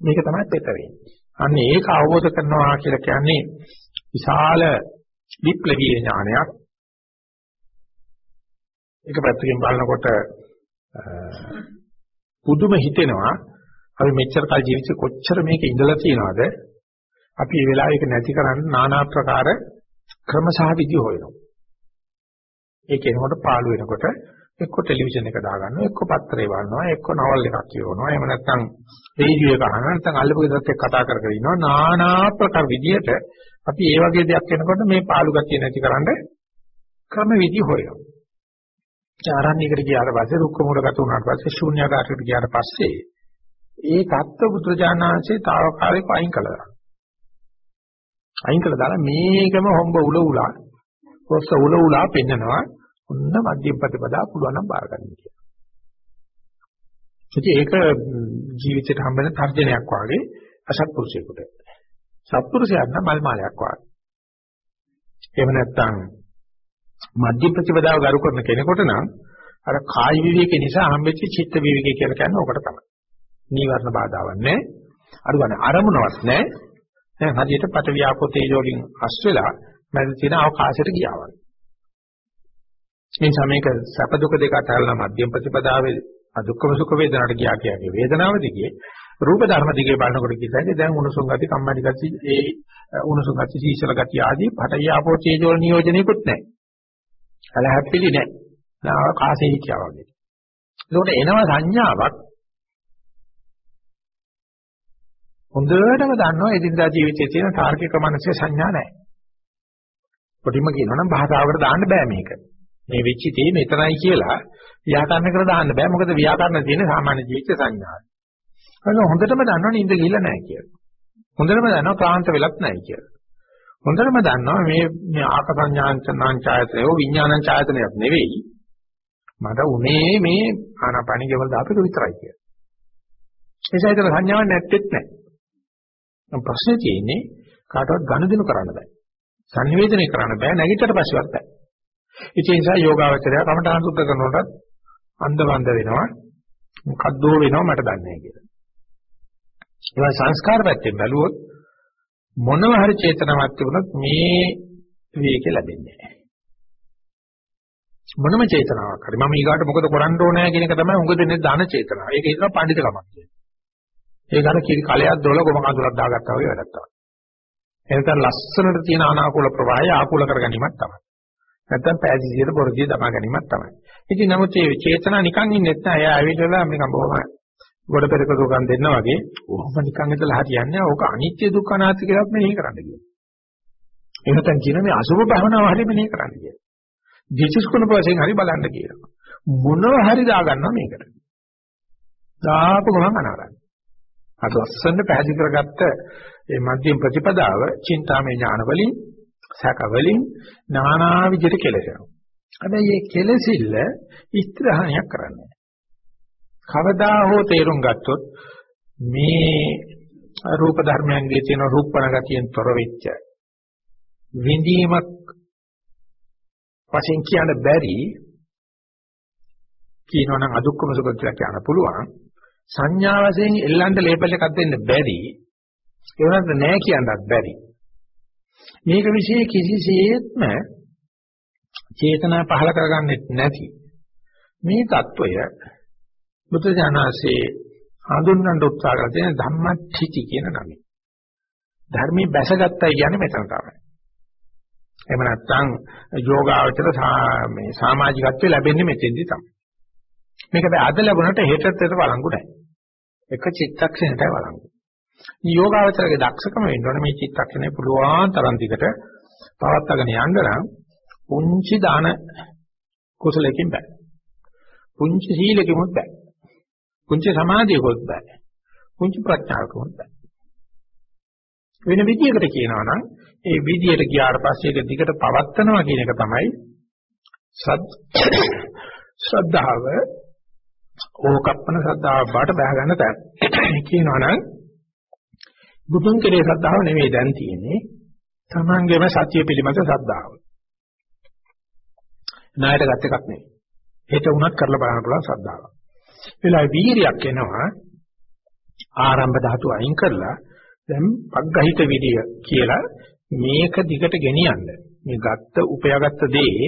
මේක තමයි පෙත වෙන්නේ. අන්න ඒක අවබෝධ කරනවා කියලා කියන්නේ විශාල විප්ලවීය ඥානයක්. ඒක පැත්තකින් බලනකොට පුදුම හිතෙනවා අපි මෙච්චර කල් ජීවිතේ කොච්චර මේක ඉඳලා තියනවද අපි මේ වෙලාවේ ඒක නැති කරන්න নানা ආකාර ක්‍රම සහ විදි හොයනවා ඒක එනකොට පාළු වෙනකොට එක්ක ටෙලිවිෂන් එක දාගන්නවා එක්ක පත්‍රේ බලනවා එක්ක නවල් එකක් කියවනවා. එහෙම නැත්නම් රේඩියෝ එක අහනවා නැත්නම් අල්ලපු ගෙදරත් එක්ක කතා කර කර ඉන්නවා. নানা ප්‍රකාර විදියට අපි මේ වගේ දෙයක් වෙනකොට මේ පාළු ගතිය නැතිකරන්න ක්‍රම විදි හොයනවා. චාරණ්‍යකට ගියාට පස්සේ රුක්ක මූලගත වුණාට පස්සේ ශූන්‍යතාවට ගියාට පස්සේ ඒ தත්ත්ව පුත්‍රජානංශේ తాවකාලිකව අයින් කළා. අයින් කළා දාලා මේකම හොම්බ උල උලා කොස්ස උල උලා පෙන්නනවා. ඔන්න මධ්‍යම ප්‍රතිපදා පුළුවන් නම් බාර ගන්න කියලා. ඉතින් ඒක ජීවිතේට හම්බෙන තර්ජනයක් වාගේ අසත්පුරුෂයෙකුට. සත්පුරුෂයාට නම් මල් මාලයක් වාගේ. එහෙම නැත්නම් මධ්‍ය ප්‍රතිපදාව ගරු කරන කෙනෙකුට නම් අර කායි විවේකේ නිසා හම්බෙච්ච චිත්ත විවේකේ කියලා කියන්නේ ඕකට තමයි. නීවරණ බාධාවක් නැහැ. අර ගන්න අරමුණවත් නැහැ. දැන් හදියට පට වියාපෝ තේජෝ වලින් අස් වෙලා මැද තියෙන අවකාශයට ගියා වගේ. මේ සමේක සැප දුක දෙක අතරලා මධ්‍යම ප්‍රතිපදාවේ අදුක්කම සුඛ වේදනාට ගියා කියන්නේ වේදනාව දිගේ රූප ධර්ම දිගේ බලනකොට කිව්සයි දැන් උණුසුම් ගති කම්මැලි ගති ඒ උණුසුම් ගති සීසල ගති ආදී පට වියාපෝ තේජෝ වල නියෝජනයකුත් නැහැ. කලහප්පිලි නැහැ. නාව කාසේ හිටියා වගේ. ඒකට එනවා සංඥාවක් හොඳටම දන්නවා එදිනදා ජීවිතයේ තියෙන තාර්කික මනසේ සංඥා නැහැ. කොටිම කියනවා නම් භාෂාවකට දාන්න බෑ මේක. මේ වෙච්ච තේ මෙතනයි කියලා ව්‍යාකරණ කර දාන්න බෑ. මොකද ව්‍යාකරණ තියෙන සාමාන්‍ය ජීවිත සංඥායි. ඒක හොඳටම දන්නවා නින්ද ගිහිල්ලා නැහැ කියලා. හොඳටම දන්නවා ක්ලාන්ත වෙලත් නැහැ කියලා. හොඳටම දන්නවා මේ මේ ආකසඤ්ඤාංචනාංචායතනය විඥානං ඡායතනයක් නෙවෙයි. මට උනේ මේ ආනාපානි කෙවල් දාපේක විතරයි කියලා. එසේ හිතලා සංඥාවක් නැත්තේත් නැහැ. නම් ප්‍රශ්නේ තියෙන්නේ කාටවත් ගනුදෙනු කරන්න බෑ. සංනිවේදනය කරන්න බෑ නැගිටට පස්සෙවත් බෑ. ඒ නිසා යෝගාවචරය කමඨාන් සුද්ධ කරනකොටත් අන්ධබන්ද වෙනවා. මොකද්දෝ වෙනවා මට දන්නේ නැහැ කියලා. ඒවා සංස්කාර පැත්තෙන් බැලුවොත් මොනව හරි චේතනාවක් තිබුණොත් මේ විවේක ලැබෙන්නේ නැහැ. මොනම චේතනාවක් හරි මම ඊගාට මොකද කරන්න ඕනේ කියන එක තමයි උඟ දෙන්නේ දාන චේතනාව. ඒක හිතන පඬිතුකමක් කියන්නේ. ඒක අර කිරි කලයක් දොල ගොම කඳුලක් දාගත්තා වගේ වැඩක් තමයි. එනතර ලස්සනට තියෙන අනාකූල ප්‍රවාහය ආකූල කරගැනීමක් තමයි. නැත්තම් පෑදීසියට පොරදී දමා ගැනීමක් තමයි. ඉතින් නමුත් මේ චේතනා නිකන් ඉන්නේ නැත්නම් එයා ඇවිදලා නිකන් බොහොම ගොඩ පෙරක දුකන් දෙන්න වගේ ඔහොම නිකන් ඉඳලා හරියන්නේ ඕක අනිත්‍ය දුක්ඛ අනාත්ම කියලා මෙනෙහි කරන්න කියනවා. එහෙනම් කියන මේ අසුභ භවනාව හරිය මෙනෙහි කරන්න කියනවා. දිචිස්කුණ වශයෙන් හරි බලන්න කියනවා. මොනව හරි දාගන්නවා මේකට. දාපු ගමන් අනාරයි. අර ලස්සන පැහැදිලි කරගත්ත මේ මධ්‍යම ප්‍රතිපදාව චින්තාමය ඥාන වලින් සැක වලින් নানা විදිහට කෙලසෙනවා. හැබැයි මේ කෙලසිල්ල ඉස්තරහණයක් කරන්නේ කවදා හෝ තේරුම් ගත්තොත් මේ රූප ධර්මයන්ගේ තියෙන රූපණ ගතියෙන් තොර වෙච්ච විඳීමක් වශයෙන් කියන්න බැරි කියනවනම් අදුක්කම සුඛ කියලා කියන්න පුළුවන්. සංඥා වශයෙන් එල්ලන්ට ලේබල් එකක් දෙන්න බැරි. ඒ වුණත් නෑ කියන්නත් බැරි. මේක વિશે කිසිසේත්ම චේතනා පහල කරගන්නෙත් නැති මේ తত্ত্বය බුදු දානසේ හඳුන්වන්න උත්සාහ කරලා තියෙන ධම්මච්චිති කියන නම. ධර්මයේ බැසගත්තයි කියන්නේ මෙතන තමයි. එහෙම නැත්නම් යෝගාවචර මේ සමාජිකත්වය ලැබෙන්නේ මෙතෙන්දි තමයි. මේක අද ලැබුණට හෙටත් ඒක වළංගු නැහැ. එක චිත්තක්ෂණයටයි වළංගු. යෝගාවචරගේ දක්ෂකම වෙන්න ඕනේ මේ චිත්තක්ෂණය පුළුවන් තරම් දිගට පවත්වාගෙන යන්න නම් පුංචි දාන කුසලයෙන් බෑ. පුංචි සීලෙකින්වත් බෑ. පුංචි සමාධියකොත් බෑ. පුංචි ප්‍රඥාවකොත් බෑ. වෙන විදියකට කියනවා නම් ඒ විදියට ගියාට පස්සේ ඒක දිගට පවත්නවා කියන එක තමයි ශ්‍රද්ධාව ඕකප්පන ශ්‍රද්ධාව බාට බහ ගන්න තැන. කියනවනම් බුදුන් කෙරේ ශ්‍රද්ධාව නෙවෙයි දැන් තියෙන්නේ. තමන්ගේම සත්‍ය පිළිබඳ ශ්‍රද්ධාව. ණයට ගත් එකක් නෙවෙයි. හෙට උනත් කරලා බලන්න පුළුවන් ශ්‍රද්ධාව. වෙලාවේ වීරියක් එනවා ආරම්භ ධාතු අයින් කරලා දැන් පග්ගහිත විදිය කියලා මේක දිගට ගෙනියන්න. මේ ගත්ත උපයාගත්ත දේ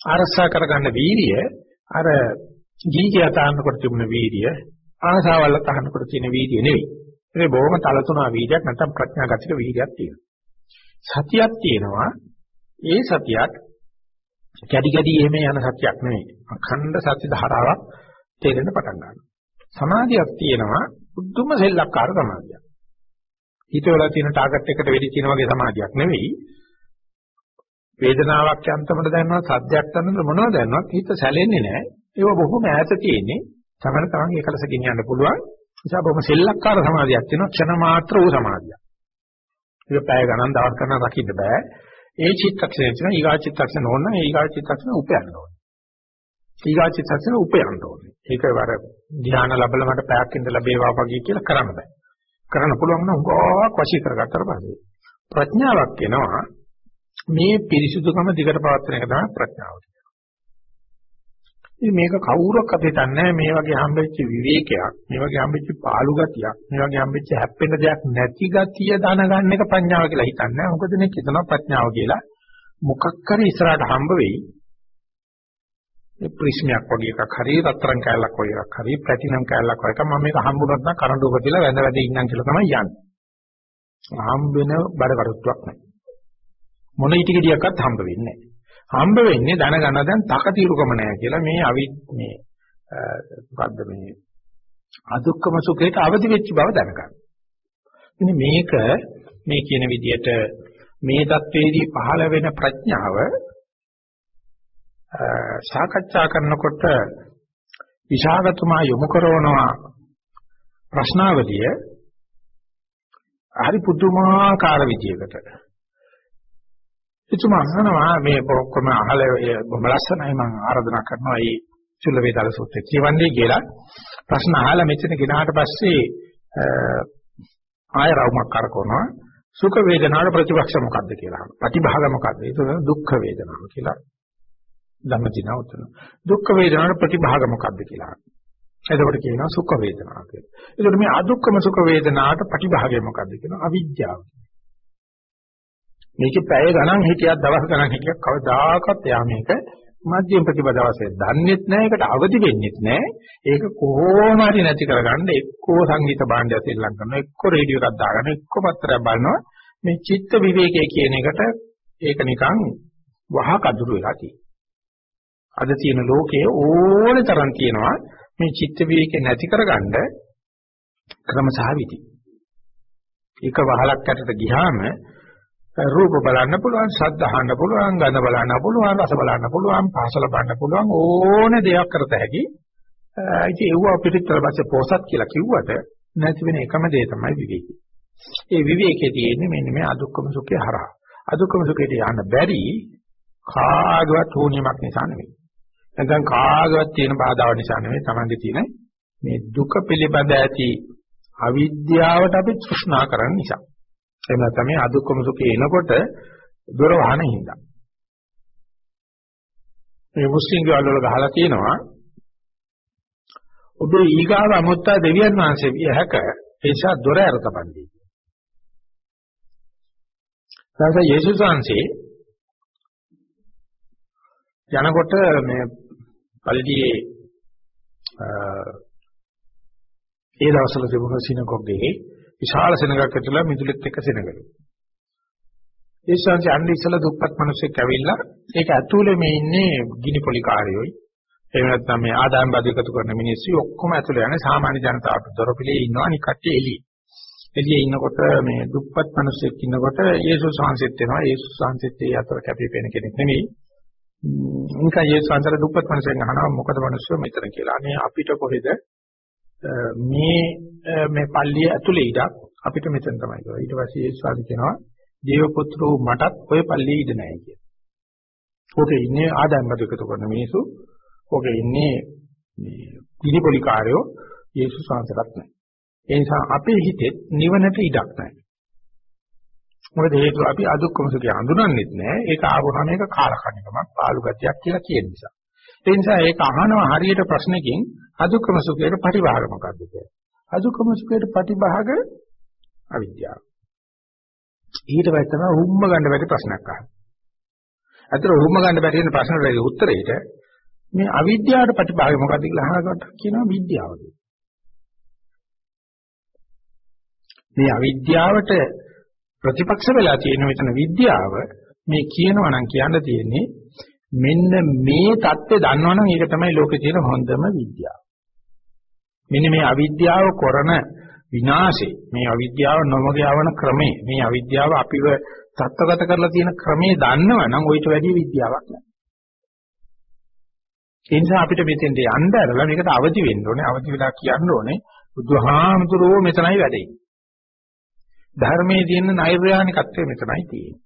අරසා කරගන්න වීරිය අර ජීවිතය අතහනකොට තිබුණ වීර්ය ආසාවල් අතහනකොට තියෙන වීර්ය නෙවෙයි. ඒක බොහොම තලතුණා වීර්යයක් නැත්නම් ප්‍රඥාගතික වීර්යයක් තියෙනවා. සතියක් තියෙනවා. ඒ සතියක් කැඩි කැඩි එහෙම යන සතියක් නෙවෙයි. අඛණ්ඩ සති ධාරාවක් තේරෙන්න පටන් ගන්නවා. සමාධියක් තියෙනවා. බුද්ධම සෙල්ලක්කාර සමාධියක්. හිතවල තියෙන ටාගට් එකට වෙඩි තියන වගේ සමාධියක් නෙවෙයි. වේදනාවක් යන්තමට දැනනවා සද්දයක් තනද මොනවද දැනනවත් හිත සැලෙන්නේ නැහැ ඒව බොහොම ඈත තියෙන්නේ. තමන තමන් ඒකලස ගෙනියන්න පුළුවන්. නිසා බොහොම සෙල්ලක්කාර සමාධියක් තියෙනවා. ක්ෂණ මාත්‍ර වූ සමාධියක්. ඒක පැය ගණන් දවස් ගණන් රකින්න බෑ. ඒ චිත්තක්ෂණය තියෙන ඊගා චිත්තක්ෂණ ඕන නම් ඊගා චිත්තක්ෂණ උපයන්න ඕනේ. ඊගා චිත්තක්ෂණ උපයන්න ඕනේ. ඒක වර ධ්‍යාන ලැබල මට පැයක් ඉඳ ලැබේවා වගේ කියලා කරන්න බෑ. කරන්න පුළුවන් නම් ගොඩක් වශී කරගත්තාට පස්සේ ප්‍රඥාවක් එනවා. මේ පිරිසුදුකම දිගට පවත්වන එක තමයි ප්‍රඥාව. ඉතින් මේක කවුරක්වත් හිතන්නේ මේ වගේ හම්බෙච්ච විවේකයක්, මේ වගේ හම්බෙච්ච පාළු ගතියක්, මේ වගේ හම්බෙච්ච හැප්පෙන දෙයක් නැති ගතිය දැනගන්න එක ප්‍රඥාව කියලා හිතන්නේ. මොකද මේ හිතනවා ප්‍රඥාව කියලා. මොකක් කරේ ඉස්සරහට හම්බ වෙයි. මේ ප්‍රිස්මයක් වගේ එකක් හරි රත්තරන් කෑල්ලක් වගේ එකක් හරි ප්ලැටිනම් කෑල්ලක් වගේ එකක් මම මේක හම්බුනොත් නම් කරඬුවක තියලා වැඳ වැඳ ඉන්නම් කියලා තමයි යන්නේ. හම්බ වෙන බඩ කරුත්තුවක් නැහැ. මොන ඊටි ගෙඩියක්වත් හම්බ වෙන්නේ නැහැ. හම්බ වෙන්නේ දැනගන්න දැන් තකතිරුකම නැහැ කියලා මේ අවි මේ මොකද්ද මේ අදුක්කම සුඛයට අවදි වෙච්ච බව දැනගන්න. ඉතින් මේක මේ කියන විදිහට මේ தത്വෙදී පහළ වෙන ප්‍රඥාව සාකච්ඡා කරනකොට විශාගතුමා යොමු කරනවා ප්‍රශ්නාවලිය හරි පුදුමාකාර විදියකට එතුමා අහනවා මේ ඔක්කොම අහලා බොහොම ලස්සනයි මම ආරාධනා කරනවා මේ චුල්ල වේදාල සූත්‍රය කියවන්නේ කියලා ප්‍රශ්න අහලා මෙතන ගෙනාට පස්සේ ආය රවුමක් කරකවනවා සුඛ වේදනාවට ප්‍රතිපක්ෂ මොකද්ද කියලා අහනවා. ප්‍රතිභාග මොකද්ද? ඒක දුක්ඛ වේදනාව කියලා. ධම්මදිනා උත්තර. දුක්ඛ වේදනාවට ප්‍රතිභාග මොකද්ද කියලා අහනවා. එතකොට කියනවා සුඛ වේදනාව කියලා. එතකොට මේ අදුක්ඛම සුඛ වේදනාවට ප්‍රතිභාගය මොකද්ද කියනවා? අවිද්‍යාව. මේකේ පැය ගණන් හිටියක් දවස් ගණන් හිටියක් කවදාකවත් එයා මේක මධ්‍යම ප්‍රතිපදාවසේ දන්නේත් නැහැ ඒකට අවදි වෙන්නේත් නැහැ ඒක කොහොම හරි නැති කරගන්න එක්කෝ සංගීත භාණ්ඩය සෙල්ලම් කරනවා එක්කෝ රේඩියෝ එකක් දාගන්න එක්කෝ පත්‍රයක් බලනවා. මේ චිත්ත විවේකයේ කියන එකට ඒක නිකන් වහ කඳුරු වෙලා තියෙනවා. අද තියෙන ලෝකයේ ඕනේ තරම් තියෙනවා මේ චිත්ත විවේකේ නැති කරගන්න ක්‍රම සහ විදි. ඒක වහලක් යටට ගියාම රූප බලන්න පුළුවන්, ශබ්ද අහන්න පුළුවන්, ගඳ බලන්න පුළුවන්, රස බලන්න පුළුවන්, පහසල බලන්න පුළුවන් ඕනේ දෙයක් කරත හැකි. ඉතින් ඒව අපිට ඊට පස්සේ කියලා කිව්වට නැති වෙන එකම දේ තමයි විවේකී. ඒ විවේකයේ තියෙන්නේ මෙන්න මේ අදුක්කම සුඛය හරහා. අදුක්කම සුඛයට යන්න බැරි කාගවත් හෝනියමක් නිසා නෙවෙයි. නැත්නම් කාගවත් තියෙන බාධාව නිසා නෙවෙයි Tamange තියෙන මේ දුක පිළිබඳ ඇති අවිද්‍යාවට අපි තෘෂ්ණා කරන නිසා. එහෙම නැත්නම් මේ අදුක්කම සුඛේ එනකොට දොර වහන හින්දා. මේ මුස්ලිම් ගෙවල් වල ගහලා තියෙනවා ඔබේ ඊගාව අමුත්තා දෙවියන් වහන්සේ විය හැක ඒ නිසා දොර අරතපන්දී. ඊට යේසුස් වහන්සේ යනකොට මේ පල්ලියේ ඒ දවස්වල තිබුණ සිනගොග් එකේ විශාල සෙනගක් ඇතුළේ මිදුලෙත් එක්ක සෙනගලු. ඒ ශාන්ති අන්න ඉස්සලා දුප්පත් මිනිස්සෙක් ඇවිල්ලා ඒක ඇතුළේ මේ ඉන්නේ ගිනි පොලි කාර්යෝයි. එහෙම නැත්නම් මේ ආදායම් බදු එකතු කරන මිනිස්සු ඔක්කොම ඇතුළේ යන්නේ සාමාන්‍ය ජනතාවට දොරපිලේ ඉන්නවා අනික කට්ටිය එළියේ. එළියේ ඉන්නකොට මේ දුප්පත් මිනිස්සෙක් ඉන්නකොට යේසුස් වහන්සේත් එනවා. යේසුස් වහන්සේත් ඒ අතර කැපිපෙන කෙනෙක් නෙමෙයි. නිකන් යේසුස් වහන්සේ දුප්පත් මිනිස්සෙන් අහනවා මොකද මිනිස්සු මෙතන කියලා. අනේ අපිට කොහෙද මේ මේ පල්ලිය ඇතුලේ ඉඩක් අපිට මෙතන තමයි කියලා. ඊට පස්සේ ඒ ස්වාමී කියනවා දේව පුත්‍රෝ මටත් ඔය පල්ලියේ ඉඩ නැහැ කියලා. ඕකේ ඉන්නේ ආදායම් බදු එකතු කරන මිනිස්සු. ඕකේ ඉන්නේ මේ පිළිපොලිකාරයෝ යේසුස් වහන්සේට නැහැ. ඒ නිසා අපේ හිතේ නිවනට ඉඩක් නැහැ. මොකද හේතුව අපි අදුක්කම සුඛය අඳුනන්නෙත් නැහැ. ඒක ආවොහම මේක කාලකණ්ණිකමක් පාළු ගතියක් කියලා කියන නිසා. ඒ නිසා ඒක අහනවා හරියට ප්‍රශ්නකින් අදුක්කම සුඛයට ප්‍රතිභාග මොකක්ද කියලා. අදුක්කම සුඛයට ප්‍රතිභාග අවිද්‍යාව. ඊට පස්සේ තමයි හුම්ම ගන්න බැරි ප්‍රශ්නයක් අහන්නේ. අතන හුම්ම ගන්න බැරි වෙන ප්‍රශ්නවලදී උත්තරේට මේ අවිද්‍යාවට ප්‍රතිභාගය මොකක්ද කියලා අහනකොට කියනවා විද්‍යාව කියලා. මේ අවිද්‍යාවට ප්‍රතිපක්ෂ වෙලා තියෙන මෙතන විද්‍යාව මේ කියනවා නම් කියන්න තියෙන්නේ මෙන්න මේ தත්ත්වය දන්නවනම් ඒක තමයි ලෝකේ තියෙන හොඳම විද්‍යාව. මෙන්න මේ අවිද්‍යාව කරන විනාශේ මේ අවිද්‍යාව නොමග යවන ක්‍රමේ මේ අවිද්‍යාව අපිව තත්ත්වගත කරලා තියෙන ක්‍රමේ දන්නවනම් ඔయిత වැඩි විද්‍යාවක් නැහැ. ඒ නිසා අපිට මෙතෙන්ට යන්න ඇරලා මේකට අවදි වෙන්න ඕනේ. අවදි වෙලා කියන්න ඕනේ බුදුහාමුදුරුවෝ මෙතනයි වැඩේ. ධර්මයේ තියෙන නෛර්යානිකත්වය මෙතනයි තියෙන්නේ.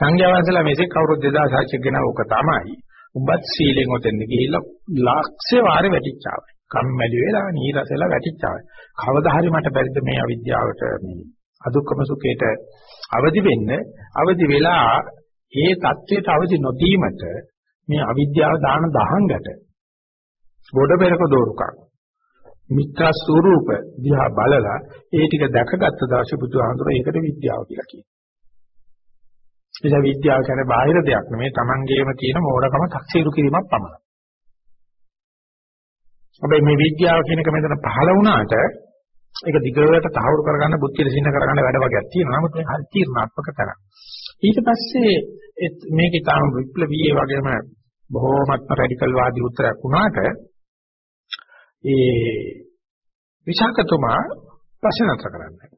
සංඝයා වහන්සේලා මේක කවුරුත් 2600 ගෙන ඕක තමයි. උඹත් සීලෙන් ඔතෙන්ද ගිහිල්ලා ලක්ෂේ වාරේ වැටිච්චාවයි. කම්මැලි වෙලා නීරස වෙලා වැටිච්චා. කවදා හරි මට බැරිද මේ අවිද්‍යාවට මේ අදුක්කම සුඛයට අවදි වෙන්න? අවදි වෙලා ඒ தත්වයට අවදි නොදීමට මේ අවිද්‍යාව දාන දහංගට ගොඩ පෙරක දෝරුකක්. මිත්‍ර ස්වරූප දිහා බලලා ඒ ටික දැකගත්ත දවසේ බුදුහාඳුර ඒකට විද්‍යාව කියලා කියනවා. ඒ නිසා විද්‍යාව කියන්නේ බාහිර දෙයක් නෙමෙයි තමන්ගේම තියෙන මෝඩකම තක්සේරු කිරීමක් පමණයි. හැබැයි මේ විද්‍යාව කියන එක මෙතන පහළ වුණාට ඒක දිගට තහවුරු කරගන්න බුද්ධිය සින්න කරගන්න වැඩ වගේක් තියෙනවා. නමුත් මේ හරි තීර්ණාත්මක තරම්. ඊට පස්සේ මේකේ තාම විප්ලවීය වගේම බොහෝමත්ම රැඩිකල් වාදී උත්තරයක් වුණාට ඒ විශාකතුමා ප්‍රශ්න නතර කරන්නේ.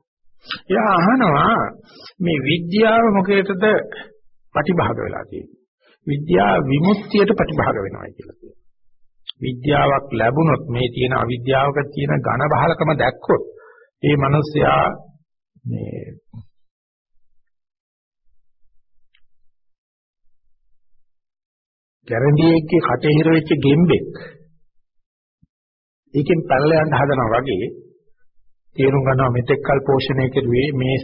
එයා අහනවා මේ විද්‍යාව මොකේදද ප්‍රතිභාග වෙලා තියෙන්නේ? විද්‍යාව විමුක්තියට ප්‍රතිභාග වෙනවා කියලා කියනවා. විද්‍යාවක් ලැබුණොත් මේ තියෙන අවිද්‍යාවක තියෙන ඝන බහලකම දැක්කොත් ඒ මිනිස්සයා මේ ගැරන්ඩියෙක්ගේ කටේ හිර වෙච්ච ගෙම්බෙක් ඒකෙන් පැනලා යන්න හදනවා වගේ තේරුම් ගන්නවා මෙතෙක් කල් පෝෂණය කෙරුවේ මේ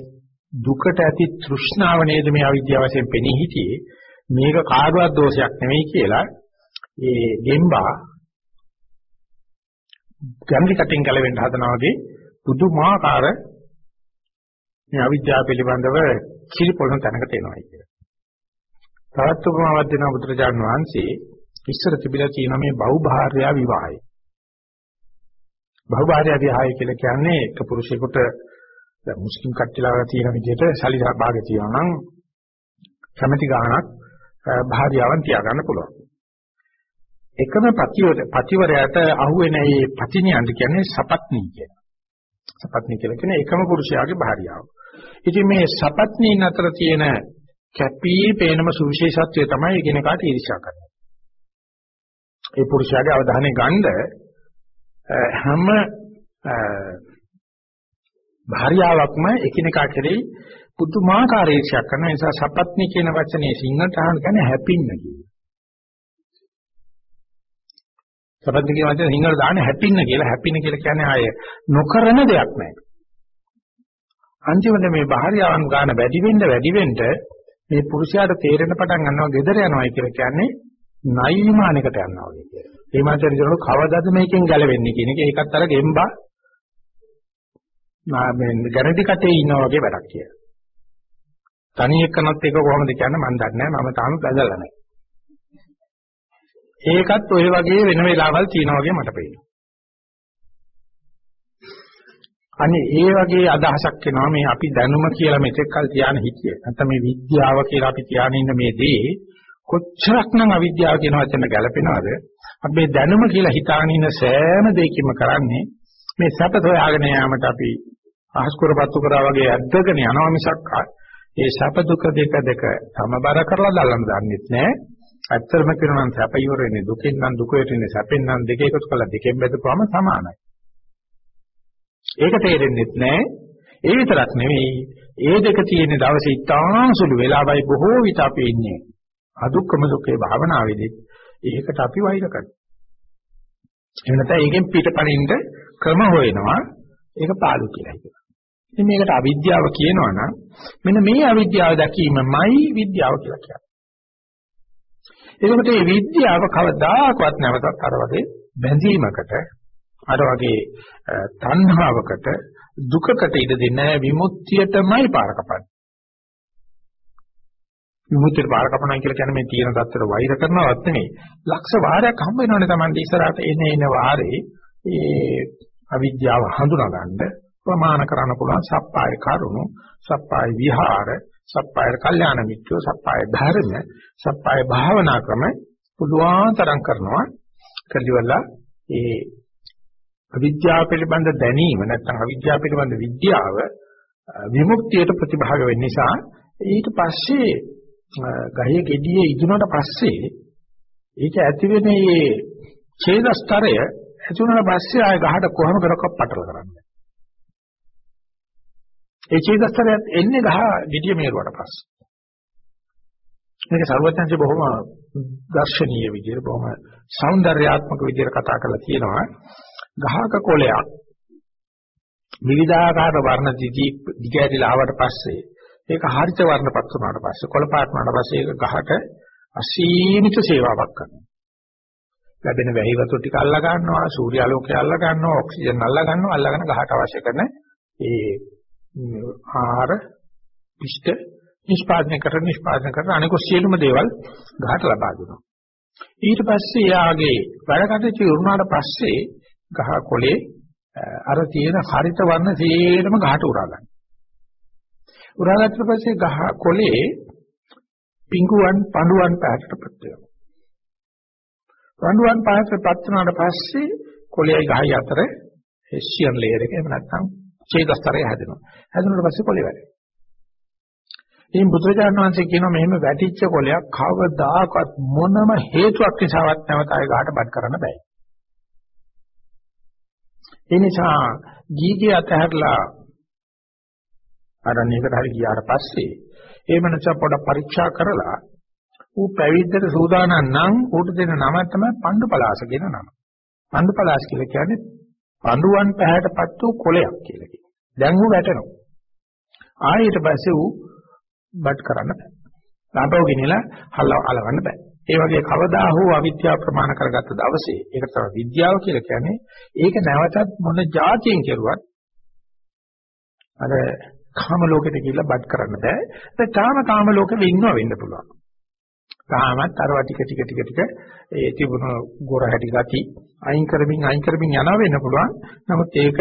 දුකට ඇති තෘෂ්ණාව නේද මේ අවිද්‍යාව වශයෙන් පෙනී හිටියේ. මේක කාගවත් දෝෂයක් නෙවෙයි කියලා ඒ ගෙම්බා ගැම්ලි කටින් ගැලවෙන්න හදනවා වගේ පුදුමාකාර මේ අවිද්‍යාව පිළිබඳව කිලිපොළන තැනකට එනවා කියලා. තවත් උපමාවක් දෙනවා බුදුරජාණන් වහන්සේ ඉස්සර තිබිලා තියෙන මේ බහුභාර්යා විවාහය. බහුභාර්යා විවාහය කියලා කියන්නේ එක පුරුෂයෙකුට දැන් මුස්ලිම් කට්ටියලා තියෙන විදිහට සලිසා භාගය තියෙනවා නම් කැමැති ගාණක් භාර්යාවන් තියාගන්න පුළුවන්. එකම පතිවරයාට අහුවෙන මේ පතිනියන්ට කියන්නේ සපත්නී කියලා. සපත්නී කියලා කියන්නේ එකම පුරුෂයාගේ භාර්යාව. ඉතින් මේ සපත්නීන් අතර තියෙන කැපී පේනම සුවිශේෂත්වය තමයි එකිනෙකාට ඊර්ෂ්‍යා කරන්නේ. ඒ පුරුෂයාගේ අවධානය ගන්න හැම භාර්යාවක්ම එකිනෙකා කෙරෙහි පුදුමාකාර ඊර්ෂ්‍යා කරන නිසා සපත්නි කියන වචනේ සිංහලට අහන්න කියන්නේ හැපින්න කියන. සපත්නි කියන වචනේ සිංහලට දාන්නේ හැපින්න කියලා. හැපින්න කියලා කියන්නේ ආය නොකරන දෙයක් නෑ. අන්තිමට මේ භාර්යාවන් ගන්න වැඩි වෙන්න වැඩි වෙන්න මේ පුරුෂයාට තේරෙන පටන් ගන්නවා gedara යනවා කියලා කියන්නේ නයි විමානයකට යනවා වගේ කියලා. ඒ මාතර කියනකොට කවදාද මේකෙන් ගැලවෙන්නේ කියන එක ඒකත් අර ගෙම්බා මේ ගැරන්ටි කටේ ඉන්නා වගේ වැඩක් කියලා. තනි එක්කනත් ඒක කොහොමද කියන්නේ මම දන්නේ නැහැ මම තාම බැලලා නැහැ. ඒකත් ඔය වගේ වෙන වෙලාවල් තියෙනවා වගේ මට පේනවා. අනේ ඒ වගේ අදහසක් එනවා මේ අපි දැනුම කියලා මෙතෙක් කල් තියාන හිතියේ. නැත්නම් මේ විද්‍යාව කියලා අපි තියාගෙන ඉන්න මේ දේ කොච්චරක්නම් අවිද්‍යාව කියන වචන ගැලපෙනවද? අපි දැනුම කියලා හිතාගෙන ඉන්න සෑම දෙයකින්ම කරන්නේ මේ සැප සොයාගෙන යාමට අපි අහස් කරපත්තු කරා වගේ ඇද්දගෙන යනවා මිසක් ඒ සැප දුක දෙක දෙක සමබර කරලා දල්ලන්න දන්නෙත් නෑ. ඇත්තම කියනවා නම් සැප ඉවර වෙන්නේ දුකෙන් නම් දුක වෙන්නේ සැපෙන් නම් දෙක එකතු කරලා දෙකෙන් බෙදපුවම සමානයි. ඒක තේරෙන්නේ නැහැ. ඒ විතරක් නෙවෙයි ඒ දෙක තියෙන දවසේ ඉතාම සුළු වෙලාවයි බොහෝ විට අපි ඉන්නේ. අදුක්කම සුඛේ භාවනාවේදී ඒකට අපි වෛර කරනවා. එහෙම නැත්නම් ඒකෙන් පිටපණින්න ක්‍රම හොයනවා. ඒක පාළු කියලා හිතනවා. ඉතින් මේකට අවිද්‍යාව කියනවා නම් මෙන්න මේ අවිද්‍යාව දැකීමමයි විද්‍යාව කියලා කියන්නේ. එතකොට මේ විද්‍යාව කවදාකවත් නැවතත් අර වගේ බැඳීමකට අර වගේ තණ්හාවකට දුකකට ඉඩ දෙන්නේ විමුක්තියටමයි පාර කපන්නේ. විමුක්තියට පාර කපනවා කියලා කියන්නේ මේ තියෙන தත්තර වෛර කරනවත් නෙමෙයි. ලක්ෂ වාරයක් හම්බ වෙනවනේ Tamande ඉස්සරහට එන එන වාරේ ඒ අවිද්‍යාව හඳුනා ගන්න ප්‍රමාණ කරන්න පුළුවන් සප්පාය කරුණු, සප්පාය විහාර, සප්පාය කල්යාණ මිත්‍රෝ, සප්පාය ධර්ම, සප්පාය භාවනා ක්‍රම පුළුවන් තරම් කරනවා. කල්ලිවලා ඒ අවිද්‍යාව පිළිබඳ දැනීම නැත්නම් අවිද්‍යාව පිළිබඳ විද්‍යාව විමුක්තියට ප්‍රතිභාග වෙන්න නිසා ඊට පස්සේ ගහේ ගෙඩියේ ඉදුණාට පස්සේ ඒක ඇති වෙන මේ ඡේදස්තරය ඇති වුණාට පස්සේ ආය ගහට කොහොම කරකක් පටල කරන්නේ. ඒ චේතස්තරයත් එන්නේ ගහ gediya මෙරුවට පස්සේ. මේක සර්වඥාන්සේ බොහොම දර්ශනීය විදිහට බොහොම సౌందర్యාත්මක විදිහට කතා කරලා තියෙනවා. ගහක කොළයක් විවිධාකාර වර්ණ දිදී දිගහැරිලා ආවට පස්සේ ඒක හරිත වර්ණපත් වුණාට පස්සේ කොළ පාට වුණාට පස්සේ ඒක ගහට අසීමිත සේවාවක් කරනවා. ලැබෙන වැහි වතුර ටික අල්ලා ගන්නවා, සූර්යාලෝකය අල්ලා ගන්නවා, ඔක්සිජන් අල්ලා ගන්නවා, අල්ලාගෙන ගහට අවශ්‍ය කරන ඒ ආහාර පිෂ්ඨ නිෂ්පාදනය කරන නිෂ්පාදනය කරන අනිකුත් සියලුම දේවල් ගහට ලබා දෙනවා. ඊට පස්සේ යාගේ වැඩ කටයුතු වුණාට පස්සේ ගහ කොලේ අර තියෙන හරිත වර්ණ සේරම ගහට උරා ගන්න. උරාගත්ත පස්සේ ගහ කොලේ පිඟුවන් පඬුවන් පැහැටටපත් වෙනවා. පඬුවන් පැහැටටපත් වුණාට පස්සේ කොලේයි ගහයි අතර හෙෂියන් ලේයර් එක එහෙම නැත්නම් ඡේදස්තරය හැදෙනවා. හැදුණාට පස්සේ කොලේ වැඩේ. ඉතින් බුදුරජාණන් වහන්සේ කියනවා මෙහෙම වැටිච්ච කොලයක් කවදාකවත් මොනම හේතුවක් නිසාවත් නැවත ආය ගහට බත් කරන්න බෑ. ඒ නිසා ගීගේ අතහැරලා අරණියකට හරි ගියාට පස්සේ ඒ මනස පොඩ පරීක්ෂා කරලා ඌ පැවිද්දට සූදානම් නම් ඌට දෙන නම තමයි පණ්ඩු පලාස කියන නම. පණ්ඩු පලාස කියලා කියන්නේ පඬුවන් පැහැටපත් වූ කොළයක් කියලා කියනවා. දැන් ඌ වැටෙනවා. ආයෙත් පස්සේ ඌ බට් කරන්න බෑ. ලාභව ගෙනිලා හල්ල අලවන්න බෑ. ඒ වගේ කවදා හෝ අවිද්‍යාව ප්‍රමාණ කරගත්ත දවසේ ඒක තමයි විද්‍යාව කියලා කියන්නේ ඒක නැවතත් මොන જાතියෙන් කෙරුවත් අර කාම ලෝකෙට ගිහිල්ලා බඩ් කරන්න බෑ ඒ තාම කාම ලෝකෙ ඉන්නව වෙන්න පුළුවන් තාමත් අර ටික ටික ටික ටික ඒ තිබුණ ගොර හැටි ගති අයින් කරමින් අයින් කරමින් යනවා වෙන්න පුළුවන් නමුත් ඒක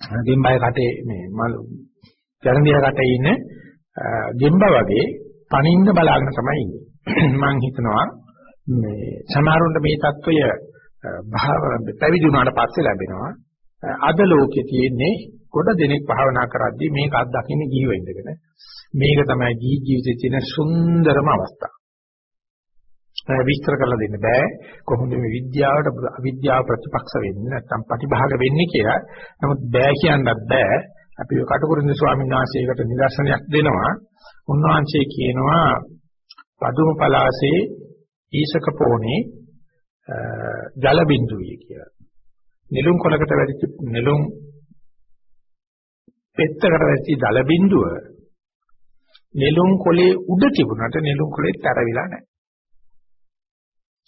ගෙම්බය කටේ මේ මලු ජරන්දිය කටේ ඉන්න ගෙම්බ වගේ පණින්න බලාගෙන තමයි ඉන්නේ. මම හිතනවා මේ සමහරුන්ට මේ தত্ত্বය භාවරම් පැවිදි වුණාට පස්සේ ලැබෙනවා. අද ලෝකේ තියෙන්නේ කොට දෙනෙක් භාවනා කරද්දී මේක අත්දකින්න ගිහිව ඉඳගෙන මේක තමයි ජී ජීවිතයේ තියෙන සුන්දරම අවස්ථාව. විස්තර කරලා දෙන්න බෑ කොහොමද මේ විද්‍යාවට අවිද්‍යාව ප්‍රතිපක්ෂ වෙන්නේ නැත්නම් ප්‍රතිභාග වෙන්නේ කියලා. නමුත් බෑ කියන්නත් බෑ. අපි කටුකුරුන්ද ස්වාමීන් වහන්සේකට නිදර්ශනයක් දෙනවා. උන්වහන්සේ කියනවා පදුම පලාසේ ඊසක පොණේ ජල බිඳුවේ කියලා. නෙළුම් කොලකට වැඩිච්ච නෙළුම් පෙත්තකට වැඩිච්ච ජල බිඳුව නෙළුම් කොලේ උඩ තිබුණාට නෙළුම් කොලේ තරවිලා නැහැ.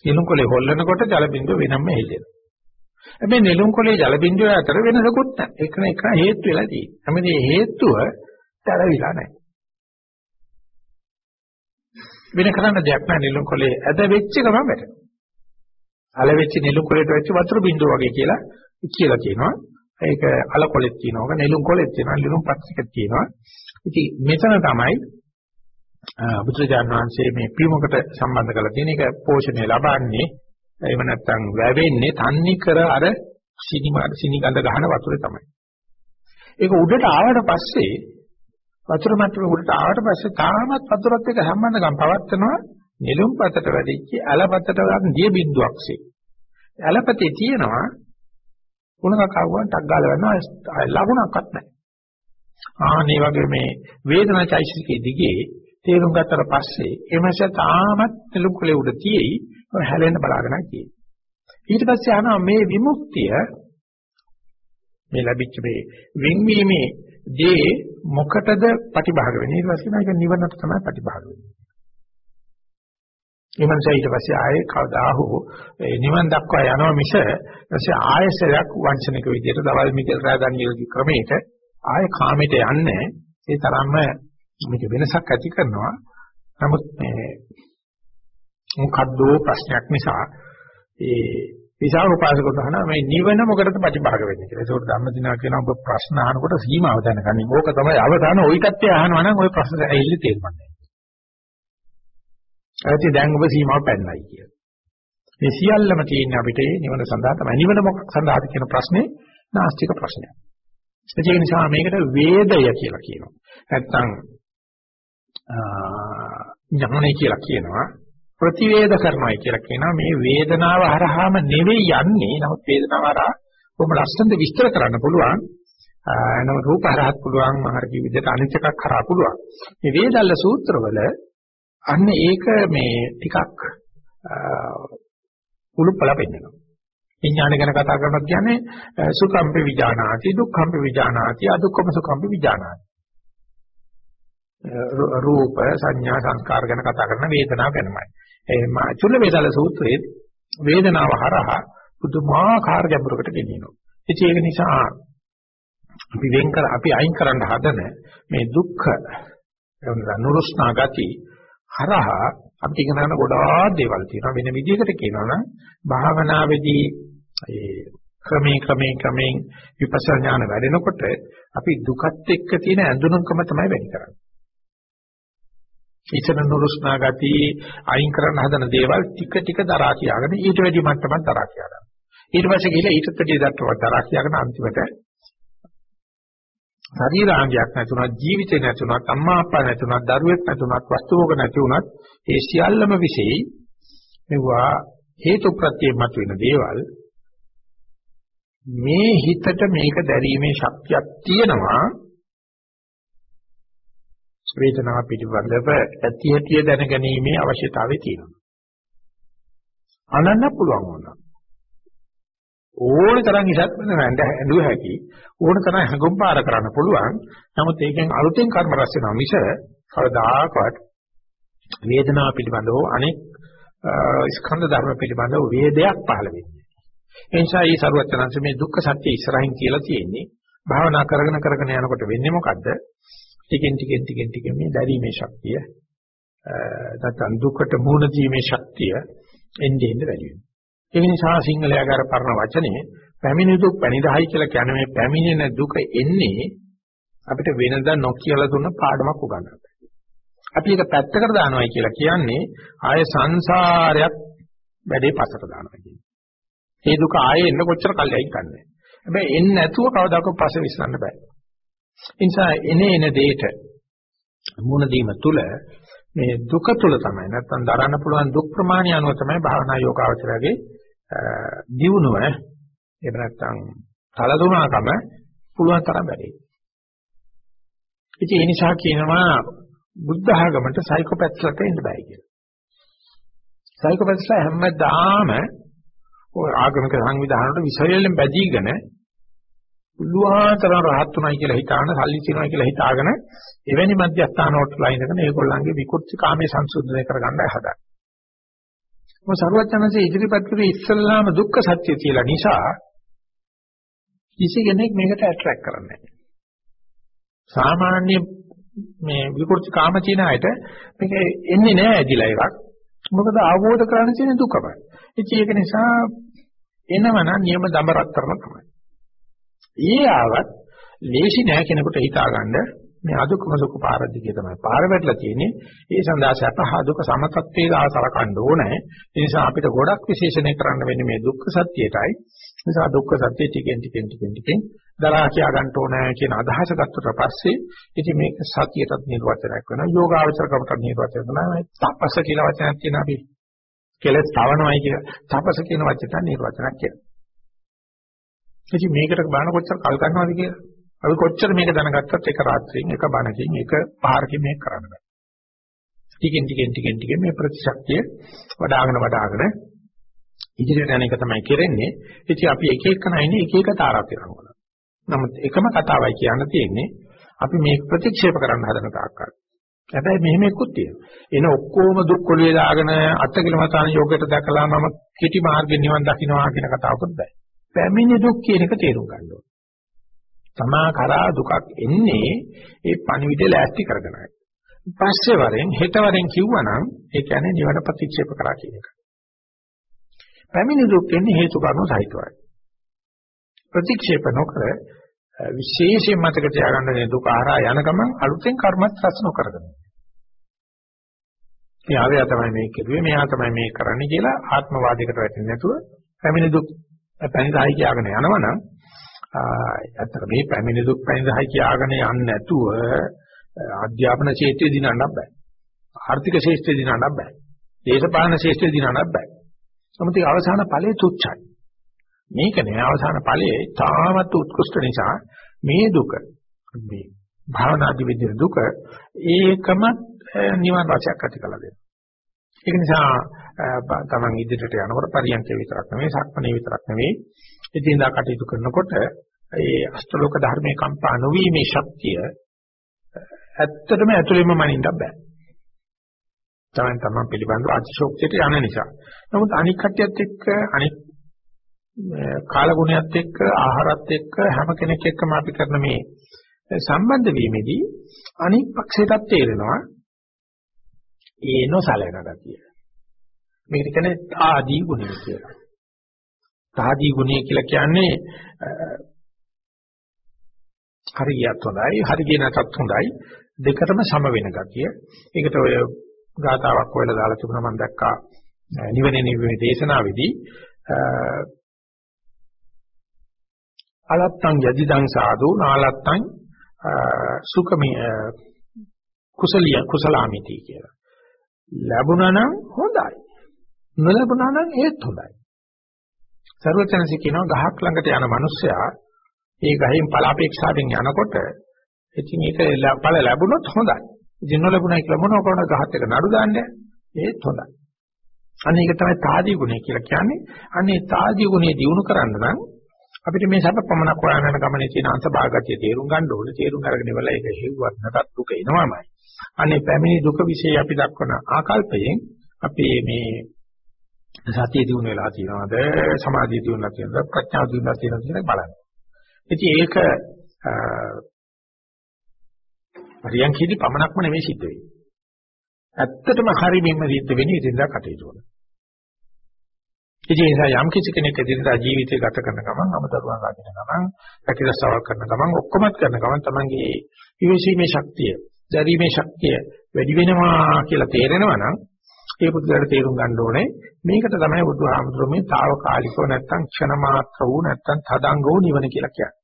නෙළුම් කොලේ හොල්ලනකොට ජල බිඳුව වෙනම හෙල්ලෙනවා. හැබැයි නෙළුම් කොලේ ජල බිඳුව අතර වෙනසකුත් නැහැ. ඒක නේ එක හේතු වෙලා තියෙන්නේ. හැබැයි මේ හේතුව තරවිලා නැහැ. වෙන කරන්න දෙයක් නැහැ නිලුම් කොලේ ඇද වෙච්ච ගමන් වැටෙනවා. අල වෙච්ච නිලුම් කොලේට වෙච්ච වතුර බින්දුව වගේ කියලා කියලා කියනවා. ඒක අල කොලෙත් තියෙනවා. නිලුම් කොලෙත් තියෙනවා. නිලුම් පත්තිකත් තියෙනවා. ඉතින් මෙතන තමයි බුදුරජාණන් වහන්සේ මේ පියුමකට සම්බන්ධ කරලා තියෙන එක පෝෂණය ලබන්නේ එහෙම නැත්නම් වැවෙන්නේ තන්නේ කර අර සිනිමා සිනිගඳ ගහන වතුරේ තමයි. ඒක උඩට ආවට පස්සේ වතුර මට්ටම උඩට ආවට පස්සේ තාමත් වතුරත් එක්ක සම්බන්ධකම් පවත්නවා නෙළුම් පතට වැඩිච්ච ඇලපතට ගන්න දිය බින්දුවක්සේ. ඇලපතේ තියෙනවා උණක කවුවන් ටක් ගාලා වෙනවා ලකුණක්වත් නැහැ. ආනේ වගේ මේ වේදනා චෛසිකයේ දිගේ තේරුම් ගත්තට පස්සේ එමස තාමත් නෙළුම් කුලේ උඩ තියෙයි හැලෙන්න බලාගෙන තියෙයි. ඊට පස්සේ අහනවා මේ විමුක්තිය මේ ලැබිච්ච මේ වෙන්වීමේ දේ මොකටද ප්‍රතිභාග වෙන්නේ ඊට පස්සේ නේද නිවනට තමයි ප්‍රතිභාග වෙන්නේ ඒ මනස ඊට පස්සේ ආයේ කවදා හෝ නිවන් දක්වා යනවා මිස ඊපස්සේ ආයසරයක් වංචනික විදියට දවල් මිකල් රාගන්නියෝගී ක්‍රමයට ආයේ කාමයට යන්නේ ඒ තරම්ම මේක වෙනසක් ඇති කරනවා නමුත් මේ මොකද්ද ප්‍රශ්නයක් නිසා ඒ විසාර උපාසකව අහන මේ නිවන මොකටද ප්‍රතිභාග වෙන්නේ කියලා. ඒකට ධම්මදිනා කියන ඔබ ප්‍රශ්න අහනකොට සීමාව දැනගන්නේ. ඕක තමයි අවසාන ওই කත්තේ අහනවා නම් ওই ප්‍රශ්න ඇහිල්ල තේරුම්න්නේ. ඇයි දැන් ඔබ සීමාව පැනනයි කියලා. මේ සියල්ලම තියෙන්නේ අපිට නිවන සඳහා තමයි. නිවන මොකක් සඳහාද කියන ප්‍රශ්නේ නාස්තික ප්‍රශ්නයක්. ඒ නිසා මේකට වේදය කියලා කියනවා. නැත්තම් ඥානයි කියලා කියනවා. ප්‍රතිවේද කරනවායි කියලා කියනවා. මේ වේදනාව හරහාම නෙවෙයි යන්නේ. නමුත් වේදනාව හරහා කොහොම ලස්සනට විස්තර කරන්න පුළුවන්. නම රූප හරහත් පුළුවන් මහරකී විදිහට අනිත් එකක් හරහා පුළුවන්. මේ වේදල්ල සූත්‍රවල අන්න ඒක මේ ටිකක් උළුප්පල පෙන්නනවා. විඥාන ගැන කතා කරනකොට කියන්නේ සුඛම්පි විජානාති දුක්ඛම්පි විජානාති අදුක්ඛම සුඛම්පි විජානාති. රූප සංඥා සංස්කාර ගැන කතා කරන වේදනාව ගැනමයි එහෙම චුල්ල වේදල සූත්‍රයේ වේදනාව හරහා පුදුමාකාර ගැඹුරකට ගෙනියනවා. ඉතින් ඒක නිසා අපි වෙන් කර අපි අයින් කරන්න හදන මේ දුක්ඛ එවන නුරුස්නා ගති හරහා අපි ඉගෙන ගන්න ගොඩාක් දේවල් තියෙනවා. වෙන විදිහකට කියනවා නම් භාවනාවේදී ඒ ක්‍රමයෙන් ක්‍රමයෙන් ක්‍රමයෙන් විපස්සනා ඥාන වැඩෙනකොට අපි දුකත් එක්ක තියෙන ඇඳුනුකම තමයි වැඩි කරන්නේ. ඉතන නුරුස්නා ගති අයින් කරන්න හදන දේවල් ටික ටික දරා කියාගෙන ඊට වැඩි මට්ටමක් දරා කියා ගන්න. ඊට පස්සේ ගිහලා ඊටත් වැඩි දක්වා දරා කියාගෙන අන්තිමට ශරීරාංගයක් නැතුණත් ජීවිතේ නැතුණත් අම්මා අප්පා නැතුණත් දරුවෙක් නැතුණත් වස්තුවක නැතුණත් ඒ සියල්ලම විශේෂයි. මෙවුවා හේතු ප්‍රත්‍යයෙන් මතුවෙන දේවල්. මේ හිතට මේක දැරීමේ ශක්තියක් තියෙනවා. වේදනාව පිළිබඳව ඇති හැටි දැනගැනීමේ අවශ්‍යතාවය තියෙනවා. අනන්න පුළුවන් වුණා. ඕන තරම් ඉසත් වෙනඳ ඇඬුව හැකි ඕන තරම් හඟුම් පාර කරන්න පුළුවන්. නමුත් ඒකෙන් අලුතෙන් කර්ම රැස් වෙනවා මිස කවදාකවත් වේදනාව පිළිබඳව අනෙක් ස්කන්ධ ධර්ම පිළිබඳව වේදයක් පහළ වෙන්නේ. ඒ නිසා මේ සරුවචනංශ මේ දුක්ඛ සත්‍ය ඉස්සරහින් කියලා තියෙන්නේ. භාවනා කරගෙන කරගෙන යනකොට වෙන්නේ මොකද්ද? ටිකෙන් ටිකෙන් ටිකෙන් ටිකෙන් මේ දැරීමේ ශක්තිය නැත්නම් දුකට මුහුණ දීමේ ශක්තිය එන්නේ එන්නේ වැඩි වෙනවා. ඒ නිසා සිංහලයාගාර පරණ වචනේ පැමිණි දුක් පැනිරහයි කියලා කියන මේ පැමිණෙන දුක එන්නේ අපිට වෙනදා නොකියලා දුන්න පාඩමක් උගන්වන්න. අපි ඒක පැත්තකට දානවායි කියලා කියන්නේ ආය සංසාරයක් වැඩේ පස්සට දානවා කියන්නේ. ඒ දුක ආයේ එන්න කොච්චර කල්යයි කන්නේ. හැබැයි එන්නේ නැතුව කවදාකවත් පස්සේ විශ්ලන්න බෑ. ඒ නිසා එනේ එන දෙයට මුණ දීම තුල මේ දුක තුල තමයි නැත්තම් දරන්න පුළුවන් දුක් ප්‍රමාණය අනුව තමයි භාවනා යෝගාවචරයේ දියුණුව එහෙම නැත්තම් තලදුනාකම පුළුවන් තරම් වැඩි. ඉතින් ඒ නිසා කියනවා බුද්ධ ආගමට සයිකෝපැත්ස්ලට එන්න බෑ කියලා. සයිකෝපැත්ස්ලා හැමදාම ඔය ආගමික සංවිධානවල විෂයයෙන් බැදීගෙන පුළුවන්තරම් රහත් උනායි කියලා හිතාන සල්ලි තියනවා කියලා හිතාගෙන එවැනි මධ්‍යස්ථාන වලටලා ඉඳගෙන ඒගොල්ලන්ගේ විකෘති කාමයේ සංසුද්ධනය කරගන්නයි හදන්නේ. මොකද සරුවචනන්සේ ඉදිරිපත් කරේ ඉස්සල්ලාම දුක්ඛ සත්‍ය කියලා නිසා කිසි කෙනෙක් මේකට ඇට්‍රැක්ට් කරන්නේ නැහැ. සාමාන්‍ය මේ විකෘති කාම තියෙන අයට මේක එන්නේ නැහැ ඇදිලා එකක්. මොකද අවබෝධ කරගන්න තියෙන දුකමයි. ඉතින් ඒක නිසා එනවනම් නියම දඹරක් කරන තමයි. ඒ ආවත් ලේසි නෑ කෙනෙකුට හිතාගන්න මේ අදුක්කම සුඛ පාරදිකේ තමයි පාර වැටලා තියෙන්නේ. ඒ සඳහා සැප හා දුක සමතත්වයේ ආසරකන්න ඕනේ. ඒ නිසා අපිට ගොඩක් විශේෂණය කරන්න වෙන්නේ මේ දුක්ඛ සත්‍යයටයි. නිසා දුක්ඛ සත්‍ය ටිකෙන් ටිකෙන් ටිකෙන් ටිකෙන් දරා කියා ගන්න ඕනේ කියන අදහස ගත්තට පස්සේ ඉතින් මේක සතියටත් නිර්වචනයක් වෙනවා. යෝගාවචර කමට නිර්වචනයක් වෙනවා. තපස කියලා වචනයක් තියෙනවා අපි. කෙලස් තවනවයි කියලා. තපස කියන වචනට නිර්වචනයක් කියනවා. ඉතින් මේකට බාන කොච්චර කල් ගන්නවද කියලා. අපි කොච්චර මේක දැනගත්තත් එක රාත්‍රියෙන් එක බණකින් එක පාරකින් මේක කරන්න බෑ. ටිකෙන් ටිකෙන් ටිකෙන් ටිකෙන් මේ ප්‍රතිශක්තිය වඩාගෙන වඩාගෙන ඉදිරියට යන එක තමයි කරන්නේ. ඉතින් අපි එක එක නැිනේ එක එක තාරා කරනවා. නමුත් එකම කතාවයි කියන්න තියෙන්නේ අපි මේක ප්‍රතික්ෂේප කරන්න හදන තාක්කල්. හැබැයි මෙහෙම එක්කුත් තියෙනවා. එන ඔක්කොම දුක් කොළිය දාගෙන අත්කලමතාන යෝගයට දැකලා මම කෙටි මාර්ගෙ නිවන් දකින්නවා කියන කතාවකුත් බෑ. පැමිණි දුක් කියන එක තේරුම් ගන්න ඕනේ. තමා කරා දුකක් එන්නේ ඒ පණිවිඩ ලෑස්ති කරගෙනයි. පස්සේ වරෙන් හෙට වරෙන් කිව්වනම් ඒ කියන්නේ නිවන ප්‍රතික්ෂේප කරා කියන එක. පැමිණි දුක් එන්නේ හේතු කාරණා සහිතවයි. ප්‍රතික්ෂේප නොකර විශේෂයෙන් මතක තියාගන්න මේ දුක ආරා යන ගමන් අලුතෙන් කර්මත් රැස් නොකරගෙන. ත්‍යාගය තමයි මේ කෙරුවේ මෙයා තමයි මේ කරන්නේ කියලා ආත්මවාදයකට වැටෙන්නේ නැතුව පැමිණි දුක් පැනිදායි කියාගෙන යනවනම් ඇත්තට මේ පැමිණි දුක් පැනිදායි කියාගෙන යන්නේ නැතුව අධ්‍යාපන ක්ෂේත්‍රයේ දිනන්නත් බෑ. ආර්ථික ක්ෂේත්‍රයේ දිනන්නත් බෑ. දේශපාලන ක්ෂේත්‍රයේ දිනන්නත් බෑ. සමථ අවසාන ඵලයේ තුච්චයි. මේක නෑ අවසාන ඵලයේ තාමත් උත්කෘෂ්ඨ නිසා මේ දුක මේ භාවනාදි විදින දුක ඒකම නිවන රසයක් ඇති කළ දෙනවා. ඒක නිසා තමන් ඉදිරියට යනකොට පරියන්ක විතරක් නෙවෙයි සක්මණේ විතරක් නෙවෙයි ඉදින්දා කටයුතු කරනකොට ඒ අෂ්ටලෝක ධර්මයේ කම්පා නොවීමේ ශක්තිය ඇත්තටම ඇතුළෙම මනින්න බෑ. තමයි තමන් පිළිබඳව අතිශෝක්තියට යන නිසා. නමුත් අනික් කට්ටියත් එක්ක අනික් කාලගුණයත් එක්ක ආහාරත් එක්ක හැම කෙනෙක් එක්කම අපි කරන මේ සම්බන්ධ වීමේදී අනික් පක්ෂයටත් තේරෙනවා ඒ නොසලෙන ගතිය. මේකට කියන්නේ තාදී ගුණය කියලා. තාදී ගුණය කියලා කියන්නේ හරියට හොඳයි හරිය නැතත් හොඳයි දෙකටම සම වෙන ගතිය. ඒකට ඔය ගාතාවක් හොයලා දාලා තිබුණා මම දැක්කා නිවනේ නිවනේ දේශනාවේදී අලත්තං යදිදං සාදු නාලත්තං සුඛමි කුසලිය කුසලාමිති කියලා. ලැබුණා නම් හොඳයි. නොලැබුණා නම් ඒත් හොඳයි. සර්වචනසි කියනවා ගහක් ළඟට යන මිනිස්සයා ඒ ගහෙන් පල අපේක්ෂාවෙන් යනකොට ඉතින් ඒක පල ලැබුණොත් හොඳයි. ඉතින් නොලැබුණයි කියලා මොනව කරනද ගහත් එක නඩු දාන්නේ? ඒත් හොඳයි. අන්න ඒක තමයි තාදී ගුණය කියලා කියන්නේ. අන්නේ තාදී ගුණය දිනු කරන්න නම් අපිට මේ සැප පමණක් හොයන යන ගමනේ තියෙන අංශභාගතිය තේරුම් ගන්න ඕනේ. තේරුම් අරගෙන ඉවරලා ඒක හෙව්වත් නැතත් දුක එනවාමයි. අනේ පැමිණි දුක વિશે අපි දක්වන ආකල්පයෙන් අපි මේ සතිය දිනු වෙලා තියෙනවද සමාධිය දිනු වෙලා තියෙනවද ප්‍රඥා දිනු වෙලා තියෙනවද කියලා බලන්න. ඉතින් ඒක පරියන්කේදී පමණක්ම නෙමෙයි සිද්ධ වෙන්නේ. ඇත්තටම හරි මෙන්න සිද්ධ වෙන්නේ ඉතින්දා කටයුතු වල. ඉතින් ඒ නිසා යම් කිසි කෙනෙක් ඉදිරියට ජීවිතය ගත කරන ගමන් අමතරුවන් රකින්න ගමන් පැකිලස්සවල් කරන ගමන් ඔක්කොමත් කරන ගමන් තමන්ගේ ඉවසීමේ ශක්තිය, දැරීමේ ශක්තිය වැඩි වෙනවා කියලා තේරෙනවා නම් ඒ පුදුලට තේරුම් ගන්න ඕනේ මේකට තමයි බුදුහාමුදුරුවෝ මේ తాවකාලිකව නැත්තම් ක්ෂණ මාත්‍ර වූ නැත්තම් තදංග වූ නිවන කියලා කියන්නේ.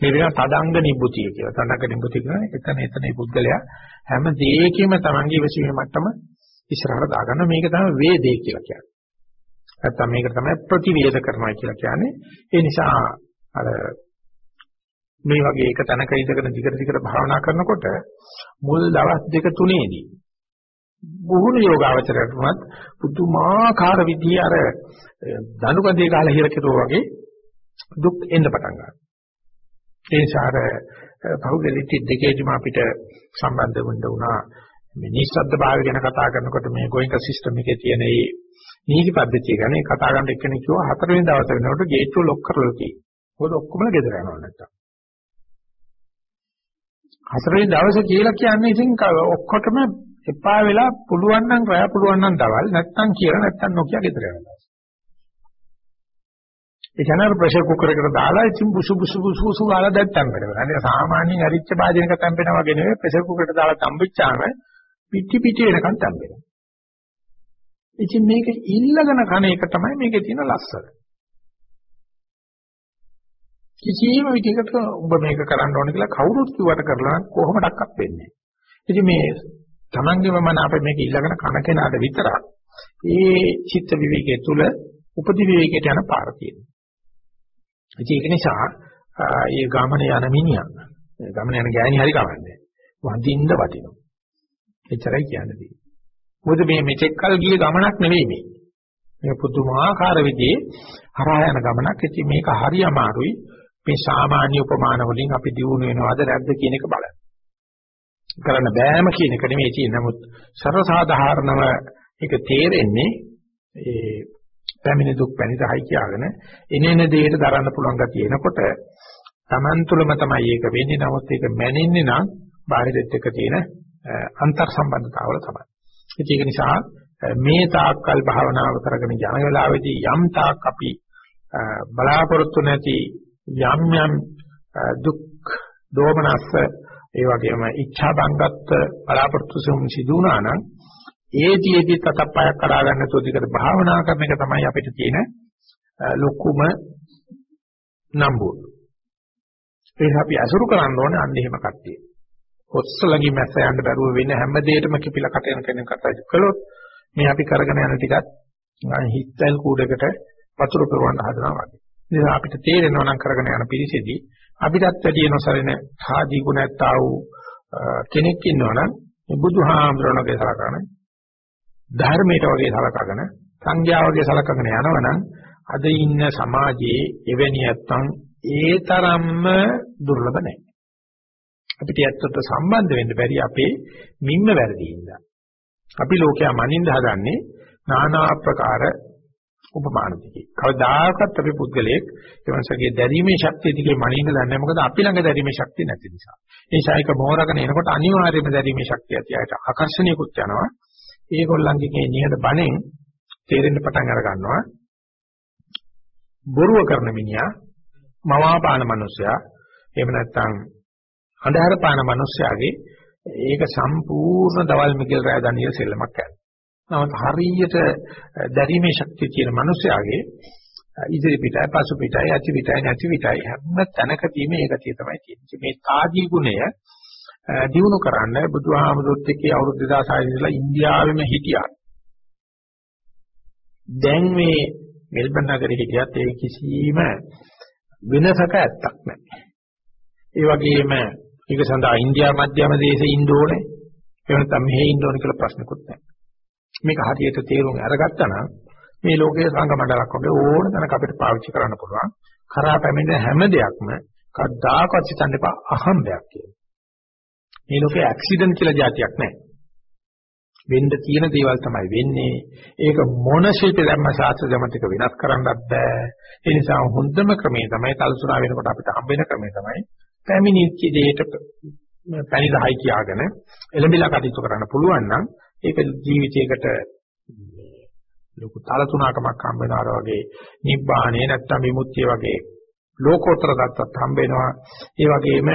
මේ වෙන තදංග නිබ්බුතිය කියලා. තදංග නිබ්බුතිය කියන්නේ එතන එතන මේ පුද්ගලයා හැම දෙයකම තමන්ගේ ඉවසීමේ මට්ටම ඉස්සරහට දාගන්න මේක තමයි වේදේ කියලා කියන්නේ. නැත්තම් මේක තමයි ප්‍රතිවේද කරනවා කියලා කියන්නේ. ඒ නිසා අර මේ වගේ එක තැනක ඉඳගෙන දිගට දිගට භාවනා කරනකොට මුල් දවස් දෙක තුනේදී බුහුණු යෝගාවචරයට උනත් පුදුමාකාර විදිහේ අර දනුකඳේ කාලා හිර කෙරුවා වගේ දුක් එන්න පටන් ගන්නවා. ඒ නිසා අර පහුගලිටි දෙකේදීම අපිට සම්බන්ධ වෙන්න උනා මේ නිස්සද්ද භාවය ගැන කතා කරනකොට මේ ගෝයින්ක සිස්ටම් එකේ තියෙන මේ නීති පද්ධතිය ගැන කතා කරන්න එක්කෙනෙක් කිව්වා හතරවෙනි දවසේ වෙනකොට ගේට්ටුව ලොක් කරලා තියෙනවා. මොකද ඔක්කොම ගෙදර යනවා නැත්තම්. හතරවෙනි දවසේ කියලා කියන්නේ ඉතින් ඔක්කොටම එපා වෙලා පුළුවන් නම් රැය පුළුවන් නම් දවල් නැත්තම් කියලා නැත්තම් නොකිය ගෙදර යනවා. ඒ කියන්නේ ප්‍රෙෂර් කුකර් එකට දාලා ඉතින් බුසු බුසු බුසු බුසු ගාලා දැන් තැම්බෙනවා. අනේ සාමාන්‍යයෙන් අරිච්ච භාජනයක තැම්බෙනවා වගේ නෙවෙයි ප්‍රෙෂර් කුකර් එකට දාලා තම්බිච්චාම පිටි පිටි වෙනකන් තැම්බෙනවා. ඉතින් මේක ඉල්ලගෙන කන එක තමයි මේකේ තියෙන ලස්සන. කිසියම් විදිහකට ඔබ මේක කරන්න ඕන කියලා කවුරුත් කිව්වට කරලා කොහොමඩක්වත් වෙන්නේ නැහැ. ඉතින් මේ Tamangeම මන අපේ මේක ඉල්ලගෙන කන කෙනාට විතරක් ඒ චිත්ත විවේකයේ තුල උපදි විවේකයට යන පාර තියෙනවා. ඒක නිසා ඒ ගමන යන මිනිහා ගමන යන ගෑණි හරි කවන්නේ. වඳින්න වටිනවා. එච්චරයි කියන්නේ. මොකද මේ මෙතෙක් කල් ගිය ගමනක් නෙවෙයි මේ. මේක පුදුමාකාර විදිහේ හරහා යන ගමනක්. ඉතින් මේක හරි අමාරුයි. මේ සාමාන්‍ය උපමාන වලින් අපි දිනු වෙනවද නැද්ද කියන එක බලන්න. කරන්න බෑම කියන එක නෙමෙයි තියෙන්නේ. නමුත් සර්වසාධාරණව ඒක තේරෙන්නේ ඒ පැමිණි දුක් පැනිරහයි කියාගෙන එනේන දෙයට දරන්න පුළුවන් ගතිය එනකොට Taman තුලම තමයි ඒක වෙන්නේ. නමුත් ඒක මැනෙන්නේ නම් බාහිරෙත් එක්ක තියෙන අන්තර් සම්බන්ධතාවල තමයි. ඒක නිසා මේ තාක්කල් භාවනාව කරගෙන යන වෙලාවේදී යම් තාක් අපි බලාපොරොත්තු නැති යම් යම් දුක් දෝමනස්ස ඒ වගේම ඉච්ඡා බංගත් බලාපොරොත්තු සිදු වුණා නම් ඒදීදී තතප්පයක් කරා ගන්න තොදිකට භාවනා කරන එක තමයි අපිට තියෙන ලොකුම නම්බුව. ඒක අපි අසුරු කරන්න ඕනේ අන්න එහෙම කට්ටිය. ඔස්සලගි මැස්ස යන්න බැරුව වෙන හැම දෙයකම කිපිලා කට යන කෙනෙක් කතා කළොත් මේ අපි කරගෙන යන ටිකත් හිස්තල් කූඩකට වතුර පුරවන්න හදනවා වගේ. ඉතින් අපිට තේරෙනවා නම් කරගෙන යන පිළිසෙදී අපිටත් වැඩි නොසරින සාදී ගුණයත්තා වූ කෙනෙක් ඉන්නවනම් බුදුහාමුදුරණගේ සලකන ධර්මයට වගේ සලකගෙන සංඥා වගේ සලකගෙන යනවනම් අද ඉන්න සමාජයේ එවැනි නැත්තම් ඒ තරම්ම දුර්ලභ නැහැ. අපිට ඇත්තට සම්බන්ධ වෙන්න බැරි අපේ මිම්ම වැරදි ඉඳලා. අපි ලෝකයා මනින්න හදන්නේ নানা ආකාර උපමාන දිගේ. කවදාකවත් අපි පුද්ගලයෙක් එවන්සගේ දැරීමේ ශක්තිය දිගේ මනින්න දන්නේ මොකද අපි ළඟ දැරීමේ ශක්තිය නැති නිසා. ඒ නිසා ඒක මෝරගෙන එනකොට අනිවාර්යයෙන්ම දැරීමේ ශක්තිය ඇතියට ආකර්ෂණීයකුත් යනවා. ඒගොල්ලන්ගේ මේ නිහඬ බණෙන් තේරෙන්න පටන් අර ගන්නවා. බොරුව කරන මිනිහා මවාපාන මිනිසයා එහෙම නැත්නම් අන්ධහර පාන මිනිසයාගේ ඒක සම්පූර්ණ දවල් මිගෙල් රෑ දනියල් සෙල්ලමක් කරනවා. නමුත් හරියට දැරීමේ ශක්තිය තියෙන මිනිසයාගේ ඉදිරි පිටයි පසු පිටයි ඇති පිටයි නැති පිටයි හැම තැනකදීම ඒකතිය තමයි තියෙන්නේ. මේ තාදී ගුණය දිනු කරන්න බුදුහාමුදුරුත් එක්ක අවුරුදු 2600 ඉඳලා ඉන්දියාවෙම හිටියා. දැන් මේ මෙල්බන් නගරේ හිටියත් ඒ කිසිම වෙනසක ඇත්තක් නැහැ. ඒ වගේම ඒක සඳහා ඉන්දියා මධ්‍යම දේශේ ඉන්න ඕනේ. එහෙම නැත්නම් මෙහෙ ඉන්න ඕනේ කියලා ප්‍රශ්නකුත් නැහැ. මේක හරියට තේරුම් අරගත්තා නම් මේ ලෝකයේ සංඝ මණ්ඩලයක් වගේ ඕන තැනක අපිට පාවිච්චි කරන්න පුළුවන්. කරා පැමිණෙන හැම දෙයක්ම කද්දාකවත් හිතන්න එපා අහම්බයක් කියලා. මේ ලෝකේ ඇක්සිඩන්ට් කියලා જાතියක් නැහැ. වෙන්න තියෙන දේවල් තමයි වෙන්නේ. ඒක මොන ශිල්ප ධර්ම ශාස්ත්‍ර ජමතික වෙනස් කරන්නත් බෑ. ඒ නිසා හොඳම ක්‍රමය තමයි තල්සුනා වෙනකොට අපිට හම්බ වෙන ක්‍රමය තමයි පැමිණිච්ච දෙයට පැණිදහයි කියාගෙන එළඹිලා කටයුතු කරන්න පුළුවන් නම් ඒක ජීවිතයකට ලොකු තලතුණකමක් හම්බ වෙනවා වගේ නිබ්බාණය නැත්තම් විමුක්තිය වගේ ලෝකෝත්තර දත්තත් හම්බ වෙනවා ඒ වගේම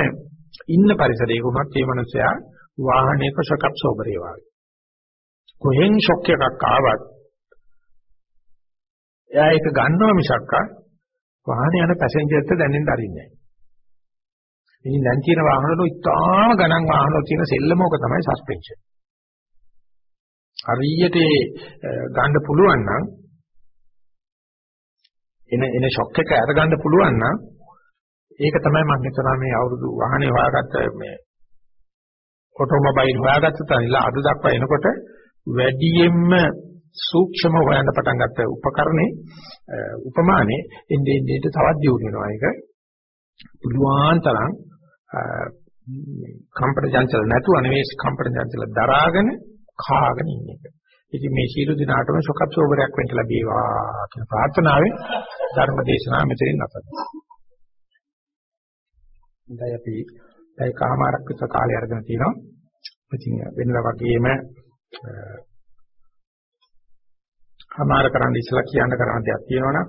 ඉන්න පරිසරයක උනත් මේ මනුස්සයා වාහනයක ෂොක්අප් සෝබරේ වගේ කොහෙන් ෂොක් එකක් ආවත් එයා ඒක ගන්නවා මිසක් වාහනේ යන පැසෙන්ජර්ට දැනෙන්න අරින්නේ නැහැ. ඉතින් දැන් තියෙන වාහන වල ඉතාම ගණන් වාහන වල තියෙන සෙල්ලමෝක තමයි සස්පෙන්ෂන්. හරියට ගන්න පුළුවන් නම් එන එන ෂොක් එක අරගන්න පුළුවන් නම් ඒක තමයි මම හිතනවා මේ අවුරුදු වාහනේ හොයාගත්ත මේ ඔටෝමොබයිල් හොයාගත්ත තැනilla අද දක්වා එනකොට වැඩියෙන්ම සූක්ෂම හොයන්න පටන් ගත්ත උපකරණේ උපමානේ එන්නේ එන්නේ තවත් දියුණු වෙනවා. ඒක පුළුවන් තරම් කම්පන චංචල නැතුව නෙවෙයි කම්පන චංචල දරාගෙන කාගෙන ඉන්න එක. ඉතින් මේ සීල දිනාටම සොකප් සෝබරයක් වෙන්න ලැබේවා කියන ප්‍රාර්ථනාවෙන් ධර්ම දේශනාව මෙතනින් නැතත්. දැන් අපි දැන් කාමාරක් විතර කාලය අරගෙන තිනවා. ඉතින් වෙනදා වගේම කමාර කරන්න ඉස්සලා කියන්න කරන්න දෙයක් තියෙනවනම්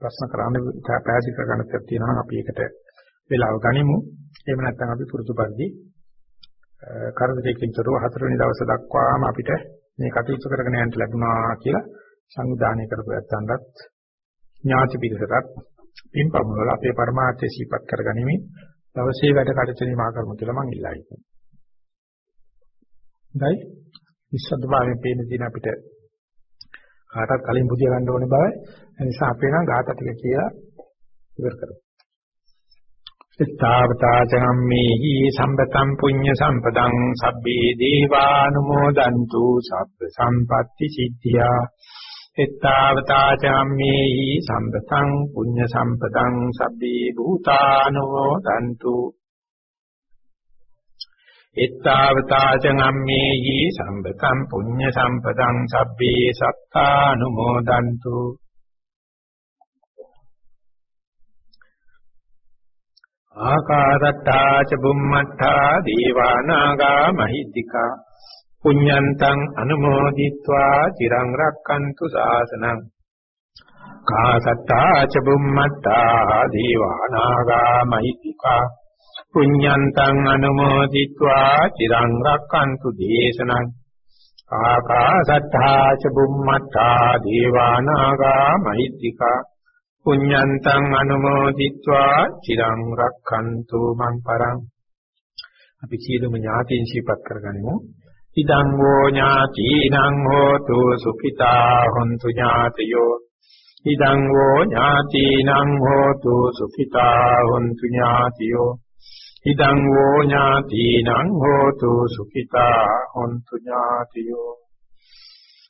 ප්‍රශ්න කරන්න පැහැදිලි කරගන්න දෙයක් තියෙනවා අපි ඒකට වෙලාව ගනිමු. එහෙම නැත්නම් අපි පුරුදු පරිදි කරදරයකින් තොරව හතරවෙනි දවස් දක්වාම අපිට මේ කටයුතු කරගෙන යන්න ලැබුණා කියලා සංවිධානය කරපු යත්තන්වත් ඥාති පිරිසටත් පින්පමුණවල අපේ පරමාර්ථය සිහිපත් කරගනිමින් දවසේ වැඩ කටයුතු නිමා කරමු කියලා මම ඉල්ලා හිටිනවා. හොඳයි. විශ්වද්භාවයෙන් පේන දින අපිට කාටත් කලින් බුදිය ගන්න ඕනේ බවයි. ඒ නිසා අපේ නම් ගාථා ටික කියලා ඉවර කරමු. ස්ථාවතාචනම්මේහි සම්පතං පුඤ්ඤ සම්පතං සබ්බේ දේවානුමෝදන්තු සබ්බ සම්පatti සිද්ධියා. එත්තාවතා චම්මේහි සම්පතං පුඤ්ඤ සම්පතං සබ්බේ භූතානෝ දන්තු එත්තාවතා චම්මේහි සම්පතං පුඤ්ඤ සම්පතං සබ්බේ සත්තානුමෝදන්තු. ආකාරට්ටා ච බුම්මට්ටා දීවානාගා මහිද්దికා පුඤ්ඤන්තං අනුමෝදිත්වා চিරං රක්칸තු සාසනං කාසට්ටා ච බුම්මට්ටා දීවානාගා මහිද්దికා පුඤ්ඤන්තං අනුමෝදිත්වා চিරං රක්칸තු දේශනං ආකාසට්ටා ච බුම්මට්ටා දීවානාගා මහිද්దికා පුඤ්ඤන්තං අනුමෝදිत्वा চিරං රක්ඛන්තු මං පරං. අපි සියලුම ඥාතීන් සිපත් කරගනිමු. ඉදං වෝ ඥාතිනං හෝතු සුඛිතා හොන්තු ඥාතයෝ. ඉදං වෝ ඥාතිනං හෝතු සුඛිතා හොන්තු ඥාතයෝ. ඉදං වෝ ඥාතිනං හෝතු සුඛිතා හොන්තු ඥාතයෝ.